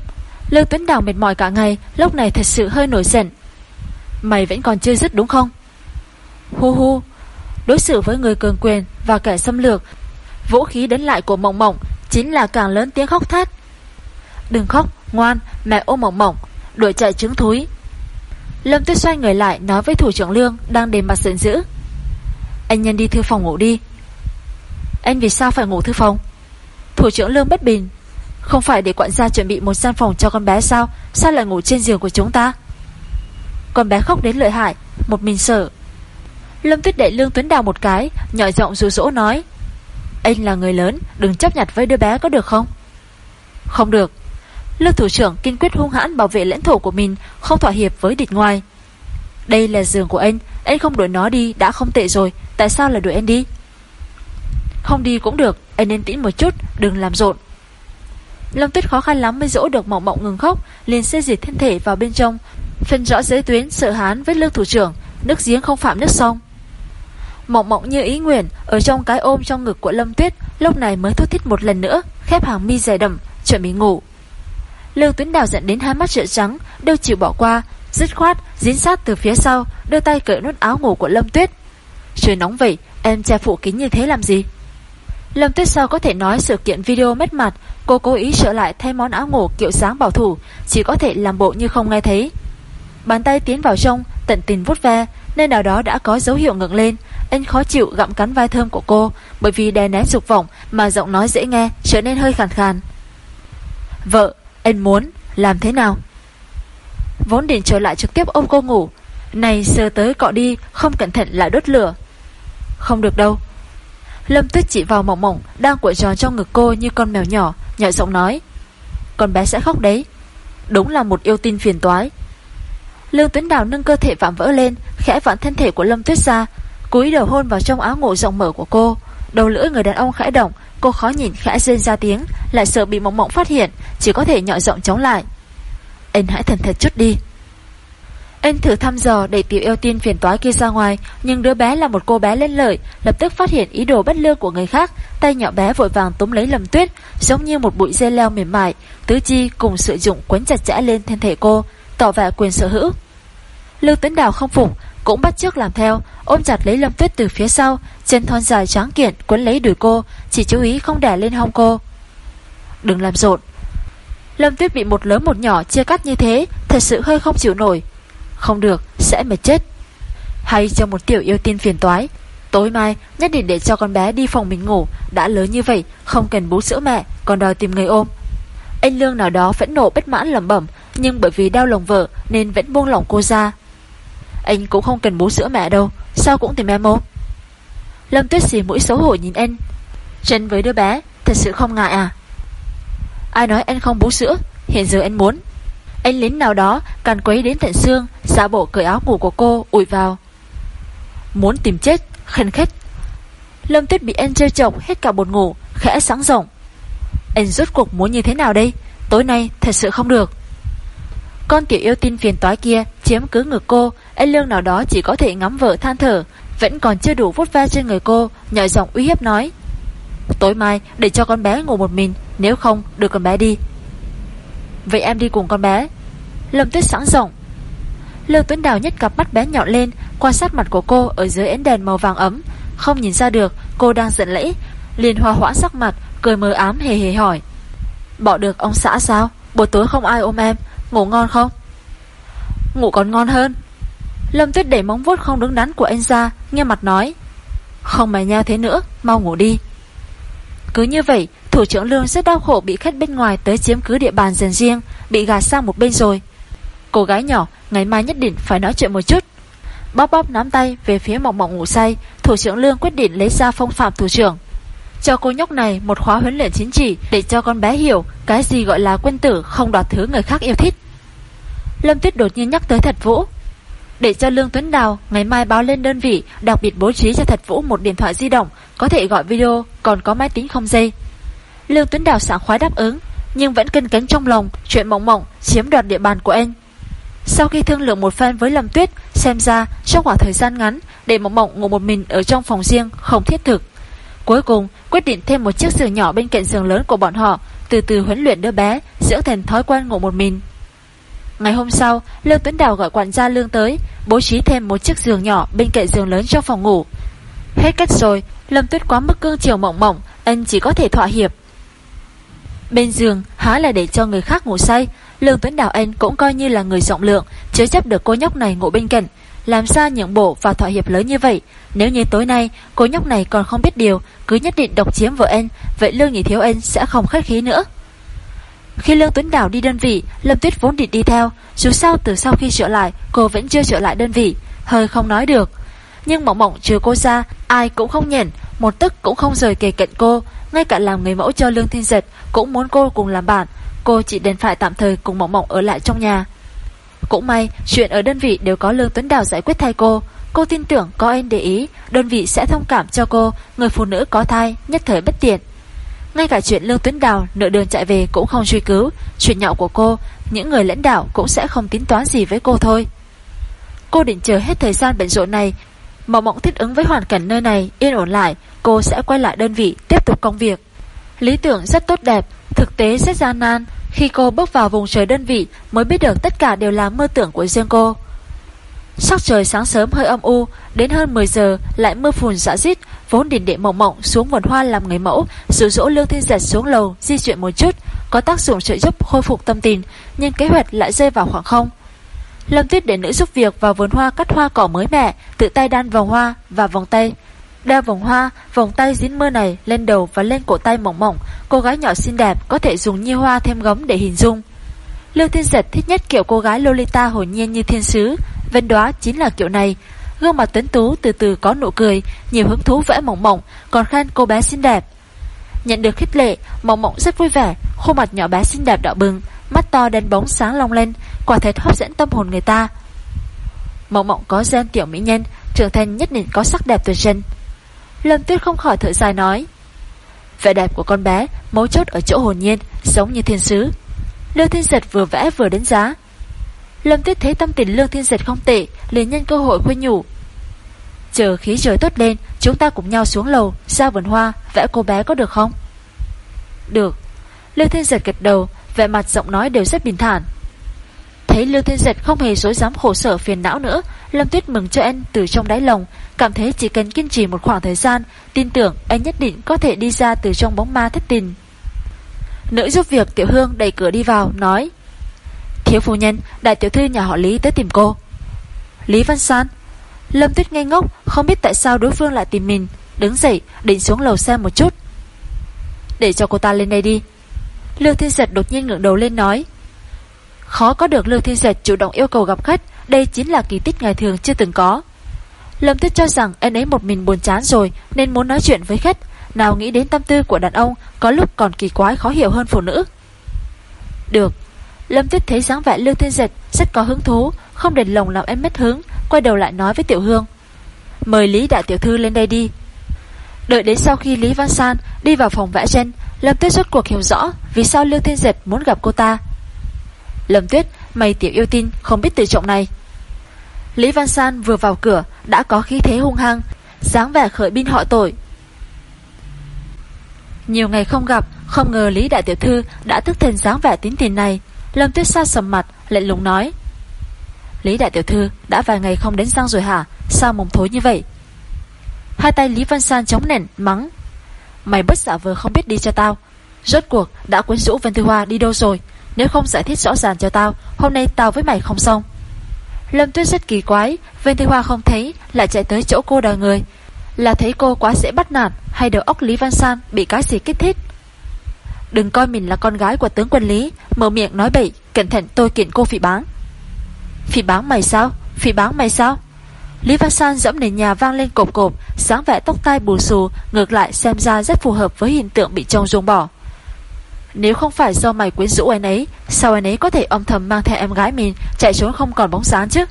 Lương Tuấn Đào mệt mỏi cả ngày Lúc này thật sự hơi nổi giận. Mày vẫn còn chưa dứt đúng không? Hu hu Đối xử với người cường quyền và kẻ xâm lược Vũ khí đến lại của mộng mộng Chính là càng lớn tiếng khóc thét. Đừng khóc, ngoan, mẹ ôm mộng mộng Đuổi chạy trứng thúi. Lâm Tuyết xoay người lại nói với thủ trưởng Lương Đang đề mặt giận dữ. Anh nhân đi thư phòng ngủ đi. Anh vì sao phải ngủ thư phòng? Thủ trưởng Lương bất bình. Không phải để quản gia chuẩn bị một gian phòng cho con bé sao? Sao lại ngủ trên giường của chúng ta? Con bé khóc đến lợi hại, Một mình sợ. Lâm Tuyết đẩy Lương Tuấn Đào một cái, Nhỏ giọng rủ rỗ nói. Anh là người lớn, đừng chấp nhặt với đứa bé có được không? Không được. Lương thủ trưởng kiên quyết hung hãn bảo vệ lãnh thổ của mình, Không thỏa hiệp với địch ngoài. Đây là giường của anh Anh không đuổi nó đi đã không tệ rồi, Tại sao lại đuổi anh đi? Không đi cũng được, Anh nên tĩnh một chút, đừng làm rộn. Lâm Tuyết khó khăn lắm mới dỗ được mộng mộng ngừng khóc, liền xê dịch thân thể vào bên trong, Phân rõ giới tuyến, sợ hán với lương thủ trưởng, Nước giếng không phạm nước sông. Mộng mộng như ý nguyện, Ở trong cái ôm trong ngực của Lâm Tuyết, Lúc này mới thút thích một lần nữa, Khép hàng mi dày đậm chuẩn bị ngủ. Lưu Tuấn Đào dẫn đến hai mắt trợn trắng Đâu chịu bỏ qua Dứt khoát dính sát từ phía sau Đưa tay cởi nút áo ngủ của Lâm Tuyết. Trời nóng vậy em che phụ kính như thế làm gì? Lâm Tuyết sao có thể nói sự kiện video mất mặt Cô cố ý trở lại thay món áo ngủ kiểu sáng bảo thủ Chỉ có thể làm bộ như không nghe thấy. Bàn tay tiến vào trong Tận tình vuốt ve Nơi nào đó đã có dấu hiệu ngẩng lên anh khó chịu gặm cắn vai thơm của cô, bởi vì đè nén dục vọng mà giọng nói dễ nghe trở nên hơi khàn khàn. Vợ, anh muốn, làm thế nào? Vốn định trở lại trực tiếp ôm cô ngủ, này sơ tới cọ đi, không cẩn thận lại đốt lửa. Không được đâu. Lâm Tuyết chỉ vào mỏng mỏng đang cuộn tròn trong ngực cô như con mèo nhỏ, nhỏ giọng nói. Con bé sẽ khóc đấy. Đúng là một yêu tin phiền toái. Lương Tuấn Đào nâng cơ thể vạm vỡ lên, khẽ vặn thân thể của Lâm Tuyết ra, cúi đầu hôn vào trong áo ngủ rộng mở của cô. Đầu lưỡi người đàn ông khẽ động, cô khó nhìn khẽ rên ra tiếng, lại sợ bị mộng mộng phát hiện, chỉ có thể nhỏ giọng chống lại. Anh hãy thần thật chút đi. Anh thử thăm dò để tiểu yêu tiên phiền toái kia ra ngoài, nhưng đứa bé là một cô bé lên lợi, lập tức phát hiện ý đồ bất lương của người khác, tay nhỏ bé vội vàng túm lấy lầm tuyết, giống như một bụi dây leo mềm mại, tứ chi cùng sử dụng quấn chặt chẽ lên thân thể cô, tỏ vẻ quyền sở hữu. Lưu Tuấn Đào không phục, cũng bắt chước làm theo, ôm chặt lấy Lâm Tuyết từ phía sau, chân thon dài trắng kiện quấn lấy đùi cô, chỉ chú ý không đè lên hông cô. Đừng làm rộn. Lâm Tuyết bị một lớn một nhỏ chia cắt như thế, thật sự hơi không chịu nổi. Không được, sẽ mệt chết. Hay cho một tiểu yêu tin phiền toái, tối mai nhất định để cho con bé đi phòng mình ngủ, đã lớn như vậy, không cần bú sữa mẹ, còn đòi tìm người ôm. Anh Lương nào đó phẫn nộ bất mãn lẩm bẩm, nhưng bởi vì đau lòng vợ nên vẫn buông lỏng cô ra. Anh cũng không cần bú sữa mẹ đâu, sao cũng tìm em ôm. Lâm Tuyết xì mũi xấu hổ nhìn anh. Chân với đứa bé, thật sự không ngại à? Ai nói anh không bú sữa, hiện giờ anh muốn. Anh lính nào đó càn quấy đến tận xương, giả bộ cởi áo ngủ của cô, ủi vào. Muốn tìm chết, Khen khách Lâm Tuyết bị anh chơi chọc hết cả bột ngủ, khẽ sáng rộng. Anh rốt cuộc muốn như thế nào đây? Tối nay thật sự không được. Con tiểu yêu tin phiền toái kia chiếm cứ ngực cô, anh lương nào đó chỉ có thể ngắm vợ than thở, vẫn còn chưa đủ vút ve trên người cô, nhỏ giọng uy hiếp nói. Tối mai để cho con bé ngủ một mình, nếu không đưa con bé đi. Vậy em đi cùng con bé. Lâm Tuyết sẵn rộng. Lương Tuấn Đào nhất cặp mắt bé nhọn lên, quan sát mặt của cô ở dưới ánh đèn màu vàng ấm, không nhìn ra được cô đang giận lẫy, liền hòa hoãn sắc mặt, cười mờ ám hề hề hỏi. Bỏ được ông xã sao? Buổi tối không ai ôm em, ngủ ngon không? Ngủ còn ngon hơn. Lâm Tuyết đẩy móng vuốt không đứng đắn của anh ra, nghe mặt nói. Không mày nhau thế nữa, mau ngủ đi. Cứ như vậy, thủ trưởng Lương rất đau khổ bị khách bên ngoài tới chiếm cứ địa bàn dần riêng, bị gạt sang một bên rồi. Cô gái nhỏ, ngày mai nhất định phải nói chuyện một chút. Bóp bóp nắm tay về phía mộng mộng ngủ say, thủ trưởng Lương quyết định lấy ra phong phạm thủ trưởng. Cho cô nhóc này một khóa huấn luyện chính trị để cho con bé hiểu cái gì gọi là quân tử không đoạt thứ người khác yêu thích. Lâm Tuyết đột nhiên nhắc tới Thật Vũ. Để cho Lương Tuấn Đào ngày mai báo lên đơn vị đặc biệt bố trí cho Thật Vũ một điện thoại di động có thể gọi video còn có máy tính không dây. Lương Tuấn Đào sảng khoái đáp ứng nhưng vẫn cân cánh trong lòng chuyện mộng mộng chiếm đoạt địa bàn của anh. Sau khi thương lượng một phen với Lâm Tuyết, xem ra trong khoảng thời gian ngắn để mộng mộng ngủ một mình ở trong phòng riêng không thiết thực. Cuối cùng, quyết định thêm một chiếc giường nhỏ bên cạnh giường lớn của bọn họ, từ từ huấn luyện đứa bé, dưỡng thành thói quen ngủ một mình. Ngày hôm sau, Lương Tuấn Đào gọi quản gia Lương tới, bố trí thêm một chiếc giường nhỏ bên cạnh giường lớn trong phòng ngủ. Hết cách rồi, Lâm Tuyết quá mức cương chiều mộng mộng, anh chỉ có thể thỏa hiệp. Bên giường, há là để cho người khác ngủ say, Lương Tuấn Đào anh cũng coi như là người rộng lượng, chứa chấp được cô nhóc này ngủ bên cạnh, làm sao nhượng bộ và thỏa hiệp lớn như vậy Nếu như tối nay cô nhóc này còn không biết điều Cứ nhất định độc chiếm vợ anh Vậy Lương Nhị Thiếu Anh sẽ không khách khí nữa khi Lương Tuấn đảo đi đơn vị Lâm Tuyết vốn định đi theo. Dù sao từ sau khi trở lại Cô vẫn chưa trở lại đơn vị. Hơi không nói được. Nhưng mộng mộng trừ cô ra Ai cũng không nhận, Một tức cũng không rời kề cận cô. Ngay cả làm người mẫu cho Lương Thiên Giật Cũng muốn cô cùng làm bạn. Cô chỉ đành phải tạm thời cùng mộng mộng ở lại trong nhà. Cũng may, chuyện ở đơn vị đều có Lương Tuấn Đào giải quyết thay cô. Cô tin tưởng có anh để ý, đơn vị sẽ thông cảm cho cô, người phụ nữ có thai, nhất thời bất tiện. Ngay cả chuyện Lương Tuấn Đào nợ đường chạy về cũng không truy cứu, chuyện nhậu của cô, những người lãnh đạo cũng sẽ không tính toán gì với cô thôi. Cô định chờ hết thời gian bận rộn này, mộng mộng thích ứng với hoàn cảnh nơi này, yên ổn lại, cô sẽ quay lại đơn vị tiếp tục công việc. Lý tưởng rất tốt đẹp, thực tế rất gian nan, khi cô bước vào vùng trời đơn vị mới biết được tất cả đều là mơ tưởng của riêng cô. Sắc trời sáng sớm hơi âm u, đến hơn 10 giờ lại mưa phùn rã rít, vốn đỉnh đệ mộng mộng xuống vườn hoa làm người mẫu, dụ dỗ Lương Thiên Giật xuống lầu di chuyển một chút, có tác dụng trợ giúp khôi phục tâm tình, nhưng kế hoạch lại rơi vào khoảng không. Lâm Tuyết để nữ giúp việc vào vườn hoa cắt hoa cỏ mới mẻ, tự tay đan vòng hoa và vòng tay. Đeo vòng hoa, vòng tay dính mưa này lên đầu và lên cổ tay mỏng mỏng, cô gái nhỏ xinh đẹp có thể dùng như hoa thêm gấm để hình dung. Lương Thiên Giật thích nhất kiểu cô gái Lolita hồn nhiên như thiên sứ, Vân Đoá chính là kiểu này. Gương mặt tuấn tú từ từ có nụ cười, nhiều hứng thú vẽ mỏng mỏng, còn khen cô bé xinh đẹp. Nhận được khích lệ, mỏng mỏng rất vui vẻ, khuôn mặt nhỏ bé xinh đẹp đỏ bừng, mắt to đen bóng sáng long lên, quả thật hấp dẫn tâm hồn người ta. Mộng mộng có gen tiểu mỹ nhân, trưởng thành nhất định có sắc đẹp tuyệt trần. Lâm Tuyết không khỏi thở dài nói. Vẻ đẹp của con bé, mấu chốt ở chỗ hồn nhiên, giống như thiên sứ. Lưu Thiên Giật vừa vẽ vừa đánh giá. Lâm Tuyết thấy tâm tình Lương Thiên Giật không tệ, liền nhân cơ hội khuyên nhủ. Chờ khí trời tốt lên, chúng ta cùng nhau xuống lầu, ra vườn hoa, vẽ cô bé có được không? Được. Lương Thiên Giật gật đầu, vẻ mặt giọng nói đều rất bình thản. Thấy Lưu Thiên Giật không hề dối dám khổ sở phiền não nữa, Lâm Tuyết mừng cho anh từ trong đáy lòng, cảm thấy chỉ cần kiên trì một khoảng thời gian, tin tưởng anh nhất định có thể đi ra từ trong bóng ma thất tình. Nữ giúp việc Tiểu Hương đẩy cửa đi vào, nói Thiếu phu nhân, đại tiểu thư nhà họ Lý tới tìm cô. Lý Văn San Lâm Tuyết ngây ngốc, không biết tại sao đối phương lại tìm mình, đứng dậy, định xuống lầu xem một chút. Để cho cô ta lên đây đi. Lưu Thiên Giật đột nhiên ngẩng đầu lên nói Khó có được Lưu Thiên Giật chủ động yêu cầu gặp khách Đây chính là kỳ tích ngày thường chưa từng có Lâm Tuyết cho rằng anh ấy một mình buồn chán rồi Nên muốn nói chuyện với khách Nào nghĩ đến tâm tư của đàn ông Có lúc còn kỳ quái khó hiểu hơn phụ nữ Được Lâm Tuyết thấy dáng vẻ Lưu Thiên Giật Rất có hứng thú Không đền lòng làm em mất hứng Quay đầu lại nói với Tiểu Hương. Mời Lý Đại Tiểu Thư lên đây đi. Đợi đến sau khi Lý Văn San đi vào phòng vẽ tranh, Lâm Tuyết rốt cuộc hiểu rõ Vì sao Lưu Thiên Giật muốn gặp cô ta. Lâm Tuyết Mày tiểu yêu tin không biết tự trọng này. Lý Văn San vừa vào cửa Đã có khí thế hung hăng dáng vẻ khởi binh họ tội. Nhiều ngày không gặp Không ngờ Lý Đại Tiểu Thư Đã thức thành dáng vẻ tín tiền này. Lâm Tuyết Sa sầm mặt lệnh lùng nói. Lý Đại Tiểu Thư, đã vài ngày không đến răng rồi hả? Sao mồm thối như vậy? Hai tay Lý Văn San chống nền, mắng. Mày bất giả vờ không biết đi cho tao. Rốt cuộc, đã quyến rũ Vân Thư Hoa đi đâu rồi? Nếu không giải thích rõ ràng cho tao, Hôm nay tao với mày không xong. Lâm Tuyết rất kỳ quái, Vân Thư Hoa không thấy, Lại chạy tới chỗ cô đòi người. Là thấy cô quá dễ bắt nạt, Hay đầu óc Lý Văn San bị cái gì kích thích? Đừng coi mình là con gái của tướng quân Lý Mở miệng nói bậy Cẩn thận tôi kiện cô phỉ báng Phỉ báng mày sao Phỉ báng mày sao Lý Văn San dẫm nền nhà vang lên cộp cộp, sáng vẽ tóc tai bù xù, ngược lại xem ra rất phù hợp với hình tượng bị chồng ruồng bỏ. Nếu không phải do mày quyến rũ anh ấy, sao anh ấy có thể âm thầm mang theo em gái mình chạy trốn không còn bóng sáng chứ?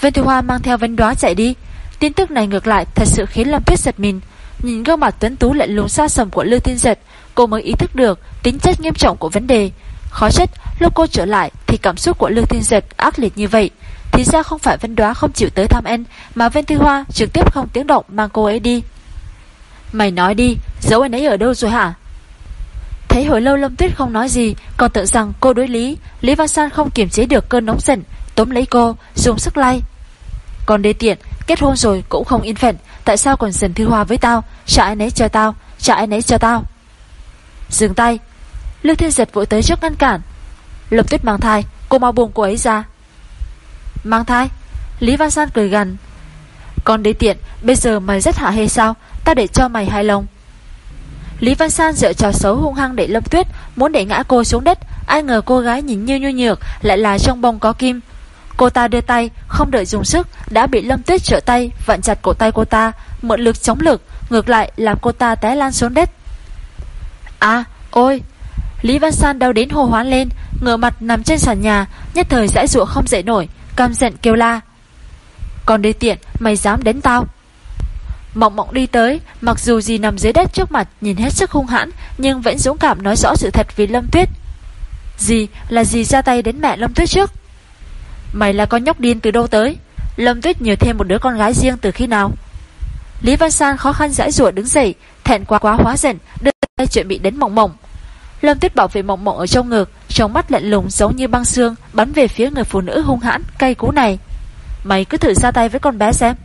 Vân Thu Hoa mang theo vấn đoá chạy đi. Tin tức này ngược lại thật sự khiến Lâm Tuyết giật mình. Nhìn gương mặt tuấn tú lạnh lùng xa sầm của Lưu Tiên Giật, cô mới ý thức được tính chất nghiêm trọng của vấn đề. Khó trách, lúc cô trở lại thì cảm xúc của Lưu thiên Giật ác liệt như vậy. Thì ra không phải Vân Đoá không chịu tới thăm em, Mà Vân Thư Hoa trực tiếp không tiếng động Mang cô ấy đi. Mày nói đi, giấu anh ấy ở đâu rồi hả? Thấy hồi lâu Lâm Tuyết không nói gì Còn tưởng rằng cô đối lý Lý Văn San không kiềm chế được cơn nóng giận Tóm lấy cô, dùng sức lay Còn đê tiện, kết hôn rồi cũng không yên phận Tại sao còn dần Thư Hoa với tao? Trả anh ấy cho tao, trả anh ấy cho tao. Dừng tay. Lưu Thiên Giật vội tới trước ngăn cản. Lâm Tuyết mang thai, cô mau buông cô ấy ra. Mang thai? Lý Văn San cười gần. Con đế tiện Bây giờ mày rất hạ hê sao? Tao để cho mày hài lòng. Lý Văn San dựa trò xấu hung hăng để Lâm Tuyết Muốn để ngã cô xuống đất. Ai ngờ cô gái nhìn như nhu nhược Lại là trong bông có kim. Cô ta đưa tay Không đợi dùng sức Đã bị Lâm Tuyết trợ tay Vặn chặt cổ tay cô ta. Mượn lực chống lực Ngược lại làm cô ta té lan xuống đất. À ôi, Lý Văn San đau đến hồ hoán lên, Ngửa mặt nằm trên sàn nhà, Nhất thời dãi ruộng không dậy nổi, Căm giận kêu la. Còn đi tiện, mày dám đến tao. Mộng mộng đi tới, Mặc dù gì nằm dưới đất trước mặt Nhìn hết sức hung hãn, Nhưng vẫn dũng cảm nói rõ sự thật vì Lâm Tuyết. Gì, là gì ra tay đến mẹ Lâm Tuyết trước? Mày là con nhóc điên từ đâu tới? Lâm Tuyết nhờ thêm một đứa con gái riêng từ khi nào? Lý Văn San khó khăn giải rủa đứng dậy, Thẹn quá quá hóa giận, Đưa tay chuẩn bị đến mộng mộng. Lâm Tuyết bảo vệ mộng mộng ở trong ngực, Trong mắt lạnh lùng giống như băng xương, Bắn về phía người phụ nữ hung hãn, cay cú này. Mày cứ thử ra tay với con bé xem.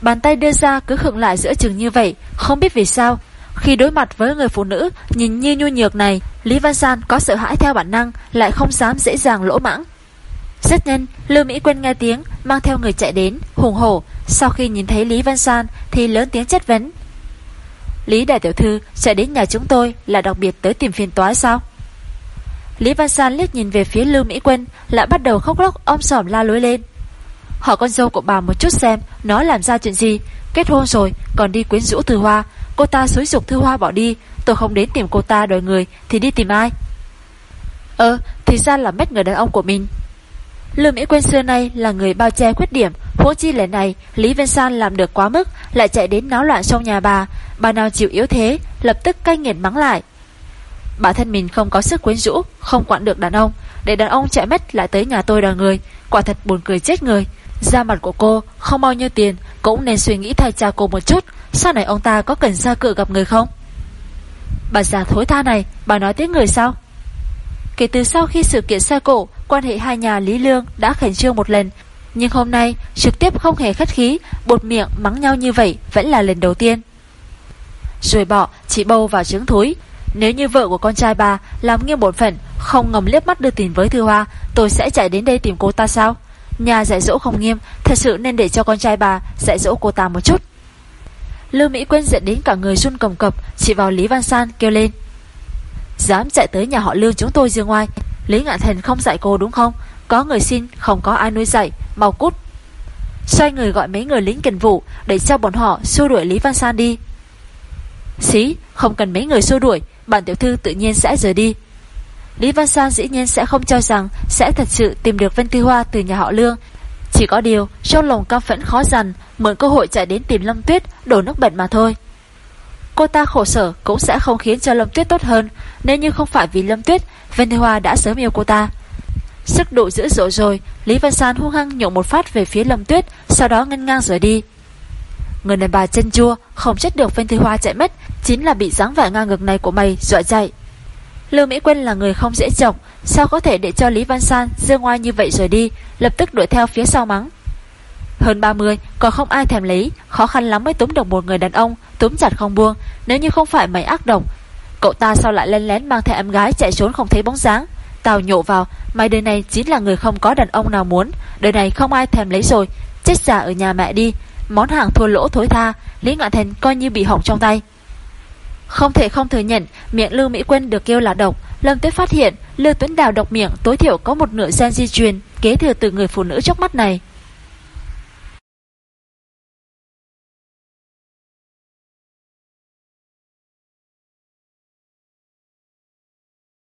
Bàn tay đưa ra cứ khựng lại giữa chừng như vậy, Không biết vì sao, Khi đối mặt với người phụ nữ Nhìn như nhu nhược này, Lý Văn San có sợ hãi theo bản năng, Lại không dám dễ dàng lỗ mãng. Rất nhanh, Lưu Mỹ Quân nghe tiếng, Mang theo người chạy đến, Hùng hổ. Sau khi nhìn thấy Lý Văn San Thì lớn tiếng chất vấn. Lý Đại Tiểu Thư chạy đến nhà chúng tôi Là đặc biệt tới tìm phiền toái sao? Lý Văn San liếc nhìn về phía Lưu Mỹ Quân, Lại bắt đầu khóc lóc ôm sòm la lối lên. Hỏi con dâu của bà một chút xem, Nó làm ra chuyện gì? Kết hôn rồi, còn đi quyến rũ Thư Hoa. Cô ta xúi dục Thư Hoa bỏ đi, Tôi không đến tìm cô ta đòi người, Thì đi tìm ai? Ờ thì ra là mất người đàn ông của mình. Lưu Mỹ Quyên xưa nay là người bao che khuyết điểm, Huống chi lần này Lý Vân San làm được quá mức, Lại chạy đến náo loạn trong nhà bà. Bà nào chịu yếu thế, Lập tức cay nghiệt mắng lại. Bản thân mình không có sức quyến rũ, Không quản được đàn ông. Để đàn ông chạy mất lại tới nhà tôi đòi người, Quả thật buồn cười chết người. Da mặt của cô không bao nhiêu tiền, Cũng nên suy nghĩ thay cha cô một chút. Sau này ông ta có cần ra cửa gặp người không? Bà già thối tha này, Bà nói tiếng người sao? Kể từ sau khi sự kiện xe cổ Quan hệ hai nhà Lý Lương đã khẩn trương một lần. Nhưng hôm nay, trực tiếp không hề khách khí Bột miệng mắng nhau như vậy Vẫn là lần đầu tiên. Rồi bỏ chị bâu vào trứng thối. Nếu như vợ của con trai bà Làm nghiêm bổn phận, Không ngầm liếc mắt đưa tiền với Thư Hoa, Tôi sẽ chạy đến đây tìm cô ta sao? Nhà dạy dỗ không nghiêm, Thật sự nên để cho con trai bà dạy dỗ cô ta một chút. Lưu Mỹ Quyên dẫn đến cả người run cầm cập Chỉ vào Lý Văn San kêu lên. Dám chạy tới nhà họ Lưu chúng tôi dương ngoài Lý Ngạn Thành không dạy cô đúng không? Có người xin, không có ai nuôi dạy. Mau cút. Xoay người gọi mấy người lính kình vụ, Để cho bọn họ xua đuổi Lý Văn San đi. Xí, không cần mấy người xua đuổi, Bản tiểu thư tự nhiên sẽ rời đi. Lý Văn San dĩ nhiên sẽ không cho rằng Sẽ thật sự tìm được Vân Tư Hoa từ nhà họ Lương. Chỉ có điều, Trong lòng cam phẫn khó dằn, Mượn cơ hội chạy đến tìm Lâm Tuyết, Đổ nước bệnh mà thôi. Cô ta khổ sở cũng sẽ không khiến cho Lâm Tuyết tốt hơn. Nếu như không phải vì Lâm Tuyết, Vân Tư Hoa đã sớm yêu cô ta. Sức độ dữ dội rồi, Lý Văn San hung hăng nhộn một phát về phía Lâm Tuyết, Sau đó ngân ngang rời đi. Người đàn bà chân chua, Không chết được Vân Tư Hoa chạy mất, Chính là bị dáng vẻ ngang ngược này của mày dọa chạy. Lưu Mỹ Quân là người không dễ chọc, Sao có thể để cho Lý Văn San dương ngoai như vậy rồi đi, Lập tức đuổi theo phía sau mắng. Hơn 30 còn không ai thèm lấy, Khó khăn lắm mới túm được một người đàn ông Túm chặt không buông. Nếu như không phải mày ác độc, Cậu ta sao lại lén lén mang theo em gái chạy trốn không thấy bóng dáng? Tào nhộ vào, Mày đời này chính là người không có đàn ông nào muốn. Đời này không ai thèm lấy rồi, Chết già ở nhà mẹ đi. Món hàng thua lỗ thối tha, Lý Ngạn Thành coi như bị hỏng trong tay. Không thể không thừa nhận, miệng Lưu Mỹ Quân được kêu là độc. Lâm Tuyết phát hiện, Lưu Tuấn Đào độc miệng tối thiểu có một nửa gen di truyền, Kế thừa từ người phụ nữ trước mắt này.